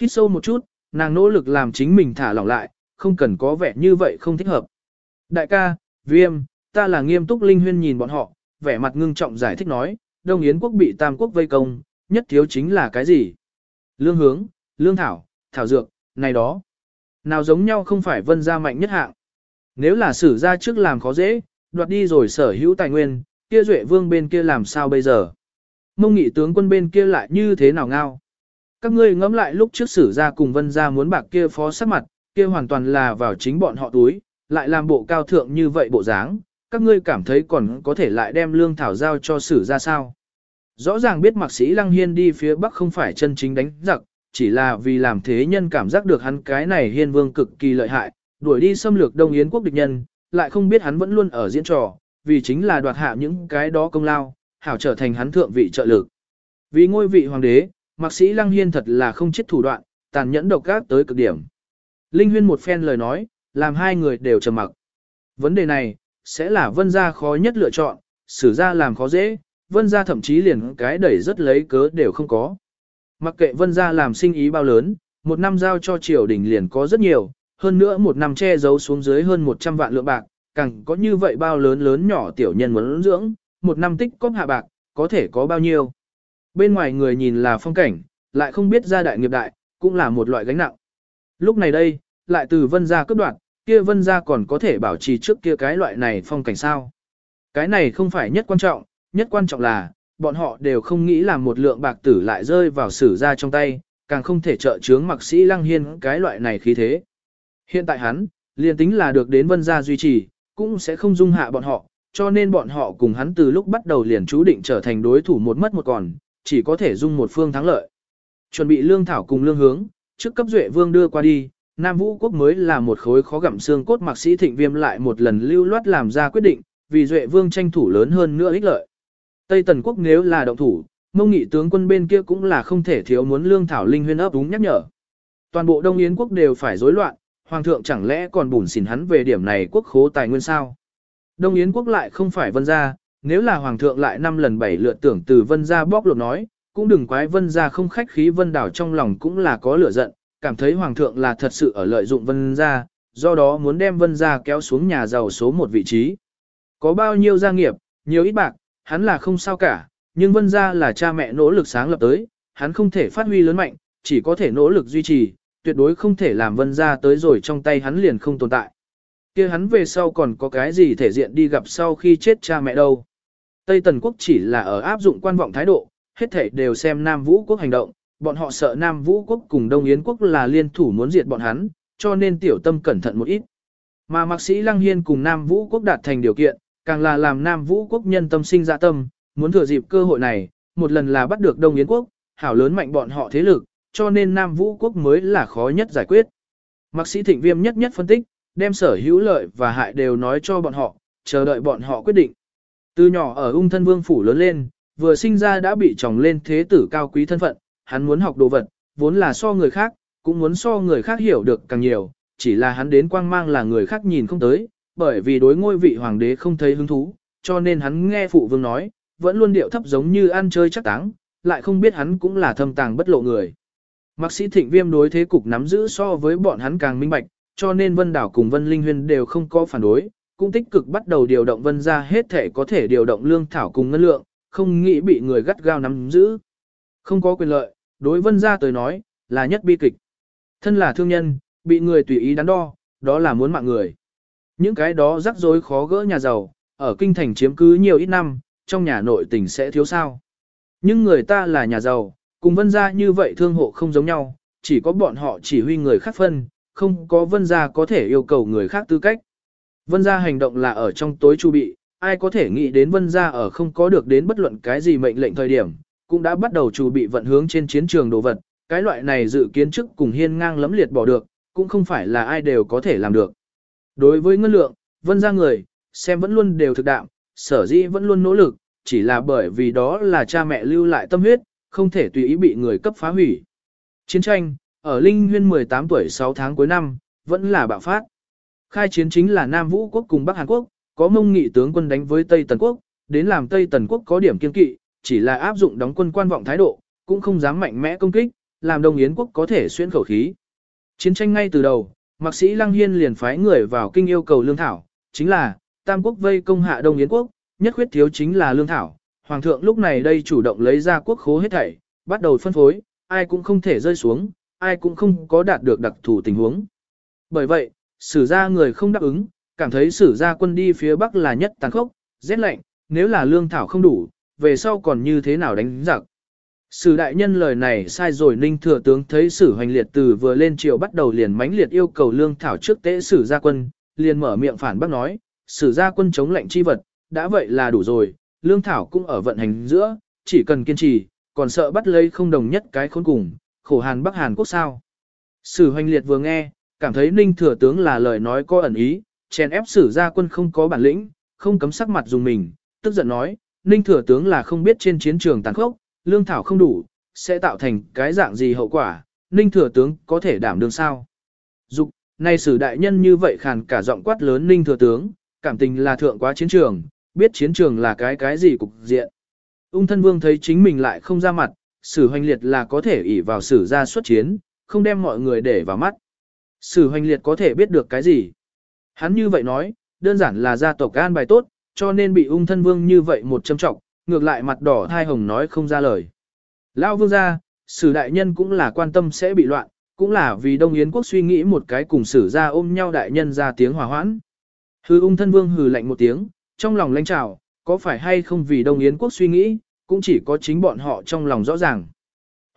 Hít sâu một chút, nàng nỗ lực làm chính mình thả lỏng lại, không cần có vẻ như vậy không thích hợp. Đại ca, viêm, ta là nghiêm túc Linh Huyên nhìn bọn họ, vẻ mặt ngưng trọng giải thích nói, Đông Yến quốc bị Tam quốc vây công, nhất thiếu chính là cái gì? Lương hướng, lương thảo, thảo dược, này đó. Nào giống nhau không phải vân gia mạnh nhất hạng. Nếu là sử ra trước làm khó dễ, đoạt đi rồi sở hữu tài nguyên, kia duệ vương bên kia làm sao bây giờ? Mông nghị tướng quân bên kia lại như thế nào ngao? Các ngươi ngẫm lại lúc trước sử ra cùng vân gia muốn bạc kia phó sát mặt, kia hoàn toàn là vào chính bọn họ túi, lại làm bộ cao thượng như vậy bộ dáng, các ngươi cảm thấy còn có thể lại đem lương thảo giao cho sử ra sao? Rõ ràng biết mạc sĩ Lăng Hiên đi phía bắc không phải chân chính đánh giặc, chỉ là vì làm thế nhân cảm giác được hắn cái này hiên vương cực kỳ lợi hại, đuổi đi xâm lược Đông Yến quốc địch nhân, lại không biết hắn vẫn luôn ở diễn trò, vì chính là đoạt hạ những cái đó công lao, hảo trở thành hắn thượng vị trợ lực. Vì ngôi vị hoàng đế, mạc sĩ Lăng Hiên thật là không chết thủ đoạn, tàn nhẫn độc ác tới cực điểm. Linh Huyên một phen lời nói, làm hai người đều trầm mặc. Vấn đề này, sẽ là vân gia khó nhất lựa chọn, xử ra làm khó dễ, vân gia thậm chí liền cái đẩy rất lấy cớ đều không có. Mặc kệ vân gia làm sinh ý bao lớn, một năm giao cho triều đình liền có rất nhiều, hơn nữa một năm che giấu xuống dưới hơn 100 vạn lượng bạc, càng có như vậy bao lớn lớn nhỏ tiểu nhân muốn dưỡng, một năm tích cóp hạ bạc, có thể có bao nhiêu. Bên ngoài người nhìn là phong cảnh, lại không biết gia đại nghiệp đại, cũng là một loại gánh nặng. Lúc này đây, lại từ vân gia cướp đoạt, kia vân gia còn có thể bảo trì trước kia cái loại này phong cảnh sao. Cái này không phải nhất quan trọng, nhất quan trọng là, bọn họ đều không nghĩ là một lượng bạc tử lại rơi vào sử gia trong tay, càng không thể trợ chướng mặc sĩ lăng hiên cái loại này khí thế. Hiện tại hắn, liền tính là được đến vân gia duy trì, cũng sẽ không dung hạ bọn họ, cho nên bọn họ cùng hắn từ lúc bắt đầu liền chú định trở thành đối thủ một mất một còn, chỉ có thể dung một phương thắng lợi. Chuẩn bị lương thảo cùng lương hướng, trước cấp duệ vương đưa qua đi, Nam Vũ quốc mới là một khối khó gặm xương cốt mạc sĩ thịnh viêm lại một lần lưu loát làm ra quyết định, vì duệ vương tranh thủ lớn hơn nữa ích lợi. Tây Tần quốc nếu là động thủ, mông nghị tướng quân bên kia cũng là không thể thiếu muốn lương thảo linh huyên ấp đúng nhắc nhở. Toàn bộ Đông Yến quốc đều phải rối loạn, hoàng thượng chẳng lẽ còn bùn xỉn hắn về điểm này quốc khố tài nguyên sao? Đông Yến quốc lại không phải vân gia, nếu là hoàng thượng lại năm lần bảy lượt tưởng từ vân gia bóc lột nói, cũng đừng quái vân gia không khách khí vân đảo trong lòng cũng là có lửa giận, cảm thấy hoàng thượng là thật sự ở lợi dụng vân gia, do đó muốn đem vân gia kéo xuống nhà giàu số một vị trí. Có bao nhiêu gia nghiệp, nhiều ít bạc, hắn là không sao cả, nhưng vân gia là cha mẹ nỗ lực sáng lập tới, hắn không thể phát huy lớn mạnh, chỉ có thể nỗ lực duy trì, tuyệt đối không thể làm vân gia tới rồi trong tay hắn liền không tồn tại. kia hắn về sau còn có cái gì thể diện đi gặp sau khi chết cha mẹ đâu. Tây Tần Quốc chỉ là ở áp dụng quan vọng thái độ, hết thể đều xem Nam Vũ Quốc hành động, bọn họ sợ Nam Vũ Quốc cùng Đông Yến Quốc là liên thủ muốn diệt bọn hắn, cho nên tiểu tâm cẩn thận một ít. Mà mạc sĩ Lăng Hiên cùng Nam Vũ Quốc đạt thành điều kiện, càng là làm Nam Vũ Quốc nhân tâm sinh dạ tâm, muốn thừa dịp cơ hội này, một lần là bắt được Đông Yến Quốc, hảo lớn mạnh bọn họ thế lực, cho nên Nam Vũ Quốc mới là khó nhất giải quyết. Mạc sĩ Thịnh Viêm nhất nhất phân tích, đem sở hữu lợi và hại đều nói cho bọn họ, chờ đợi bọn họ quyết định. Từ nhỏ ở ung thân vương phủ lớn lên, vừa sinh ra đã bị chồng lên thế tử cao quý thân phận, hắn muốn học đồ vật, vốn là so người khác, cũng muốn so người khác hiểu được càng nhiều, chỉ là hắn đến quang mang là người khác nhìn không tới, bởi vì đối ngôi vị hoàng đế không thấy hứng thú, cho nên hắn nghe phụ vương nói, vẫn luôn điệu thấp giống như ăn chơi chắc táng, lại không biết hắn cũng là thâm tàng bất lộ người. Mạc sĩ thịnh viêm đối thế cục nắm giữ so với bọn hắn càng minh bạch, cho nên Vân Đảo cùng Vân Linh Huyên đều không có phản đối, cũng tích cực bắt đầu điều động Vân ra hết thể có thể điều động lương thảo cùng ngân lượng, không nghĩ bị người gắt gao nắm giữ. Không có quyền lợi, đối Vân gia tới nói, là nhất bi kịch. Thân là thương nhân, bị người tùy ý đắn đo, đó là muốn mạng người. Những cái đó rắc rối khó gỡ nhà giàu, ở kinh thành chiếm cứ nhiều ít năm, trong nhà nội tình sẽ thiếu sao. Nhưng người ta là nhà giàu, cùng vân gia như vậy thương hộ không giống nhau, chỉ có bọn họ chỉ huy người khác phân, không có vân gia có thể yêu cầu người khác tư cách. Vân gia hành động là ở trong tối chu bị, ai có thể nghĩ đến vân gia ở không có được đến bất luận cái gì mệnh lệnh thời điểm, cũng đã bắt đầu chuẩn bị vận hướng trên chiến trường đồ vật, cái loại này dự kiến trước cùng hiên ngang lấm liệt bỏ được, cũng không phải là ai đều có thể làm được. Đối với ngân lượng, vân gia người, xem vẫn luôn đều thực đạm, sở dĩ vẫn luôn nỗ lực, chỉ là bởi vì đó là cha mẹ lưu lại tâm huyết, không thể tùy ý bị người cấp phá hủy. Chiến tranh, ở Linh Huyên 18 tuổi 6 tháng cuối năm, vẫn là bạo phát. Khai chiến chính là Nam Vũ quốc cùng Bắc Hàn quốc, có mông nghị tướng quân đánh với Tây Tần quốc, đến làm Tây Tần quốc có điểm kiên kỵ, chỉ là áp dụng đóng quân quan vọng thái độ, cũng không dám mạnh mẽ công kích, làm Đông Yến quốc có thể xuyên khẩu khí. Chiến tranh ngay từ đầu, Mạc sĩ Lăng Hiên liền phái người vào kinh yêu cầu lương thảo, chính là Tam quốc vây công hạ Đông Yến quốc, nhất khuyết thiếu chính là lương thảo. Hoàng thượng lúc này đây chủ động lấy ra quốc khố hết thảy, bắt đầu phân phối, ai cũng không thể rơi xuống, ai cũng không có đạt được đặc thù tình huống. Bởi vậy, sử gia người không đáp ứng, cảm thấy sử gia quân đi phía bắc là nhất tàn khốc, rét lạnh, nếu là lương thảo không đủ, về sau còn như thế nào đánh giặc. Sử đại nhân lời này sai rồi ninh thừa tướng thấy sử hoành liệt từ vừa lên triều bắt đầu liền mãnh liệt yêu cầu lương thảo trước tế sử gia quân, liền mở miệng phản bác nói, sử gia quân chống lệnh chi vật, đã vậy là đủ rồi, lương thảo cũng ở vận hành giữa, chỉ cần kiên trì, còn sợ bắt lấy không đồng nhất cái khốn cùng, khổ hàn Bắc Hàn Quốc sao. Sử hoành liệt vừa nghe, cảm thấy ninh thừa tướng là lời nói có ẩn ý, chèn ép sử gia quân không có bản lĩnh, không cấm sắc mặt dùng mình, tức giận nói, ninh thừa tướng là không biết trên chiến trường tàn khốc, lương thảo không đủ, sẽ tạo thành cái dạng gì hậu quả, ninh thừa tướng có thể đảm đương sao. Dục, nay sử đại nhân như vậy khàn cả giọng quát lớn ninh thừa tướng, cảm tình là thượng quá chiến trường, biết chiến trường là cái cái gì cục diện. Ung thân vương thấy chính mình lại không ra mặt, sử hoành liệt là có thể ỷ vào sử ra xuất chiến, không đem mọi người để vào mắt. Sử hoành liệt có thể biết được cái gì? Hắn như vậy nói, đơn giản là gia tộc an bài tốt, cho nên bị ung thân vương như vậy một châm trọng, ngược lại mặt đỏ thai hồng nói không ra lời. Lão vương gia, sử đại nhân cũng là quan tâm sẽ bị loạn, cũng là vì Đông Yến quốc suy nghĩ một cái cùng sử ra ôm nhau đại nhân ra tiếng hòa hoãn. Hư ung thân vương hừ lạnh một tiếng, trong lòng lãnh trào, có phải hay không vì Đông Yến quốc suy nghĩ, cũng chỉ có chính bọn họ trong lòng rõ ràng.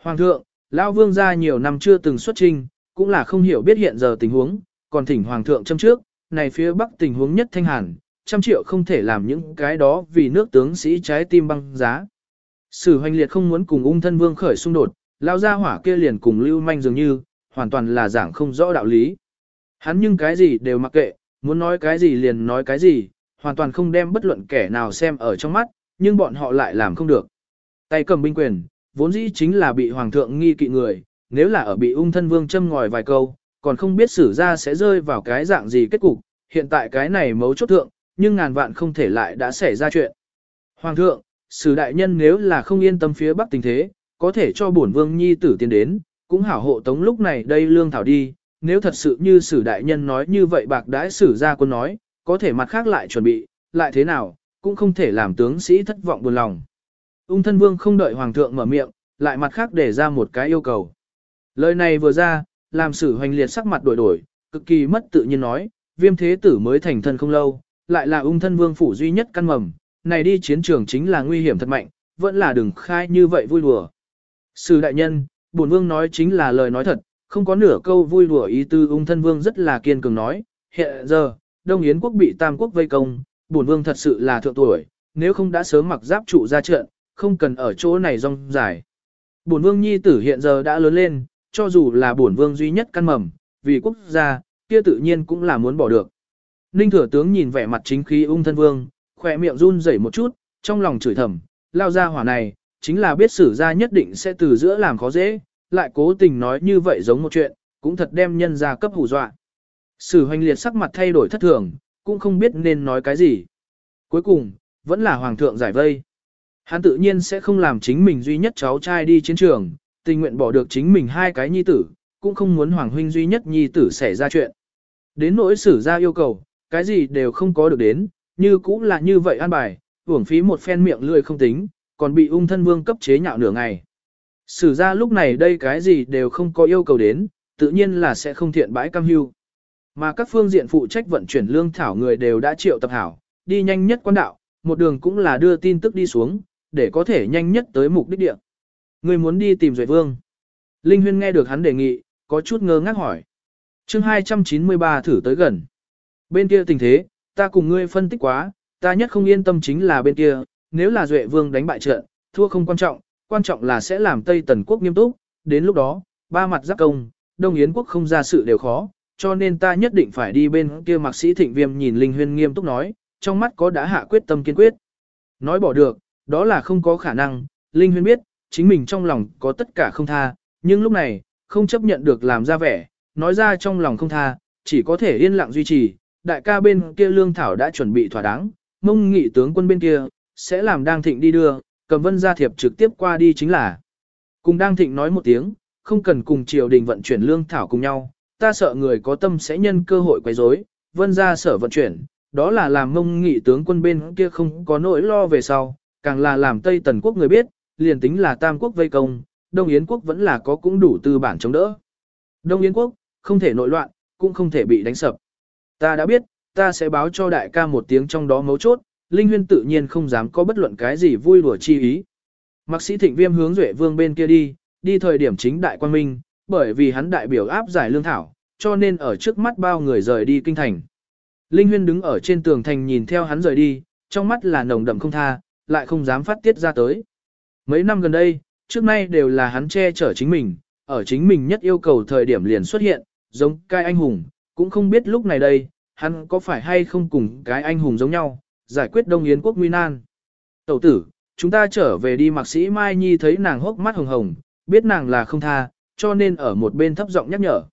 Hoàng thượng, Lão vương gia nhiều năm chưa từng xuất trình, cũng là không hiểu biết hiện giờ tình huống, còn thỉnh Hoàng thượng châm trước, này phía Bắc tình huống nhất thanh hàn, trăm triệu không thể làm những cái đó vì nước tướng sĩ trái tim băng giá. Sử hoành liệt không muốn cùng ung thân vương khởi xung đột, lao ra hỏa kia liền cùng lưu manh dường như, hoàn toàn là giảng không rõ đạo lý. Hắn nhưng cái gì đều mặc kệ, muốn nói cái gì liền nói cái gì, hoàn toàn không đem bất luận kẻ nào xem ở trong mắt, nhưng bọn họ lại làm không được. Tay cầm binh quyền, vốn dĩ chính là bị hoàng thượng nghi kỵ người, nếu là ở bị ung thân vương châm ngòi vài câu, còn không biết xử ra sẽ rơi vào cái dạng gì kết cục, hiện tại cái này mấu chốt thượng, nhưng ngàn vạn không thể lại đã xảy ra chuyện. Hoàng thượng, sử đại nhân nếu là không yên tâm phía bắc tình thế, có thể cho bổn vương nhi tử tiến đến, cũng hảo hộ tống lúc này đây lương thảo đi, nếu thật sự như sử đại nhân nói như vậy bạc đãi sử ra quân nói, có thể mặt khác lại chuẩn bị, lại thế nào, cũng không thể làm tướng sĩ thất vọng buồn lòng. Ung thân vương không đợi hoàng thượng mở miệng, lại mặt khác để ra một cái yêu cầu. Lời này vừa ra, làm sử hoành liệt sắc mặt đổi đổi, cực kỳ mất tự nhiên nói, viêm thế tử mới thành thân không lâu, lại là ung thân vương phủ duy nhất căn mầm, này đi chiến trường chính là nguy hiểm thật mạnh, vẫn là đừng khai như vậy vui đùa. Sư đại nhân, bổn vương nói chính là lời nói thật, không có nửa câu vui đùa ý tư ung thân vương rất là kiên cường nói, hiện giờ, Đông Yến quốc bị Tam quốc vây công, bổn vương thật sự là thượng tuổi, nếu không đã sớm mặc giáp trụ ra trận, không cần ở chỗ này rong dài. Bổn vương nhi tử hiện giờ đã lớn lên, cho dù là bổn vương duy nhất căn mầm, vì quốc gia, kia tự nhiên cũng là muốn bỏ được. Ninh thừa tướng nhìn vẻ mặt chính khí ung thân vương, khỏe miệng run rẩy một chút, trong lòng chửi thầm, lao ra hỏa này, chính là biết sử ra nhất định sẽ từ giữa làm khó dễ, lại cố tình nói như vậy giống một chuyện, cũng thật đem nhân ra cấp hù dọa. Sử hoành liệt sắc mặt thay đổi thất thường, cũng không biết nên nói cái gì. Cuối cùng, vẫn là hoàng thượng giải vây. Hắn tự nhiên sẽ không làm chính mình duy nhất cháu trai đi chiến trường, tình nguyện bỏ được chính mình hai cái nhi tử, cũng không muốn hoàng huynh duy nhất nhi tử xảy ra chuyện. Đến nỗi sử ra yêu cầu, cái gì đều không có được đến, như cũng là như vậy an bài, uổng phí một phen miệng lười không tính, còn bị ung thân vương cấp chế nhạo nửa ngày. Sử ra lúc này đây cái gì đều không có yêu cầu đến, tự nhiên là sẽ không thiện bãi cam hưu. Mà các phương diện phụ trách vận chuyển lương thảo người đều đã triệu tập hảo, đi nhanh nhất quan đạo, một đường cũng là đưa tin tức đi xuống, để có thể nhanh nhất tới mục đích địa. Người muốn đi tìm Duệ Vương. Linh Huyên nghe được hắn đề nghị, có chút ngơ ngác hỏi. chương 293 thử tới gần. Bên kia tình thế, ta cùng ngươi phân tích quá, ta nhất không yên tâm chính là bên kia, nếu là Duệ Vương đánh bại trận, thua không quan trọng, quan trọng là sẽ làm Tây Tần Quốc nghiêm túc, đến lúc đó, ba mặt giáp công, Đông Yến Quốc không ra sự đều khó, cho nên ta nhất định phải đi bên kia mạc sĩ thịnh viêm nhìn Linh Huyên nghiêm túc nói, trong mắt có đã hạ quyết tâm kiên quyết. Nói bỏ được, đó là không có khả năng, Linh Huyên biết, chính mình trong lòng có tất cả không tha, nhưng lúc này, không chấp nhận được làm ra vẻ, nói ra trong lòng không tha, chỉ có thể yên lặng duy trì, đại ca bên kia lương thảo đã chuẩn bị thỏa đáng, mông nghị tướng quân bên kia, sẽ làm đang thịnh đi đưa, cầm vân gia thiệp trực tiếp qua đi chính là. Cùng đang thịnh nói một tiếng, không cần cùng triều đình vận chuyển lương thảo cùng nhau, ta sợ người có tâm sẽ nhân cơ hội quấy rối, vân gia sở vận chuyển, đó là làm mông nghị tướng quân bên kia không có nỗi lo về sau, càng là làm Tây Tần quốc người biết, liền tính là Tam quốc vây công, Đông Yến quốc vẫn là có cũng đủ tư bản chống đỡ. Đông Yến quốc, không thể nội loạn, cũng không thể bị đánh sập. Ta đã biết, ta sẽ báo cho đại ca một tiếng trong đó mấu chốt, Linh Huyên tự nhiên không dám có bất luận cái gì vui đùa chi ý. Mạc sĩ thịnh viêm hướng Duệ Vương bên kia đi, đi thời điểm chính đại quan minh, bởi vì hắn đại biểu áp giải lương thảo, cho nên ở trước mắt bao người rời đi kinh thành. Linh Huyên đứng ở trên tường thành nhìn theo hắn rời đi, trong mắt là nồng đậm không tha, lại không dám phát tiết ra tới. Mấy năm gần đây, trước nay đều là hắn che chở chính mình, ở chính mình nhất yêu cầu thời điểm liền xuất hiện, giống cai anh hùng, cũng không biết lúc này đây, hắn có phải hay không cùng cái anh hùng giống nhau, giải quyết Đông Yến quốc nguy nan. Tẩu tử, chúng ta trở về đi mạc sĩ Mai Nhi thấy nàng hốc mắt hồng hồng, biết nàng là không tha, cho nên ở một bên thấp giọng nhắc nhở.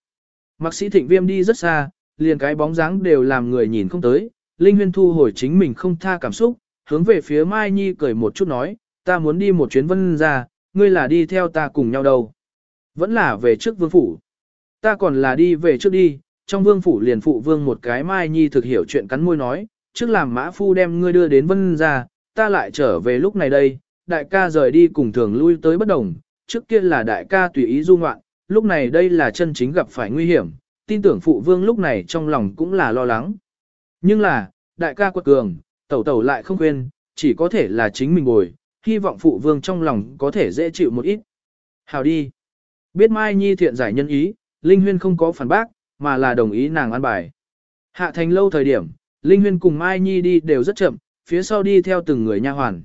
Mạc sĩ thịnh viêm đi rất xa, liền cái bóng dáng đều làm người nhìn không tới, Linh Huyên thu hồi chính mình không tha cảm xúc, hướng về phía Mai Nhi cười một chút nói, ta muốn đi một chuyến vân ra, ngươi là đi theo ta cùng nhau đâu. Vẫn là về trước vương phủ. Ta còn là đi về trước đi, trong vương phủ liền phụ vương một cái Mai Nhi thực hiểu chuyện cắn môi nói, trước làm mã phu đem ngươi đưa đến vân ra, ta lại trở về lúc này đây, đại ca rời đi cùng thường lui tới bất đồng, trước kia là đại ca tùy ý du ngoạn, lúc này đây là chân chính gặp phải nguy hiểm, tin tưởng phụ vương lúc này trong lòng cũng là lo lắng. Nhưng là, đại ca quật cường, tẩu tẩu lại không quên, chỉ có thể là chính mình bồi, hy vọng phụ vương trong lòng có thể dễ chịu một ít. Hào đi. Biết Mai Nhi thiện giải nhân ý, Linh Huyên không có phản bác, mà là đồng ý nàng ăn bài. Hạ thành lâu thời điểm, Linh Huyên cùng Mai Nhi đi đều rất chậm, phía sau đi theo từng người nha hoàn.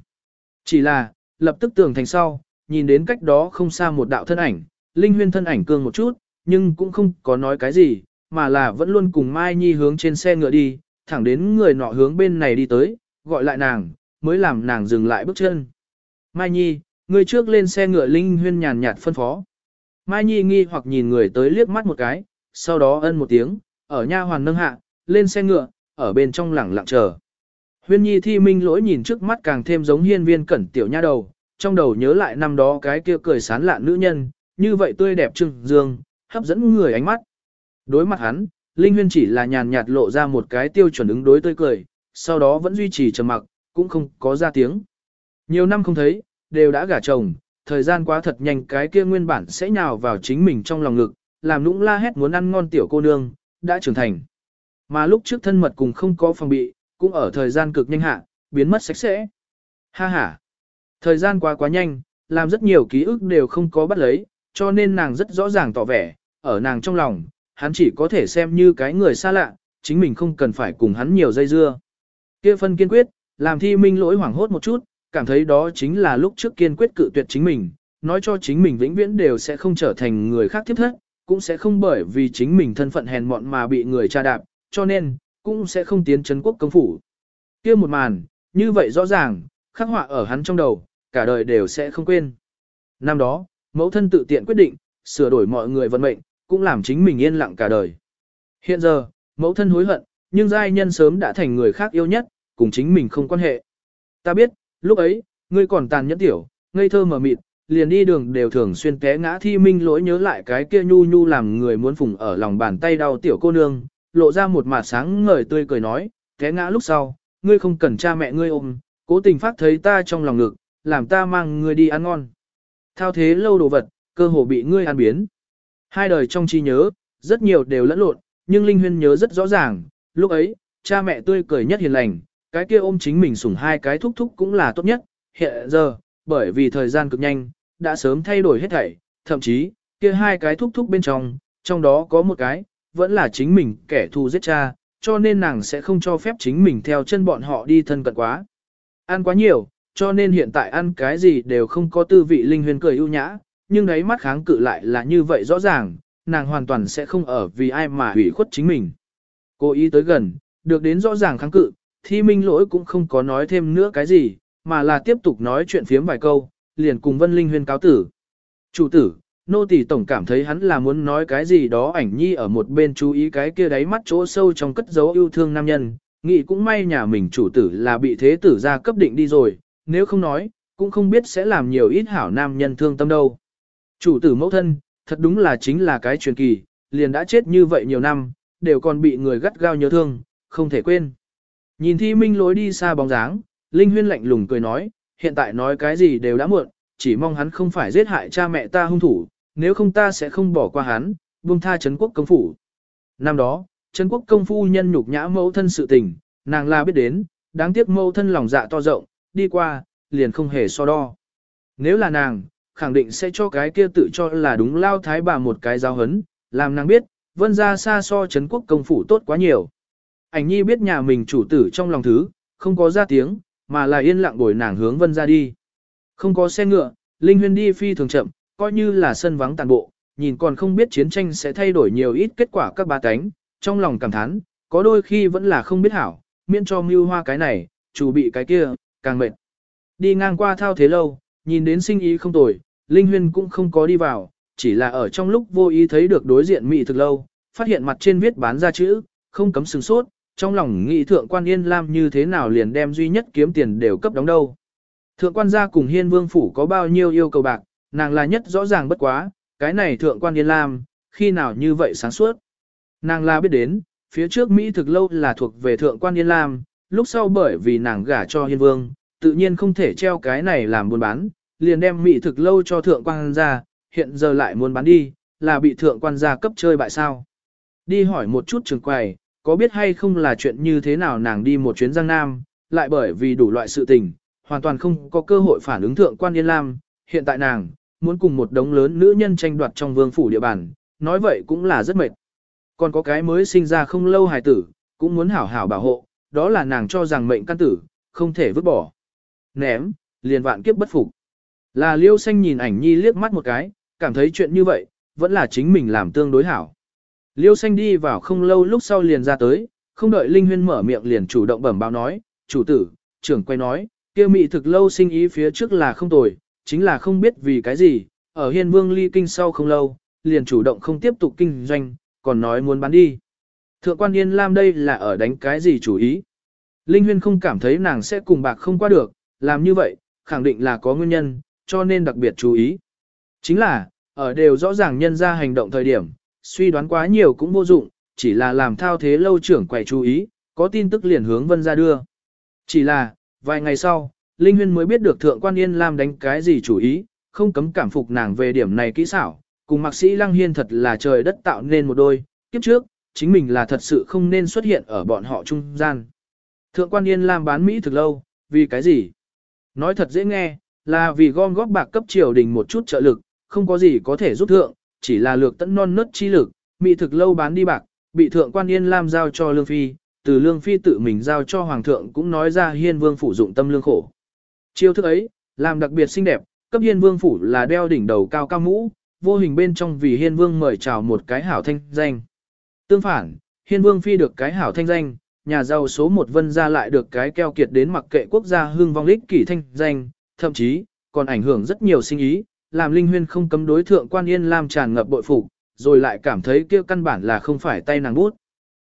Chỉ là, lập tức tường thành sau, nhìn đến cách đó không xa một đạo thân ảnh, Linh Huyên thân ảnh cương một chút, nhưng cũng không có nói cái gì, mà là vẫn luôn cùng Mai Nhi hướng trên xe ngựa đi, thẳng đến người nọ hướng bên này đi tới, gọi lại nàng, mới làm nàng dừng lại bước chân. Mai Nhi, người trước lên xe ngựa Linh Huyên nhàn nhạt phân phó. Mai Nhi nghi hoặc nhìn người tới liếc mắt một cái, sau đó ân một tiếng, ở nha hoàn nâng hạ, lên xe ngựa, ở bên trong lẳng lặng chờ. Huyên Nhi thi minh lỗi nhìn trước mắt càng thêm giống hiên viên cẩn tiểu nha đầu, trong đầu nhớ lại năm đó cái kia cười sán lạ nữ nhân, như vậy tươi đẹp trưng dương, hấp dẫn người ánh mắt. Đối mặt hắn, Linh Huyên chỉ là nhàn nhạt lộ ra một cái tiêu chuẩn ứng đối tươi cười, sau đó vẫn duy trì trầm mặc, cũng không có ra tiếng. Nhiều năm không thấy, đều đã gả chồng, thời gian quá thật nhanh cái kia nguyên bản sẽ nhào vào chính mình trong lòng ngực, làm nũng la hét muốn ăn ngon tiểu cô nương, đã trưởng thành. Mà lúc trước thân mật cùng không có phòng bị, cũng ở thời gian cực nhanh hạ, biến mất sạch sẽ. Ha ha. Thời gian quá quá nhanh, làm rất nhiều ký ức đều không có bắt lấy, cho nên nàng rất rõ ràng tỏ vẻ, ở nàng trong lòng, hắn chỉ có thể xem như cái người xa lạ, chính mình không cần phải cùng hắn nhiều dây dưa. Kia phân kiên quyết, làm thi minh lỗi hoảng hốt một chút, cảm thấy đó chính là lúc trước kiên quyết cự tuyệt chính mình, nói cho chính mình vĩnh viễn đều sẽ không trở thành người khác tiếp thất, cũng sẽ không bởi vì chính mình thân phận hèn mọn mà bị người tra đạp, cho nên, cũng sẽ không tiến chấn quốc công phủ. kia một màn, như vậy rõ ràng, khắc họa ở hắn trong đầu, cả đời đều sẽ không quên. Năm đó, mẫu thân tự tiện quyết định, sửa đổi mọi người vận mệnh, cũng làm chính mình yên lặng cả đời. Hiện giờ, mẫu thân hối hận, nhưng giai nhân sớm đã thành người khác yêu nhất, cùng chính mình không quan hệ. Ta biết, lúc ấy, ngươi còn tàn nhẫn tiểu, ngây thơ mờ mịt, liền đi đường đều thường xuyên té ngã thi minh lỗi nhớ lại cái kia nhu nhu làm người muốn phùng ở lòng bàn tay đau tiểu cô nương, lộ ra một mặt sáng ngời tươi cười nói, té ngã lúc sau, ngươi không cần cha mẹ ngươi ôm, cố tình phát thấy ta trong lòng ngực, làm ta mang ngươi đi ăn ngon. Thao thế lâu đồ vật, cơ hồ bị ngươi ăn biến. Hai đời trong trí nhớ, rất nhiều đều lẫn lộn, nhưng Linh Huyên nhớ rất rõ ràng, lúc ấy, cha mẹ tươi cười nhất hiền lành, cái kia ôm chính mình sủng hai cái thúc thúc cũng là tốt nhất, hiện giờ, bởi vì thời gian cực nhanh, đã sớm thay đổi hết thảy, thậm chí, kia hai cái thúc thúc bên trong, trong đó có một cái, vẫn là chính mình kẻ thù giết cha, cho nên nàng sẽ không cho phép chính mình theo chân bọn họ đi thân cận quá. Ăn quá nhiều, cho nên hiện tại ăn cái gì đều không có tư vị linh huyền cười ưu nhã, nhưng đấy mắt kháng cự lại là như vậy rõ ràng, nàng hoàn toàn sẽ không ở vì ai mà hủy khuất chính mình. Cô ý tới gần, được đến rõ ràng kháng cự, thi minh lỗi cũng không có nói thêm nữa cái gì, mà là tiếp tục nói chuyện phiếm vài câu, liền cùng Vân Linh Huyên cáo tử. Chủ tử, nô tỳ tổng cảm thấy hắn là muốn nói cái gì đó ảnh nhi ở một bên chú ý cái kia đáy mắt chỗ sâu trong cất dấu yêu thương nam nhân, nghĩ cũng may nhà mình chủ tử là bị thế tử ra cấp định đi rồi, nếu không nói, cũng không biết sẽ làm nhiều ít hảo nam nhân thương tâm đâu. Chủ tử mẫu thân, thật đúng là chính là cái truyền kỳ, liền đã chết như vậy nhiều năm, đều còn bị người gắt gao nhớ thương, không thể quên. Nhìn thi minh lối đi xa bóng dáng, Linh Huyên lạnh lùng cười nói, hiện tại nói cái gì đều đã muộn, chỉ mong hắn không phải giết hại cha mẹ ta hung thủ, nếu không ta sẽ không bỏ qua hắn, buông tha Trấn quốc công phủ. Năm đó, Trấn quốc công phu nhân nhục nhã mẫu thân sự tình, nàng là biết đến, đáng tiếc mẫu thân lòng dạ to rộng, đi qua, liền không hề so đo. Nếu là nàng, khẳng định sẽ cho cái kia tự cho là đúng lao thái bà một cái giáo hấn, làm nàng biết, vân ra xa so Trấn quốc công phủ tốt quá nhiều. Ảnh nhi biết nhà mình chủ tử trong lòng thứ, không có ra tiếng, mà là yên lặng bồi nàng hướng vân ra đi. Không có xe ngựa, Linh Huyên đi phi thường chậm, coi như là sân vắng tàn bộ, nhìn còn không biết chiến tranh sẽ thay đổi nhiều ít kết quả các ba cánh, trong lòng cảm thán, có đôi khi vẫn là không biết hảo, miễn cho mưu hoa cái này, chủ bị cái kia, càng mệt. Đi ngang qua thao thế lâu, nhìn đến sinh ý không tồi, Linh Huyên cũng không có đi vào, chỉ là ở trong lúc vô ý thấy được đối diện mỹ thực lâu, phát hiện mặt trên viết bán ra chữ, không cấm sừng sốt, trong lòng nghĩ thượng quan yên lam như thế nào liền đem duy nhất kiếm tiền đều cấp đóng đâu. Thượng quan gia cùng hiên vương phủ có bao nhiêu yêu cầu bạc, nàng là nhất rõ ràng bất quá, cái này thượng quan yên lam, khi nào như vậy sáng suốt. Nàng là biết đến, phía trước Mỹ thực lâu là thuộc về thượng quan yên lam, lúc sau bởi vì nàng gả cho hiên vương, tự nhiên không thể treo cái này làm buôn bán, liền đem Mỹ thực lâu cho thượng quan gia, hiện giờ lại muốn bán đi, là bị thượng quan gia cấp chơi bại sao. Đi hỏi một chút trường quầy, có biết hay không là chuyện như thế nào nàng đi một chuyến Giang Nam, lại bởi vì đủ loại sự tình, hoàn toàn không có cơ hội phản ứng thượng quan Yên Lam, hiện tại nàng, muốn cùng một đống lớn nữ nhân tranh đoạt trong vương phủ địa bàn, nói vậy cũng là rất mệt. Còn có cái mới sinh ra không lâu hài tử, cũng muốn hảo hảo bảo hộ, đó là nàng cho rằng mệnh căn tử, không thể vứt bỏ. Ném, liền vạn kiếp bất phục. Là liêu xanh nhìn ảnh nhi liếc mắt một cái, cảm thấy chuyện như vậy, vẫn là chính mình làm tương đối hảo. Liêu xanh đi vào không lâu lúc sau liền ra tới, không đợi Linh Huyên mở miệng liền chủ động bẩm báo nói, chủ tử, trưởng quay nói, kia mị thực lâu sinh ý phía trước là không tồi, chính là không biết vì cái gì, ở hiên vương ly kinh sau không lâu, liền chủ động không tiếp tục kinh doanh, còn nói muốn bán đi. Thượng quan Yên Lam đây là ở đánh cái gì chủ ý. Linh Huyên không cảm thấy nàng sẽ cùng bạc không qua được, làm như vậy, khẳng định là có nguyên nhân, cho nên đặc biệt chú ý. Chính là, ở đều rõ ràng nhân ra hành động thời điểm, suy đoán quá nhiều cũng vô dụng, chỉ là làm thao thế lâu trưởng quầy chú ý, có tin tức liền hướng vân ra đưa. Chỉ là, vài ngày sau, Linh Huyên mới biết được Thượng quan Yên Lam đánh cái gì chủ ý, không cấm cảm phục nàng về điểm này kỹ xảo, cùng mạc sĩ Lăng Hiên thật là trời đất tạo nên một đôi, kiếp trước, chính mình là thật sự không nên xuất hiện ở bọn họ trung gian. Thượng quan Yên Lam bán Mỹ thực lâu, vì cái gì? Nói thật dễ nghe, là vì gom góp bạc cấp triều đình một chút trợ lực, không có gì có thể giúp thượng, chỉ là lược tận non nớt chi lực, Mỹ thực lâu bán đi bạc, bị thượng quan Yên Lam giao cho Lương Phi, từ Lương Phi tự mình giao cho Hoàng thượng cũng nói ra hiên vương phủ dụng tâm lương khổ. Chiêu thức ấy, làm đặc biệt xinh đẹp, cấp hiên vương phủ là đeo đỉnh đầu cao cao mũ, vô hình bên trong vì hiên vương mời chào một cái hảo thanh danh. Tương phản, hiên vương phi được cái hảo thanh danh, nhà giàu số một vân gia lại được cái keo kiệt đến mặc kệ quốc gia hương vong lích kỷ thanh danh, thậm chí, còn ảnh hưởng rất nhiều sinh ý, làm linh huyên không cấm đối thượng quan yên lam tràn ngập bội phục, rồi lại cảm thấy kia căn bản là không phải tay nàng bút.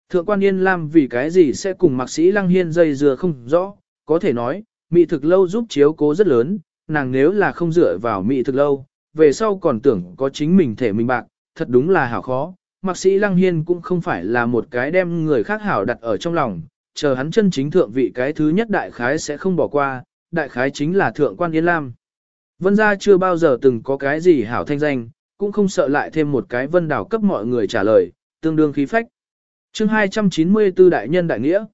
Thượng quan yên lam vì cái gì sẽ cùng mạc sĩ lăng hiên dây dừa không rõ, có thể nói, mỹ thực lâu giúp chiếu cố rất lớn, nàng nếu là không dựa vào mỹ thực lâu, về sau còn tưởng có chính mình thể mình bạc, thật đúng là hảo khó. Mạc sĩ Lăng Hiên cũng không phải là một cái đem người khác hảo đặt ở trong lòng, chờ hắn chân chính thượng vị cái thứ nhất đại khái sẽ không bỏ qua, đại khái chính là thượng quan Yên Lam. Vân gia chưa bao giờ từng có cái gì hảo thanh danh, cũng không sợ lại thêm một cái vân đảo cấp mọi người trả lời, tương đương khí phách. chương 294 đại nhân đại nghĩa.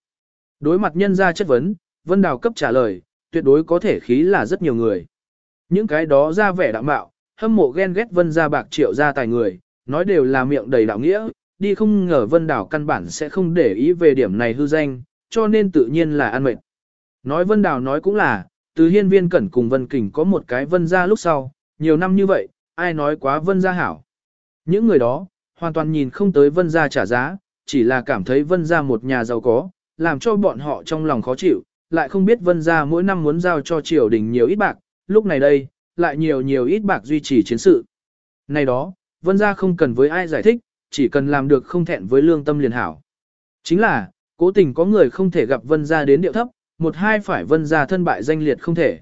Đối mặt nhân gia chất vấn, vân đảo cấp trả lời, tuyệt đối có thể khí là rất nhiều người. Những cái đó ra vẻ đạm bạo, hâm mộ ghen ghét vân gia bạc triệu gia tài người, nói đều là miệng đầy đạo nghĩa, đi không ngờ vân đảo căn bản sẽ không để ý về điểm này hư danh, cho nên tự nhiên là ăn mệt. Nói vân đảo nói cũng là, từ hiên viên cẩn cùng vân kình có một cái vân gia lúc sau, nhiều năm như vậy, ai nói quá vân gia hảo. Những người đó, hoàn toàn nhìn không tới vân gia trả giá, chỉ là cảm thấy vân gia một nhà giàu có, làm cho bọn họ trong lòng khó chịu, lại không biết vân gia mỗi năm muốn giao cho triều đình nhiều ít bạc, lúc này đây, lại nhiều nhiều ít bạc duy trì chiến sự. Này đó, vân gia không cần với ai giải thích, chỉ cần làm được không thẹn với lương tâm liền hảo. Chính là, cố tình có người không thể gặp vân gia đến điệu thấp, một hai phải vân gia thân bại danh liệt không thể.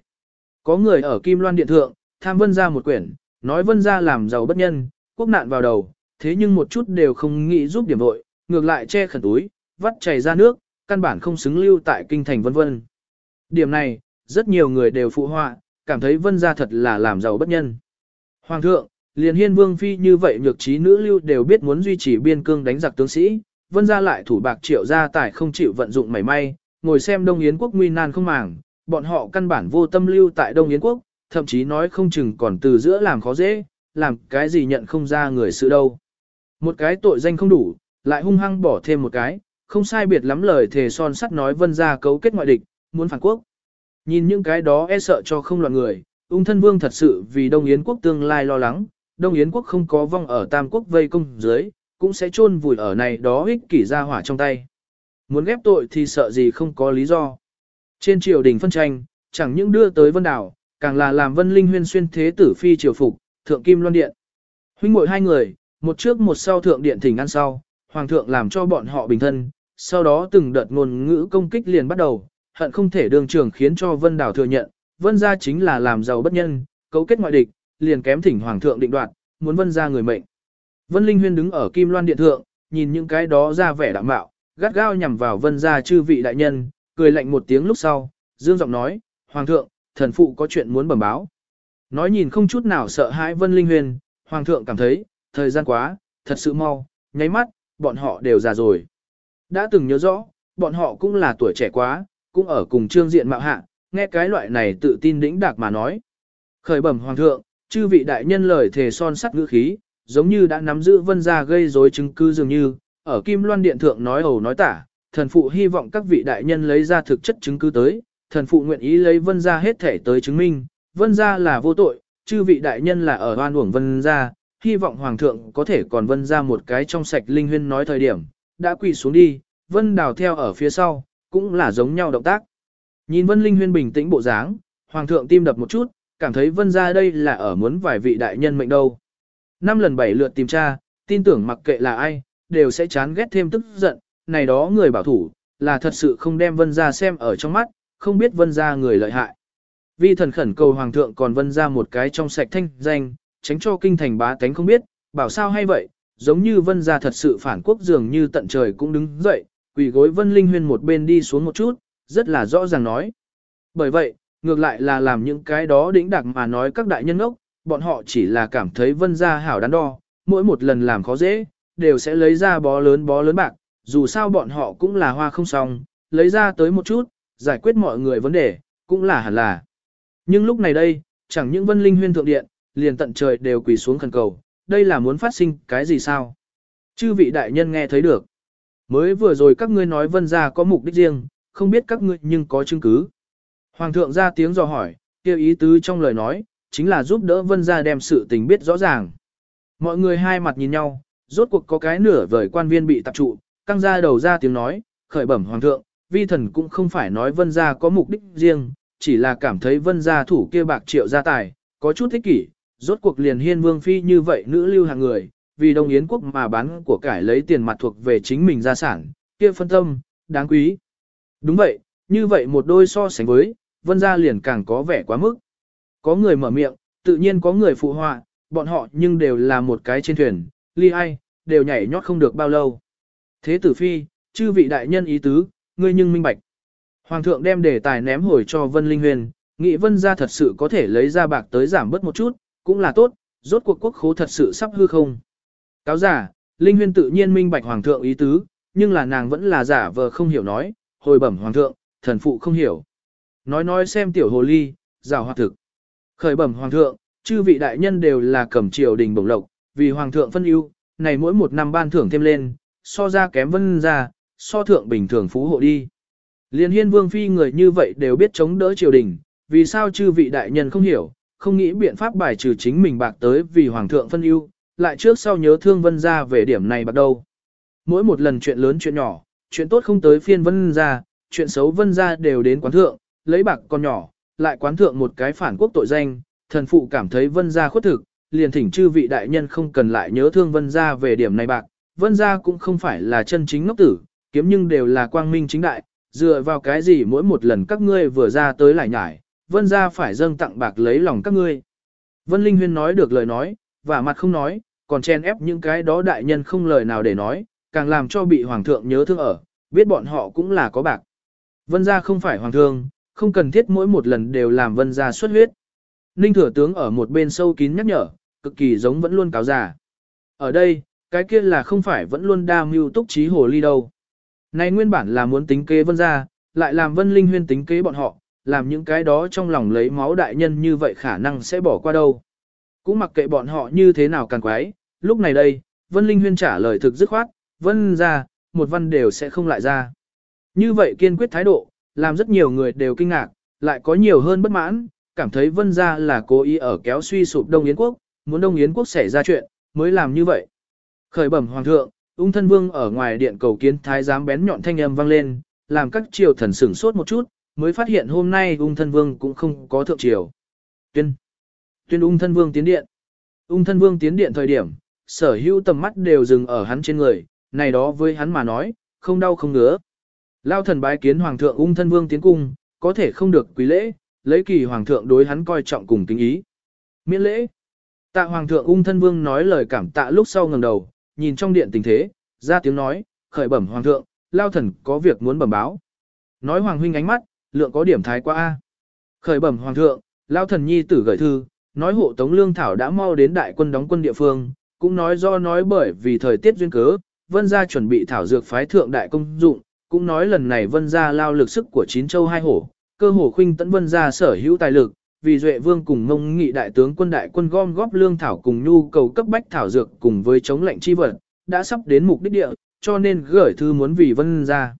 Có người ở Kim Loan Điện Thượng, tham vân gia một quyển, nói vân gia làm giàu bất nhân, quốc nạn vào đầu, thế nhưng một chút đều không nghĩ giúp điểm vội, ngược lại che khẩn túi, vắt chảy ra nước, căn bản không xứng lưu tại kinh thành vân vân. Điểm này, rất nhiều người đều phụ họa, cảm thấy vân gia thật là làm giàu bất nhân. Hoàng thượng, liền hiên vương phi như vậy nhược trí nữ lưu đều biết muốn duy trì biên cương đánh giặc tướng sĩ, vân gia lại thủ bạc triệu gia tài không chịu vận dụng mảy may, ngồi xem Đông Yến quốc nguy nan không màng, bọn họ căn bản vô tâm lưu tại Đông Yến quốc, thậm chí nói không chừng còn từ giữa làm khó dễ, làm cái gì nhận không ra người sự đâu. Một cái tội danh không đủ, lại hung hăng bỏ thêm một cái, không sai biệt lắm lời thề son sắt nói vân ra cấu kết ngoại địch, muốn phản quốc. Nhìn những cái đó e sợ cho không loạn người, ung thân vương thật sự vì Đông Yến quốc tương lai lo lắng, Đông Yến quốc không có vong ở Tam quốc vây công dưới, cũng sẽ chôn vùi ở này đó ích kỷ ra hỏa trong tay. Muốn ghép tội thì sợ gì không có lý do. Trên triều đình phân tranh, chẳng những đưa tới vân đảo, càng là làm vân linh huyên xuyên thế tử phi triều phục, thượng kim loan điện. Huynh muội hai người, một trước một sau thượng điện thỉnh ăn sau, hoàng thượng làm cho bọn họ bình thân, sau đó từng đợt ngôn ngữ công kích liền bắt đầu, hận không thể đường trường khiến cho vân đảo thừa nhận, vân gia chính là làm giàu bất nhân, cấu kết ngoại địch, liền kém thỉnh hoàng thượng định đoạt, muốn vân gia người mệnh. Vân Linh Huyên đứng ở Kim Loan Điện Thượng, nhìn những cái đó ra vẻ đạm mạo, gắt gao nhằm vào vân gia chư vị đại nhân, cười lạnh một tiếng lúc sau, dương giọng nói, Hoàng thượng, thần phụ có chuyện muốn bẩm báo. Nói nhìn không chút nào sợ hãi Vân Linh Huyền, Hoàng thượng cảm thấy, thời gian quá, thật sự mau, nháy mắt, bọn họ đều già rồi. Đã từng nhớ rõ, bọn họ cũng là tuổi trẻ quá, cũng ở cùng trương diện mạo hạ, nghe cái loại này tự tin đĩnh đạc mà nói. Khởi bẩm Hoàng thượng, chư vị đại nhân lời thề son sắt ngữ khí, giống như đã nắm giữ vân gia gây rối chứng cứ dường như, ở Kim Loan Điện Thượng nói ẩu nói tả, thần phụ hy vọng các vị đại nhân lấy ra thực chất chứng cứ tới, thần phụ nguyện ý lấy vân gia hết thể tới chứng minh, vân gia là vô tội, chư vị đại nhân là ở oan uổng vân gia, hy vọng hoàng thượng có thể còn vân ra một cái trong sạch linh huyên nói thời điểm, đã quỳ xuống đi, vân đào theo ở phía sau, cũng là giống nhau động tác. Nhìn vân linh huyên bình tĩnh bộ dáng, hoàng thượng tim đập một chút, cảm thấy vân gia đây là ở muốn vài vị đại nhân mệnh đâu. Năm lần bảy lượt tìm tra, tin tưởng mặc kệ là ai, đều sẽ chán ghét thêm tức giận, này đó người bảo thủ, là thật sự không đem vân gia xem ở trong mắt, không biết vân gia người lợi hại. Vi thần khẩn cầu hoàng thượng còn vân ra một cái trong sạch thanh danh, tránh cho kinh thành bá tánh không biết, bảo sao hay vậy, giống như vân gia thật sự phản quốc dường như tận trời cũng đứng dậy, quỳ gối vân linh huyên một bên đi xuống một chút, rất là rõ ràng nói. Bởi vậy, ngược lại là làm những cái đó đỉnh đặc mà nói các đại nhân ốc, bọn họ chỉ là cảm thấy vân gia hảo đắn đo, mỗi một lần làm khó dễ, đều sẽ lấy ra bó lớn bó lớn bạc, dù sao bọn họ cũng là hoa không xong, lấy ra tới một chút, giải quyết mọi người vấn đề, cũng là hẳn là. Nhưng lúc này đây, chẳng những vân linh huyên thượng điện, liền tận trời đều quỳ xuống khẩn cầu, đây là muốn phát sinh cái gì sao? Chư vị đại nhân nghe thấy được. Mới vừa rồi các ngươi nói vân gia có mục đích riêng, không biết các ngươi nhưng có chứng cứ. Hoàng thượng ra tiếng dò hỏi, kêu ý tứ trong lời nói, chính là giúp đỡ vân gia đem sự tình biết rõ ràng. Mọi người hai mặt nhìn nhau, rốt cuộc có cái nửa vời quan viên bị tập trụ, căng ra đầu ra tiếng nói, khởi bẩm hoàng thượng, vi thần cũng không phải nói vân gia có mục đích riêng, chỉ là cảm thấy vân gia thủ kia bạc triệu gia tài, có chút thích kỷ, rốt cuộc liền hiên vương phi như vậy nữ lưu hàng người, vì Đông Yến quốc mà bán của cải lấy tiền mặt thuộc về chính mình gia sản, kia phân tâm, đáng quý. Đúng vậy, như vậy một đôi so sánh với, vân gia liền càng có vẻ quá mức. Có người mở miệng, tự nhiên có người phụ họa, bọn họ nhưng đều là một cái trên thuyền, ly ai, đều nhảy nhót không được bao lâu. Thế tử phi, chư vị đại nhân ý tứ, ngươi nhưng minh bạch. Hoàng thượng đem đề tài ném hồi cho Vân Linh Huyền, nghĩ Vân gia thật sự có thể lấy ra bạc tới giảm bớt một chút, cũng là tốt, rốt cuộc quốc khố thật sự sắp hư không. Cáo giả, Linh Huyên tự nhiên minh bạch Hoàng thượng ý tứ, nhưng là nàng vẫn là giả vờ không hiểu nói, hồi bẩm Hoàng thượng, thần phụ không hiểu. Nói nói xem tiểu hồ ly, rào hoạt thực. Khởi bẩm Hoàng thượng, chư vị đại nhân đều là cầm triều đình bổng lộc, vì Hoàng thượng phân ưu, này mỗi một năm ban thưởng thêm lên, so ra kém vân ra, so thượng bình thường phú hộ đi. Liên hiên vương phi người như vậy đều biết chống đỡ triều đình, vì sao chư vị đại nhân không hiểu, không nghĩ biện pháp bài trừ chính mình bạc tới vì hoàng thượng phân ưu, lại trước sau nhớ thương vân ra về điểm này bắt đầu. Mỗi một lần chuyện lớn chuyện nhỏ, chuyện tốt không tới phiên vân ra, chuyện xấu vân ra đều đến quán thượng, lấy bạc con nhỏ, lại quán thượng một cái phản quốc tội danh, thần phụ cảm thấy vân ra khuất thực, liền thỉnh chư vị đại nhân không cần lại nhớ thương vân gia về điểm này bạc, vân gia cũng không phải là chân chính ngốc tử, kiếm nhưng đều là quang minh chính đại, dựa vào cái gì mỗi một lần các ngươi vừa ra tới lại nhải, vân gia phải dâng tặng bạc lấy lòng các ngươi. Vân Linh Huyên nói được lời nói, và mặt không nói, còn chen ép những cái đó đại nhân không lời nào để nói, càng làm cho bị hoàng thượng nhớ thương ở, biết bọn họ cũng là có bạc. Vân gia không phải hoàng thương, không cần thiết mỗi một lần đều làm vân gia xuất huyết. Ninh thừa tướng ở một bên sâu kín nhắc nhở, cực kỳ giống vẫn luôn cáo giả. Ở đây, cái kia là không phải vẫn luôn đa mưu túc trí hồ ly đâu. Này nguyên bản là muốn tính kế vân gia, lại làm vân linh huyên tính kế bọn họ, làm những cái đó trong lòng lấy máu đại nhân như vậy khả năng sẽ bỏ qua đâu. Cũng mặc kệ bọn họ như thế nào càng quái, lúc này đây, vân linh huyên trả lời thực dứt khoát, vân ra, một văn đều sẽ không lại ra. Như vậy kiên quyết thái độ, làm rất nhiều người đều kinh ngạc, lại có nhiều hơn bất mãn, cảm thấy vân gia là cố ý ở kéo suy sụp Đông Yến quốc, muốn Đông Yến quốc xảy ra chuyện, mới làm như vậy. Khởi bẩm hoàng thượng, ung thân vương ở ngoài điện cầu kiến thái giám bén nhọn thanh âm vang lên, làm các triều thần sửng sốt một chút, mới phát hiện hôm nay ung thân vương cũng không có thượng triều. Tuyên. Tuyên ung thân vương tiến điện. Ung thân vương tiến điện thời điểm, sở hữu tầm mắt đều dừng ở hắn trên người, này đó với hắn mà nói, không đau không ngứa. Lao thần bái kiến hoàng thượng ung thân vương tiến cung, có thể không được quý lễ, lấy kỳ hoàng thượng đối hắn coi trọng cùng kính ý. Miễn lễ. Tạ hoàng thượng ung thân vương nói lời cảm tạ lúc sau ngẩng đầu, nhìn trong điện tình thế, ra tiếng nói, khởi bẩm hoàng thượng, lao thần có việc muốn bẩm báo. Nói hoàng huynh ánh mắt, lượng có điểm thái quá a. Khởi bẩm hoàng thượng, lao thần nhi tử gửi thư, nói hộ tống lương thảo đã mau đến đại quân đóng quân địa phương, cũng nói do nói bởi vì thời tiết duyên cớ, vân gia chuẩn bị thảo dược phái thượng đại công dụng, cũng nói lần này vân gia lao lực sức của chín châu hai hổ, cơ hồ khuynh tấn vân gia sở hữu tài lực, vì duệ vương cùng ngông nghị đại tướng quân đại quân gom góp lương thảo cùng nhu cầu cấp bách thảo dược cùng với chống lệnh chi vật, đã sắp đến mục đích địa, cho nên gửi thư muốn vì vân gia.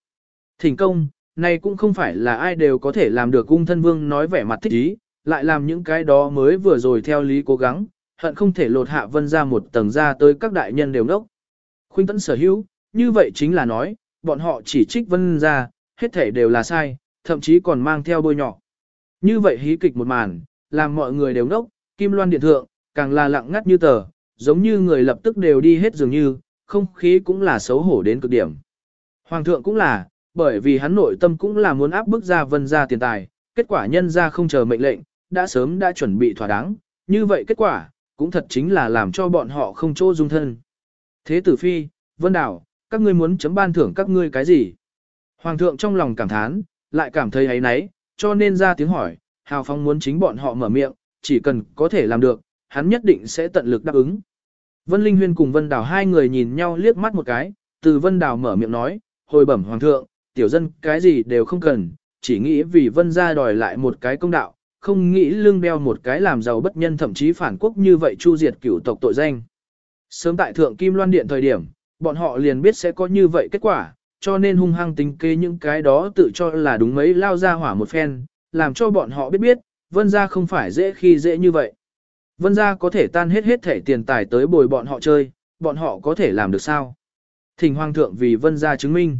Thỉnh công, này cũng không phải là ai đều có thể làm được cung thân vương nói vẻ mặt thích ý, lại làm những cái đó mới vừa rồi theo lý cố gắng, hận không thể lột hạ vân ra một tầng ra tới các đại nhân đều nốc Khuynh tấn sở hữu, như vậy chính là nói, bọn họ chỉ trích vân ra, hết thể đều là sai, thậm chí còn mang theo bôi nhọ. Như vậy hí kịch một màn, làm mọi người đều ngốc, kim loan điện thượng, càng là lặng ngắt như tờ, giống như người lập tức đều đi hết dường như, không khí cũng là xấu hổ đến cực điểm. Hoàng thượng cũng là, bởi vì hắn nội tâm cũng là muốn áp bức ra vân ra tiền tài, kết quả nhân ra không chờ mệnh lệnh, đã sớm đã chuẩn bị thỏa đáng, như vậy kết quả, cũng thật chính là làm cho bọn họ không chỗ dung thân. Thế tử phi, vân đảo, các ngươi muốn chấm ban thưởng các ngươi cái gì? Hoàng thượng trong lòng cảm thán, lại cảm thấy ấy nấy, cho nên ra tiếng hỏi, hào phong muốn chính bọn họ mở miệng, chỉ cần có thể làm được, hắn nhất định sẽ tận lực đáp ứng. Vân Linh Huyên cùng Vân Đào hai người nhìn nhau liếc mắt một cái, từ Vân Đào mở miệng nói, hồi bẩm Hoàng thượng, tiểu dân cái gì đều không cần, chỉ nghĩ vì Vân gia đòi lại một cái công đạo, không nghĩ lương đeo một cái làm giàu bất nhân thậm chí phản quốc như vậy chu diệt cửu tộc tội danh. Sớm tại Thượng Kim Loan Điện thời điểm, bọn họ liền biết sẽ có như vậy kết quả, cho nên hung hăng tính kế những cái đó tự cho là đúng mấy lao ra hỏa một phen, làm cho bọn họ biết biết, vân gia không phải dễ khi dễ như vậy. Vân gia có thể tan hết hết thể tiền tài tới bồi bọn họ chơi, bọn họ có thể làm được sao? Thỉnh Hoàng thượng vì vân gia chứng minh.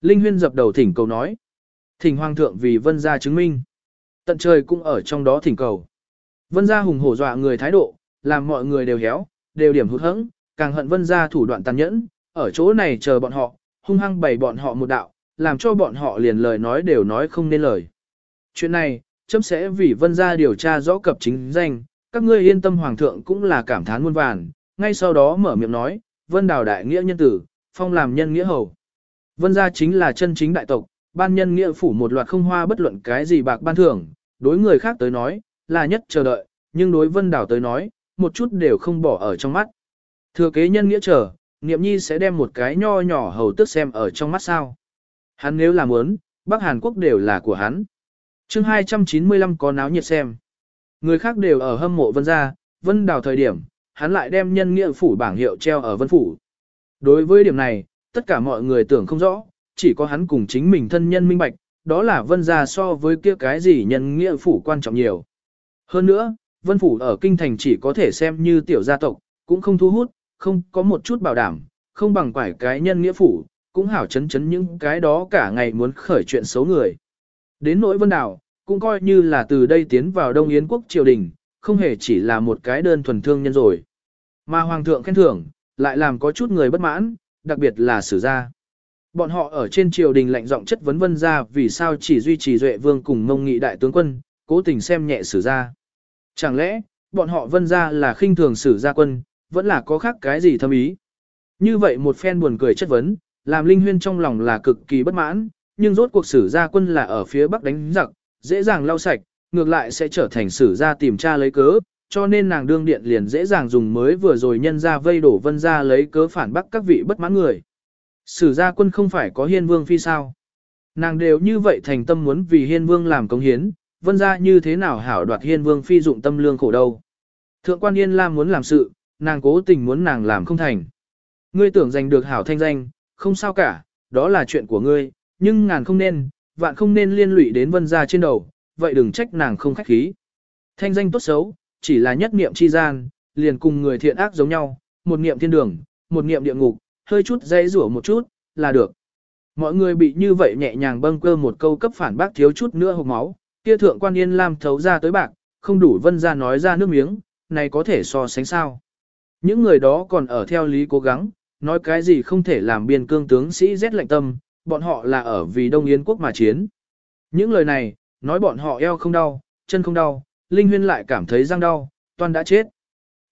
Linh Huyên dập đầu thỉnh cầu nói. Thỉnh Hoàng thượng vì vân gia chứng minh. Tận trời cũng ở trong đó thỉnh cầu. Vân gia hùng hổ dọa người thái độ, làm mọi người đều héo, đều điểm hụt hẫng, càng hận vân gia thủ đoạn tàn nhẫn, ở chỗ này chờ bọn họ, hung hăng bày bọn họ một đạo, làm cho bọn họ liền lời nói đều nói không nên lời. Chuyện này, chấm sẽ vì vân gia điều tra rõ cập chính danh, các ngươi yên tâm hoàng thượng cũng là cảm thán muôn vàn, ngay sau đó mở miệng nói, vân đào đại nghĩa nhân tử, phong làm nhân nghĩa hầu. Vân gia chính là chân chính đại tộc, ban nhân nghĩa phủ một loạt không hoa bất luận cái gì bạc ban thưởng, đối người khác tới nói, là nhất chờ đợi, nhưng đối vân đảo tới nói, một chút đều không bỏ ở trong mắt. Thừa kế nhân nghĩa chờ, niệm nhi sẽ đem một cái nho nhỏ hầu tức xem ở trong mắt sao. Hắn nếu làm muốn, Bắc Hàn Quốc đều là của hắn. chương 295 có náo nhiệt xem. Người khác đều ở hâm mộ vân gia, vân đào thời điểm, hắn lại đem nhân nghĩa phủ bảng hiệu treo ở vân phủ. Đối với điểm này, tất cả mọi người tưởng không rõ, chỉ có hắn cùng chính mình thân nhân minh bạch, đó là vân gia so với kia cái gì nhân nghĩa phủ quan trọng nhiều. Hơn nữa, vân phủ ở kinh thành chỉ có thể xem như tiểu gia tộc, cũng không thu hút, không có một chút bảo đảm, không bằng quải cái nhân nghĩa phủ, cũng hảo chấn chấn những cái đó cả ngày muốn khởi chuyện xấu người. Đến nỗi vân đảo, cũng coi như là từ đây tiến vào Đông Yến quốc triều đình, không hề chỉ là một cái đơn thuần thương nhân rồi. Mà hoàng thượng khen thưởng, lại làm có chút người bất mãn, đặc biệt là sử gia. Bọn họ ở trên triều đình lạnh giọng chất vấn vân ra vì sao chỉ duy trì duệ vương cùng mông nghị đại tướng quân, cố tình xem nhẹ sử gia. Chẳng lẽ, bọn họ vân ra là khinh thường sử gia quân, vẫn là có khác cái gì thâm ý. Như vậy một phen buồn cười chất vấn, làm Linh Huyên trong lòng là cực kỳ bất mãn, nhưng rốt cuộc sử gia quân là ở phía bắc đánh giặc, dễ dàng lau sạch, ngược lại sẽ trở thành sử gia tìm tra lấy cớ, cho nên nàng đương điện liền dễ dàng dùng mới vừa rồi nhân ra vây đổ vân ra lấy cớ phản bắc các vị bất mãn người. Sử gia quân không phải có hiên vương phi sao. Nàng đều như vậy thành tâm muốn vì hiên vương làm công hiến, vân ra như thế nào hảo đoạt hiên vương phi dụng tâm lương khổ đâu. Thượng quan yên lam muốn làm sự, nàng cố tình muốn nàng làm không thành. Ngươi tưởng giành được hảo thanh danh, không sao cả, đó là chuyện của ngươi, nhưng ngàn không nên, vạn không nên liên lụy đến vân gia trên đầu, vậy đừng trách nàng không khách khí. Thanh danh tốt xấu, chỉ là nhất niệm chi gian, liền cùng người thiện ác giống nhau, một niệm thiên đường, một niệm địa ngục, hơi chút dây rủa một chút, là được. Mọi người bị như vậy nhẹ nhàng bâng cơ một câu cấp phản bác thiếu chút nữa hộc máu, kia thượng quan yên lam thấu ra tới bạc, không đủ vân ra nói ra nước miếng, này có thể so sánh sao. Những người đó còn ở theo lý cố gắng, nói cái gì không thể làm biên cương tướng sĩ rét lạnh tâm, bọn họ là ở vì Đông Yến quốc mà chiến. Những lời này, nói bọn họ eo không đau, chân không đau, Linh Huyên lại cảm thấy răng đau, toàn đã chết.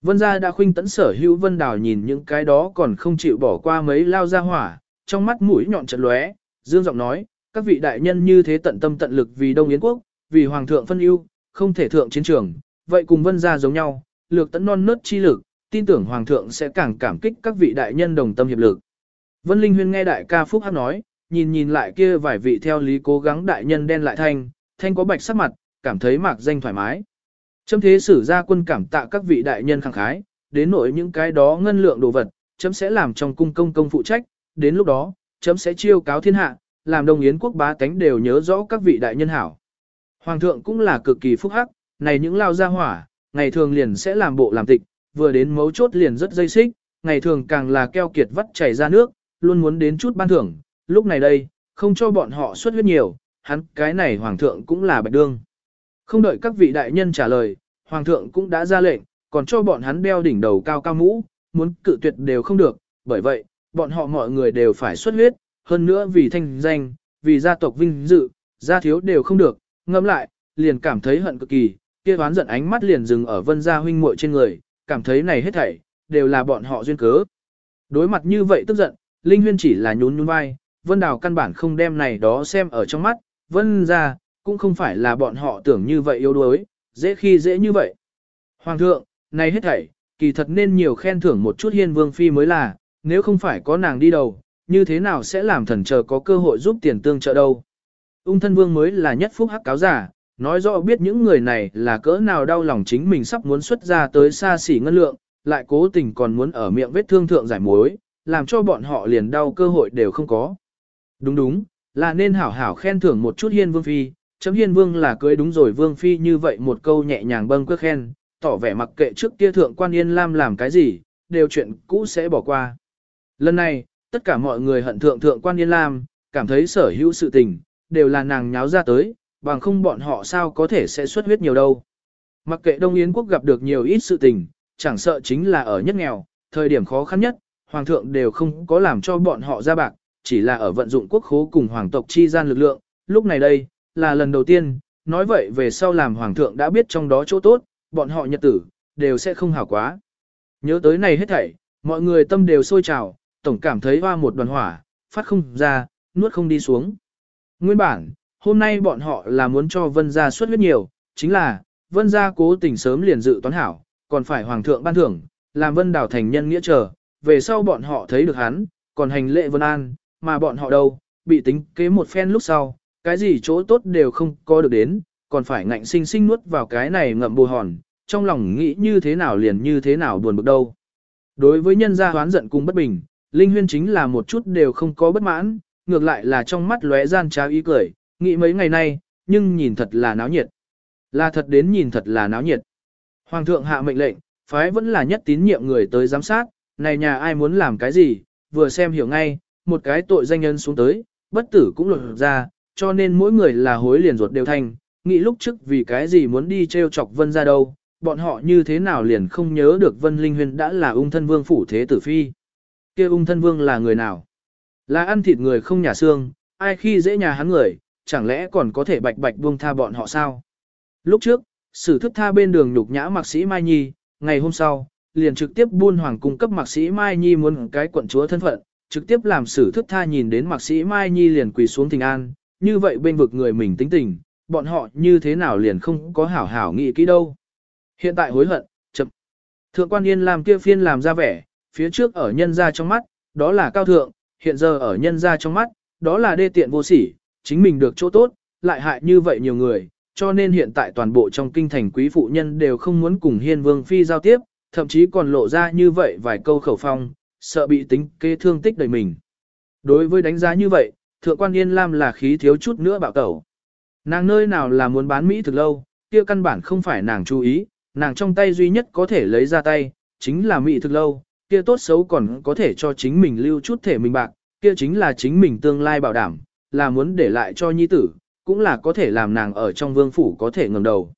Vân gia đã khuynh tấn sở hữu vân đào nhìn những cái đó còn không chịu bỏ qua mấy lao ra hỏa, trong mắt mũi nhọn trận lóe, dương giọng nói, các vị đại nhân như thế tận tâm tận lực vì Đông Yến quốc, vì Hoàng thượng phân ưu, không thể thượng chiến trường, vậy cùng vân gia giống nhau, lược tấn non nớt chi lực, tin tưởng Hoàng thượng sẽ càng cảm kích các vị đại nhân đồng tâm hiệp lực. Vân Linh Huyên nghe đại ca Phúc hắc nói, nhìn nhìn lại kia vài vị theo lý cố gắng đại nhân đen lại thanh, thanh có bạch sắc mặt, cảm thấy mạc danh thoải mái. Chấm thế sử ra quân cảm tạ các vị đại nhân khẳng khái, đến nỗi những cái đó ngân lượng đồ vật, chấm sẽ làm trong cung công công phụ trách, đến lúc đó, chấm sẽ chiêu cáo thiên hạ, làm đồng yến quốc bá tánh đều nhớ rõ các vị đại nhân hảo. Hoàng thượng cũng là cực kỳ phúc hắc, này những lao ra hỏa, ngày thường liền sẽ làm bộ làm tịch, vừa đến mấu chốt liền rất dây xích, ngày thường càng là keo kiệt vắt chảy ra nước, luôn muốn đến chút ban thưởng, lúc này đây, không cho bọn họ xuất huyết nhiều, hắn cái này hoàng thượng cũng là bạch đương. Không đợi các vị đại nhân trả lời, hoàng thượng cũng đã ra lệnh, còn cho bọn hắn đeo đỉnh đầu cao cao mũ, muốn cự tuyệt đều không được, bởi vậy, bọn họ mọi người đều phải xuất huyết, hơn nữa vì thanh danh, vì gia tộc vinh dự, gia thiếu đều không được, ngẫm lại, liền cảm thấy hận cực kỳ, kia oán giận ánh mắt liền dừng ở vân gia huynh muội trên người, cảm thấy này hết thảy, đều là bọn họ duyên cớ. Đối mặt như vậy tức giận, Linh Huyên chỉ là nhún nhún vai, Vân Đào căn bản không đem này đó xem ở trong mắt, Vân gia cũng không phải là bọn họ tưởng như vậy yếu đuối, dễ khi dễ như vậy. Hoàng thượng, này hết thảy, kỳ thật nên nhiều khen thưởng một chút hiên vương phi mới là, nếu không phải có nàng đi đầu, như thế nào sẽ làm thần chờ có cơ hội giúp tiền tương trợ đâu. Ung thân vương mới là nhất phúc hắc cáo giả, nói rõ biết những người này là cỡ nào đau lòng chính mình sắp muốn xuất ra tới xa xỉ ngân lượng, lại cố tình còn muốn ở miệng vết thương thượng giải mối, làm cho bọn họ liền đau cơ hội đều không có. Đúng đúng, là nên hảo hảo khen thưởng một chút hiên vương phi, chấm hiên vương là cưới đúng rồi vương phi như vậy một câu nhẹ nhàng bâng quơ khen, tỏ vẻ mặc kệ trước kia thượng quan yên lam làm cái gì, đều chuyện cũ sẽ bỏ qua. Lần này, tất cả mọi người hận thượng thượng quan yên lam, cảm thấy sở hữu sự tình, đều là nàng nháo ra tới, bằng không bọn họ sao có thể sẽ xuất huyết nhiều đâu. Mặc kệ Đông Yến quốc gặp được nhiều ít sự tình, chẳng sợ chính là ở nhất nghèo, thời điểm khó khăn nhất, hoàng thượng đều không có làm cho bọn họ ra bạc, chỉ là ở vận dụng quốc khố cùng hoàng tộc chi gian lực lượng, lúc này đây, là lần đầu tiên, nói vậy về sau làm hoàng thượng đã biết trong đó chỗ tốt, bọn họ nhật tử, đều sẽ không hảo quá. Nhớ tới này hết thảy, mọi người tâm đều sôi trào, tổng cảm thấy hoa một đoàn hỏa, phát không ra, nuốt không đi xuống. Nguyên bản, hôm nay bọn họ là muốn cho vân gia xuất huyết nhiều, chính là, vân gia cố tình sớm liền dự toán hảo, còn phải hoàng thượng ban thưởng, làm vân đảo thành nhân nghĩa chờ, về sau bọn họ thấy được hắn, còn hành lệ vân an, mà bọn họ đâu, bị tính kế một phen lúc sau, cái gì chỗ tốt đều không có được đến, còn phải ngạnh sinh sinh nuốt vào cái này ngậm bù hòn, trong lòng nghĩ như thế nào liền như thế nào buồn bực đâu. Đối với nhân gia hoán giận cùng bất bình, Linh Huyên chính là một chút đều không có bất mãn, ngược lại là trong mắt lóe gian trao ý cười, nghĩ mấy ngày nay, nhưng nhìn thật là náo nhiệt. Là thật đến nhìn thật là náo nhiệt. Hoàng thượng hạ mệnh lệnh, phái vẫn là nhất tín nhiệm người tới giám sát, này nhà ai muốn làm cái gì, vừa xem hiểu ngay, một cái tội danh nhân xuống tới, bất tử cũng lột ra, cho nên mỗi người là hối liền ruột đều thành, nghĩ lúc trước vì cái gì muốn đi treo chọc vân ra đâu, bọn họ như thế nào liền không nhớ được vân linh huyền đã là ung thân vương phủ thế tử phi. kia ung thân vương là người nào? Là ăn thịt người không nhà xương, ai khi dễ nhà hắn người, chẳng lẽ còn có thể bạch bạch buông tha bọn họ sao? Lúc trước, sử thức tha bên đường nhục nhã mạc sĩ Mai Nhi, ngày hôm sau, liền trực tiếp buôn hoàng cung cấp mạc sĩ Mai Nhi muốn cái quận chúa thân phận, trực tiếp làm sử thức tha nhìn đến mạc sĩ Mai Nhi liền quỳ xuống thình an, như vậy bên vực người mình tính tình, bọn họ như thế nào liền không có hảo hảo nghĩ kỹ đâu. Hiện tại hối hận, chậm. Thượng quan yên làm kia phiên làm ra vẻ, phía trước ở nhân ra trong mắt, đó là cao thượng, hiện giờ ở nhân ra trong mắt, đó là đê tiện vô sỉ, chính mình được chỗ tốt, lại hại như vậy nhiều người, cho nên hiện tại toàn bộ trong kinh thành quý phụ nhân đều không muốn cùng hiên vương phi giao tiếp, thậm chí còn lộ ra như vậy vài câu khẩu phong, sợ bị tính kế thương tích đời mình. Đối với đánh giá như vậy, thượng quan Yên Lam là khí thiếu chút nữa bạo tẩu. Nàng nơi nào là muốn bán Mỹ thực lâu, kia căn bản không phải nàng chú ý, nàng trong tay duy nhất có thể lấy ra tay, chính là mỹ thực lâu, kia tốt xấu còn có thể cho chính mình lưu chút thể mình bạc, kia chính là chính mình tương lai bảo đảm, là muốn để lại cho nhi tử, cũng là có thể làm nàng ở trong vương phủ có thể ngẩng đầu.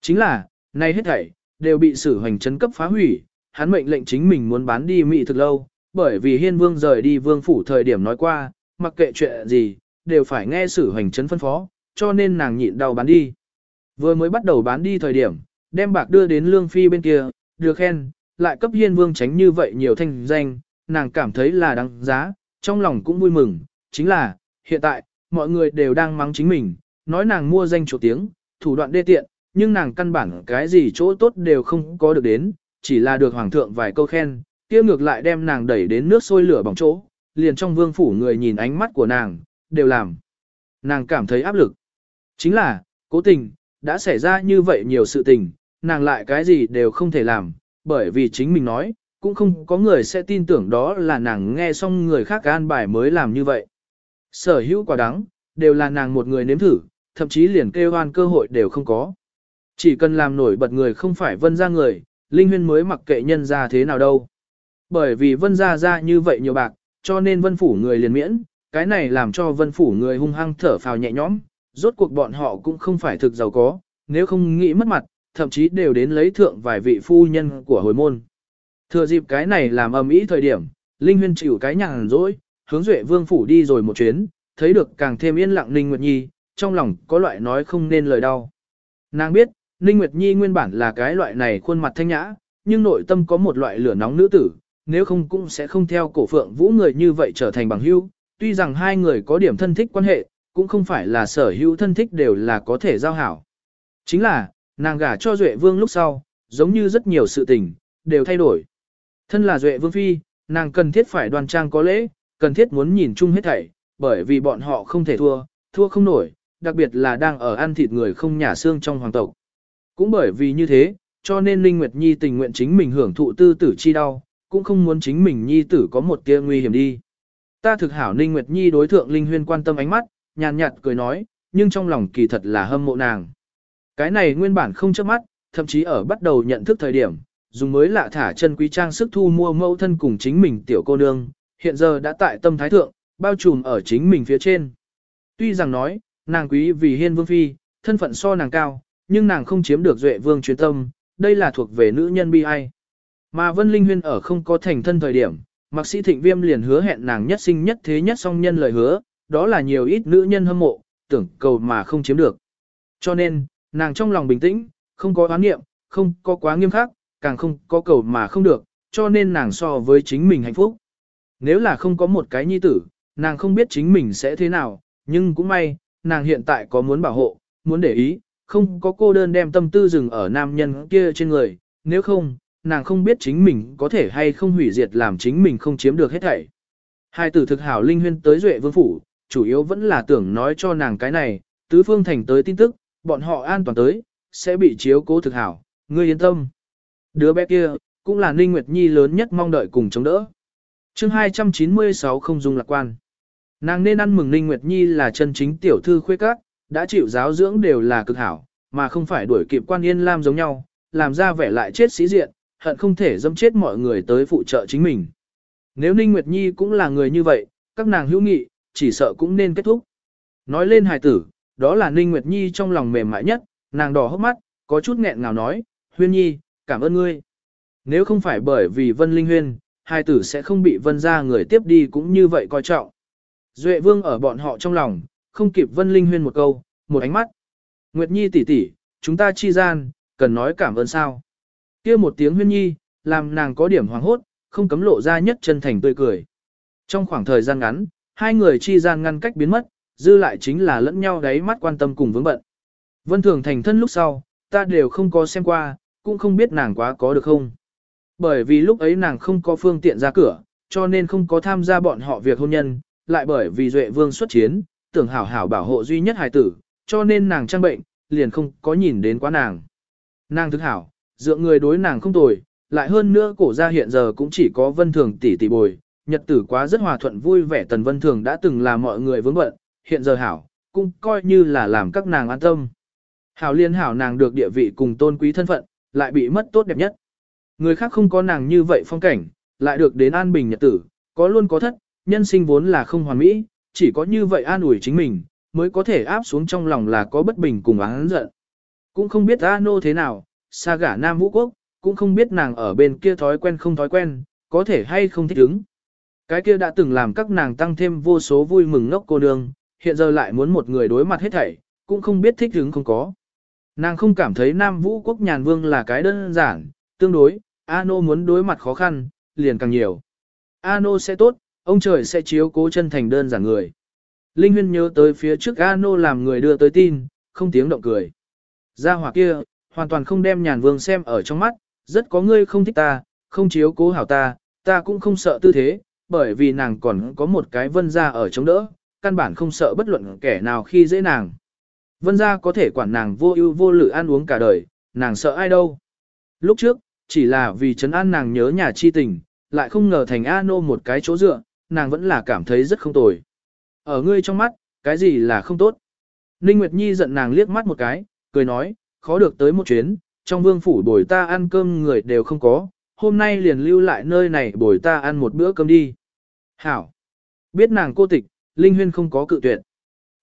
Chính là, nay hết thảy, đều bị sử hoành chấn cấp phá hủy, hắn mệnh lệnh chính mình muốn bán đi mỹ thực lâu, bởi vì hiên vương rời đi vương phủ thời điểm nói qua, mặc kệ chuyện gì, đều phải nghe sử hoành chấn phân phó, cho nên nàng nhịn đau bán đi. Vừa mới bắt đầu bán đi thời điểm, đem bạc đưa đến lương phi bên kia, được khen, lại cấp hiên vương tránh như vậy nhiều thanh danh, nàng cảm thấy là đáng giá, trong lòng cũng vui mừng, chính là, hiện tại, mọi người đều đang mắng chính mình, nói nàng mua danh chỗ tiếng, thủ đoạn đê tiện, nhưng nàng căn bản cái gì chỗ tốt đều không có được đến, chỉ là được hoàng thượng vài câu khen, kia ngược lại đem nàng đẩy đến nước sôi lửa bỏng chỗ, liền trong vương phủ người nhìn ánh mắt của nàng, đều làm. Nàng cảm thấy áp lực. Chính là, cố tình, đã xảy ra như vậy nhiều sự tình, nàng lại cái gì đều không thể làm, bởi vì chính mình nói, cũng không có người sẽ tin tưởng đó là nàng nghe xong người khác an bài mới làm như vậy. Sở hữu quả đắng, đều là nàng một người nếm thử, thậm chí liền kêu hoan cơ hội đều không có. Chỉ cần làm nổi bật người không phải vân ra người, Linh Huyên mới mặc kệ nhân ra thế nào đâu. Bởi vì vân ra ra như vậy nhiều bạc, cho nên vân phủ người liền miễn, cái này làm cho vân phủ người hung hăng thở phào nhẹ nhõm, rốt cuộc bọn họ cũng không phải thực giàu có, nếu không nghĩ mất mặt, thậm chí đều đến lấy thượng vài vị phu nhân của hồi môn. Thừa dịp cái này làm ầm ĩ thời điểm, Linh Huyên chịu cái nhàn rỗi, hướng Duệ Vương phủ đi rồi một chuyến, thấy được càng thêm yên lặng Ninh Nguyệt Nhi, trong lòng có loại nói không nên lời đau. Nàng biết, Ninh Nguyệt Nhi nguyên bản là cái loại này khuôn mặt thanh nhã, nhưng nội tâm có một loại lửa nóng nữ tử, nếu không cũng sẽ không theo cổ phượng vũ người như vậy trở thành bằng hữu. Tuy rằng hai người có điểm thân thích quan hệ, cũng không phải là sở hữu thân thích đều là có thể giao hảo. Chính là, nàng gả cho Duệ Vương lúc sau, giống như rất nhiều sự tình, đều thay đổi. Thân là Duệ Vương Phi, nàng cần thiết phải đoan trang có lễ, cần thiết muốn nhìn chung hết thảy, bởi vì bọn họ không thể thua, thua không nổi, đặc biệt là đang ở ăn thịt người không nhà xương trong hoàng tộc. Cũng bởi vì như thế, cho nên Linh Nguyệt Nhi tình nguyện chính mình hưởng thụ tư tử chi đau, cũng không muốn chính mình Nhi tử có một tia nguy hiểm đi. Ta thực hảo Linh Nguyệt Nhi đối thượng Linh Huyên quan tâm ánh mắt, nhàn nhạt cười nói, nhưng trong lòng kỳ thật là hâm mộ nàng. Cái này nguyên bản không chớp mắt, thậm chí ở bắt đầu nhận thức thời điểm, dùng mới lạ thả chân quý trang sức thu mua mẫu thân cùng chính mình tiểu cô nương, hiện giờ đã tại tâm thái thượng, bao trùm ở chính mình phía trên. Tuy rằng nói, nàng quý vì hiên vương phi, thân phận so nàng cao, nhưng nàng không chiếm được duệ vương chuyên tâm, đây là thuộc về nữ nhân bi ai. Mà Vân Linh Huyên ở không có thành thân thời điểm, Mạc Sĩ Thịnh Viêm liền hứa hẹn nàng nhất sinh nhất thế nhất song nhân lời hứa, đó là nhiều ít nữ nhân hâm mộ, tưởng cầu mà không chiếm được. Cho nên, nàng trong lòng bình tĩnh, không có oán nghiệm, không có quá nghiêm khắc, càng không có cầu mà không được, cho nên nàng so với chính mình hạnh phúc. Nếu là không có một cái nhi tử, nàng không biết chính mình sẽ thế nào, nhưng cũng may, nàng hiện tại có muốn bảo hộ, muốn để ý, không có cô đơn đem tâm tư dừng ở nam nhân kia trên người, nếu không, nàng không biết chính mình có thể hay không hủy diệt làm chính mình không chiếm được hết thảy. Hai tử thực hảo linh huyên tới duệ vương phủ, chủ yếu vẫn là tưởng nói cho nàng cái này, tứ phương thành tới tin tức, bọn họ an toàn tới, sẽ bị chiếu cố thực hảo, ngươi yên tâm. Đứa bé kia, cũng là Ninh Nguyệt Nhi lớn nhất mong đợi cùng chống đỡ chương 296 không dung lạc quan. Nàng nên ăn mừng Ninh Nguyệt Nhi là chân chính tiểu thư khuê các, đã chịu giáo dưỡng đều là cực hảo, mà không phải đuổi kịp quan yên lam giống nhau, làm ra vẻ lại chết sĩ diện, hận không thể dâm chết mọi người tới phụ trợ chính mình. Nếu Ninh Nguyệt Nhi cũng là người như vậy, các nàng hữu nghị, chỉ sợ cũng nên kết thúc. Nói lên hài tử, đó là Ninh Nguyệt Nhi trong lòng mềm mại nhất, nàng đỏ hốc mắt, có chút nghẹn ngào nói, Huyên Nhi, cảm ơn ngươi. Nếu không phải bởi vì Vân Linh Huyên, hai tử sẽ không bị Vân ra người tiếp đi cũng như vậy coi trọng. Duệ Vương ở bọn họ trong lòng, không kịp Vân Linh Huyên một câu, một ánh mắt. Nguyệt Nhi tỷ tỷ, chúng ta chi gian, cần nói cảm ơn sao. kia một tiếng Huyên Nhi, làm nàng có điểm hoàng hốt, không cấm lộ ra nhất chân thành tươi cười. Trong khoảng thời gian ngắn, hai người chi gian ngăn cách biến mất, dư lại chính là lẫn nhau đáy mắt quan tâm cùng vướng bận. Vân Thường thành thân lúc sau, ta đều không có xem qua, cũng không biết nàng quá có được không. Bởi vì lúc ấy nàng không có phương tiện ra cửa, cho nên không có tham gia bọn họ việc hôn nhân, lại bởi vì Duệ Vương xuất chiến, tưởng hảo hảo bảo hộ duy nhất hài tử, cho nên nàng trang bệnh, liền không có nhìn đến quá nàng. Nàng thức hảo, dựa người đối nàng không tồi, lại hơn nữa cổ gia hiện giờ cũng chỉ có vân thường tỷ tỷ bồi, nhật tử quá rất hòa thuận vui vẻ tần vân thường đã từng là mọi người vướng bận, hiện giờ hảo, cũng coi như là làm các nàng an tâm. Hảo liên hảo nàng được địa vị cùng tôn quý thân phận, lại bị mất tốt đẹp nhất. Người khác không có nàng như vậy phong cảnh, lại được đến an bình nhật tử, có luôn có thất, nhân sinh vốn là không hoàn mỹ, chỉ có như vậy an ủi chính mình, mới có thể áp xuống trong lòng là có bất bình cùng án giận. Cũng không biết A Nô thế nào, xa gả Nam Vũ Quốc, cũng không biết nàng ở bên kia thói quen không thói quen, có thể hay không thích ứng. Cái kia đã từng làm các nàng tăng thêm vô số vui mừng ngốc cô nương, hiện giờ lại muốn một người đối mặt hết thảy, cũng không biết thích ứng không có. Nàng không cảm thấy Nam Vũ Quốc nhàn vương là cái đơn giản, tương đối, Ano muốn đối mặt khó khăn, liền càng nhiều. Ano sẽ tốt, ông trời sẽ chiếu cố chân thành đơn giản người. Linh Huyên nhớ tới phía trước Ano làm người đưa tới tin, không tiếng động cười. Gia hỏa kia, hoàn toàn không đem nhàn vương xem ở trong mắt, rất có ngươi không thích ta, không chiếu cố hảo ta, ta cũng không sợ tư thế, bởi vì nàng còn có một cái vân gia ở chống đỡ, căn bản không sợ bất luận kẻ nào khi dễ nàng. Vân gia có thể quản nàng vô ưu vô lự ăn uống cả đời, nàng sợ ai đâu. Lúc trước, chỉ là vì trấn an nàng nhớ nhà chi tình, lại không ngờ thành A nô một cái chỗ dựa, nàng vẫn là cảm thấy rất không tồi. Ở ngươi trong mắt, cái gì là không tốt? Ninh Nguyệt Nhi giận nàng liếc mắt một cái, cười nói, khó được tới một chuyến, trong vương phủ bồi ta ăn cơm người đều không có, hôm nay liền lưu lại nơi này bồi ta ăn một bữa cơm đi. Hảo! Biết nàng cô tịch, Linh Huyên không có cự tuyệt.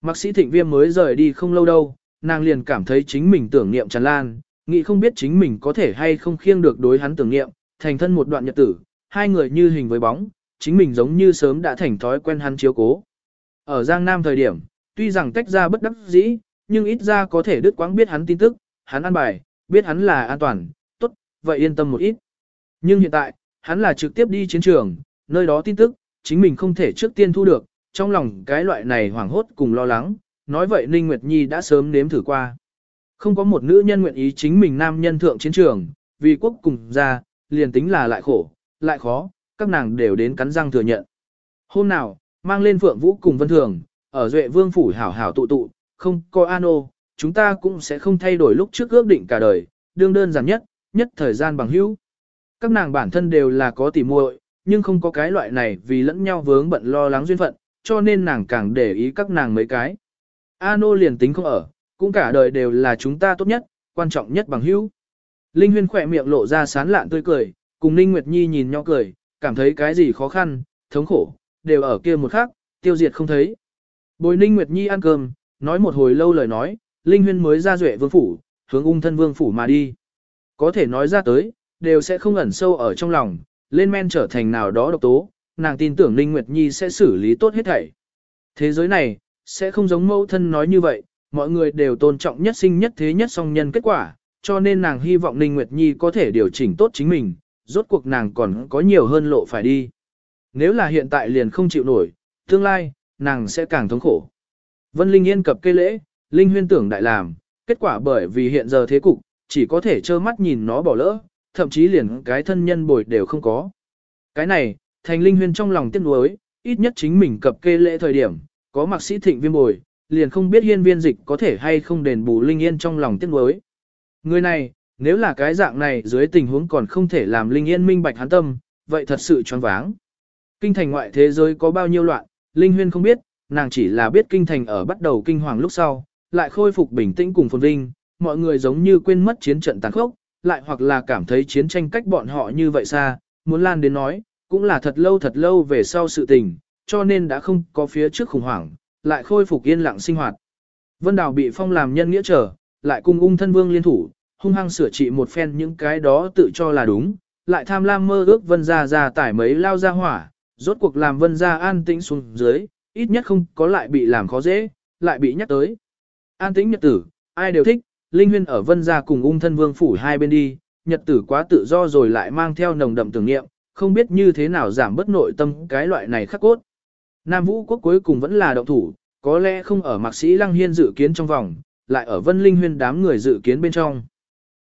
Mạc sĩ thịnh viêm mới rời đi không lâu đâu, nàng liền cảm thấy chính mình tưởng niệm tràn lan, nghĩ không biết chính mình có thể hay không khiêng được đối hắn tưởng niệm, thành thân một đoạn nhật tử, hai người như hình với bóng, chính mình giống như sớm đã thành thói quen hắn chiếu cố. Ở Giang Nam thời điểm, tuy rằng tách ra bất đắc dĩ, nhưng ít ra có thể đứt quãng biết hắn tin tức, hắn ăn bài, biết hắn là an toàn, tốt, vậy yên tâm một ít. Nhưng hiện tại, hắn là trực tiếp đi chiến trường, nơi đó tin tức, chính mình không thể trước tiên thu được, trong lòng cái loại này hoảng hốt cùng lo lắng, nói vậy Ninh Nguyệt Nhi đã sớm nếm thử qua. Không có một nữ nhân nguyện ý chính mình nam nhân thượng chiến trường, vì quốc cùng ra, liền tính là lại khổ, lại khó, các nàng đều đến cắn răng thừa nhận. Hôm nào, mang lên Phượng Vũ cùng Vân Thường, ở Duệ Vương Phủ hảo hảo tụ tụ, không có ano, chúng ta cũng sẽ không thay đổi lúc trước ước định cả đời, đương đơn giản nhất, nhất thời gian bằng hữu. Các nàng bản thân đều là có tỉ muội, nhưng không có cái loại này vì lẫn nhau vướng bận lo lắng duyên phận, cho nên nàng càng để ý các nàng mấy cái. Ano liền tính không ở, cũng cả đời đều là chúng ta tốt nhất, quan trọng nhất bằng hữu. Linh Huyên khỏe miệng lộ ra sán lạn tươi cười, cùng Ninh Nguyệt Nhi nhìn nhau cười, cảm thấy cái gì khó khăn, thống khổ, đều ở kia một khắc, tiêu diệt không thấy. Bồi Ninh Nguyệt Nhi ăn cơm, nói một hồi lâu lời nói, Linh Huyên mới ra duệ vương phủ, hướng ung thân vương phủ mà đi. Có thể nói ra tới, đều sẽ không ẩn sâu ở trong lòng, lên men trở thành nào đó độc tố, nàng tin tưởng Ninh Nguyệt Nhi sẽ xử lý tốt hết thảy. Thế giới này, sẽ không giống mẫu thân nói như vậy, mọi người đều tôn trọng nhất sinh nhất thế nhất song nhân kết quả, cho nên nàng hy vọng Ninh Nguyệt Nhi có thể điều chỉnh tốt chính mình, rốt cuộc nàng còn có nhiều hơn lộ phải đi. Nếu là hiện tại liền không chịu nổi, tương lai, nàng sẽ càng thống khổ. Vân Linh Yên cập cây lễ, Linh Huyên tưởng đại làm, kết quả bởi vì hiện giờ thế cục, chỉ có thể trơ mắt nhìn nó bỏ lỡ, thậm chí liền cái thân nhân bồi đều không có. Cái này, thành Linh Huyên trong lòng tiếc nuối, ít nhất chính mình cập kê lễ thời điểm, có mặc sĩ thịnh viêm bồi, liền không biết hiên viên dịch có thể hay không đền bù Linh Yên trong lòng tiếc nuối. Người này, nếu là cái dạng này dưới tình huống còn không thể làm Linh Yên minh bạch hắn tâm, vậy thật sự choáng váng. Kinh thành ngoại thế giới có bao nhiêu loạn, Linh Huyên không biết, nàng chỉ là biết kinh thành ở bắt đầu kinh hoàng lúc sau, lại khôi phục bình tĩnh cùng phồn vinh, mọi người giống như quên mất chiến trận tàn khốc, lại hoặc là cảm thấy chiến tranh cách bọn họ như vậy xa, muốn lan đến nói, cũng là thật lâu thật lâu về sau sự tình, cho nên đã không có phía trước khủng hoảng, lại khôi phục yên lặng sinh hoạt. Vân Đào bị phong làm nhân nghĩa trở, lại cùng ung thân vương liên thủ, hung hăng sửa trị một phen những cái đó tự cho là đúng, lại tham lam mơ ước vân gia ra tải mấy lao ra hỏa, rốt cuộc làm vân gia an tĩnh xuống dưới, ít nhất không có lại bị làm khó dễ, lại bị nhắc tới. An tĩnh nhật tử, ai đều thích, Linh Huyên ở vân gia cùng ung thân vương phủ hai bên đi, nhật tử quá tự do rồi lại mang theo nồng đậm tưởng niệm, không biết như thế nào giảm bất nội tâm cái loại này khắc cốt. Nam Vũ quốc cuối cùng vẫn là động thủ, có lẽ không ở mạc sĩ Lăng Hiên dự kiến trong vòng, lại ở Vân Linh Huyên đám người dự kiến bên trong.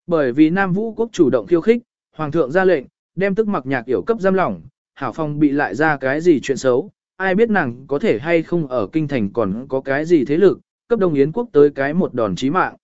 Bởi vì Nam Vũ quốc chủ động khiêu khích, Hoàng thượng ra lệnh, đem tức mặc nhạc yểu cấp giam lỏng, Hảo Phong bị lại ra cái gì chuyện xấu, ai biết nàng có thể hay không ở kinh thành còn có cái gì thế lực, cấp Đông Yến quốc tới cái một đòn chí mạng.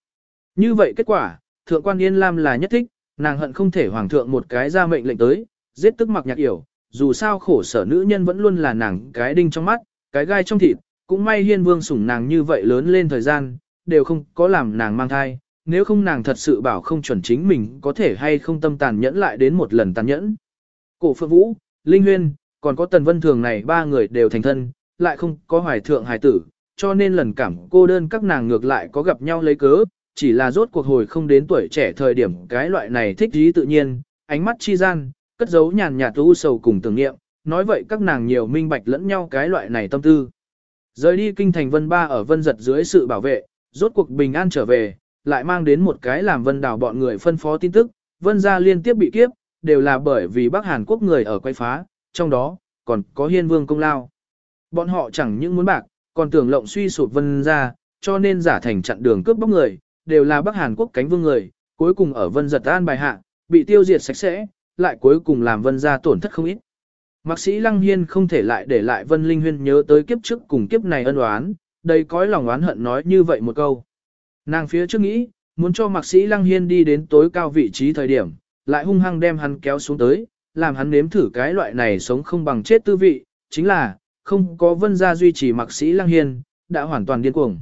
Như vậy kết quả, Thượng quan Yên Lam là nhất thích, nàng hận không thể Hoàng thượng một cái ra mệnh lệnh tới, giết tức mặc nhạc yểu, dù sao khổ sở nữ nhân vẫn luôn là nàng cái đinh trong mắt, cái gai trong thịt, cũng may hiên vương sủng nàng như vậy lớn lên thời gian, đều không có làm nàng mang thai, nếu không nàng thật sự bảo không chuẩn chính mình có thể hay không tâm tàn nhẫn lại đến một lần tàn nhẫn. Cổ Phượng Vũ, Linh Huyên, còn có Tần Vân Thường này ba người đều thành thân, lại không có hoài thượng hài tử, cho nên lần cảm cô đơn các nàng ngược lại có gặp nhau lấy cớ, chỉ là rốt cuộc hồi không đến tuổi trẻ thời điểm cái loại này thích ý tự nhiên, ánh mắt chi gian, cất giấu nhàn nhạt u sầu cùng tưởng niệm nói vậy các nàng nhiều minh bạch lẫn nhau cái loại này tâm tư. Rời đi kinh thành Vân Ba ở Vân Giật dưới sự bảo vệ, rốt cuộc bình an trở về, lại mang đến một cái làm Vân Đảo bọn người phân phó tin tức, Vân gia liên tiếp bị kiếp, đều là bởi vì Bắc Hàn Quốc người ở quay phá, trong đó, còn có Hiên Vương công lao. Bọn họ chẳng những muốn bạc, còn tưởng lộng suy sụp Vân gia, cho nên giả thành chặn đường cướp bóc người, đều là Bắc Hàn Quốc cánh vương người, cuối cùng ở Vân Giật an bài hạ, bị tiêu diệt sạch sẽ, lại cuối cùng làm Vân gia tổn thất không ít. Mạc sĩ Lăng Hiên không thể lại để lại Vân Linh Huyên nhớ tới kiếp trước cùng kiếp này ân oán, đầy cõi lòng oán hận nói như vậy một câu. Nàng phía trước nghĩ, muốn cho Mạc sĩ Lăng Hiên đi đến tối cao vị trí thời điểm, lại hung hăng đem hắn kéo xuống tới, làm hắn nếm thử cái loại này sống không bằng chết tư vị, chính là, không có vân gia duy trì Mạc sĩ Lăng Hiên, đã hoàn toàn điên cuồng.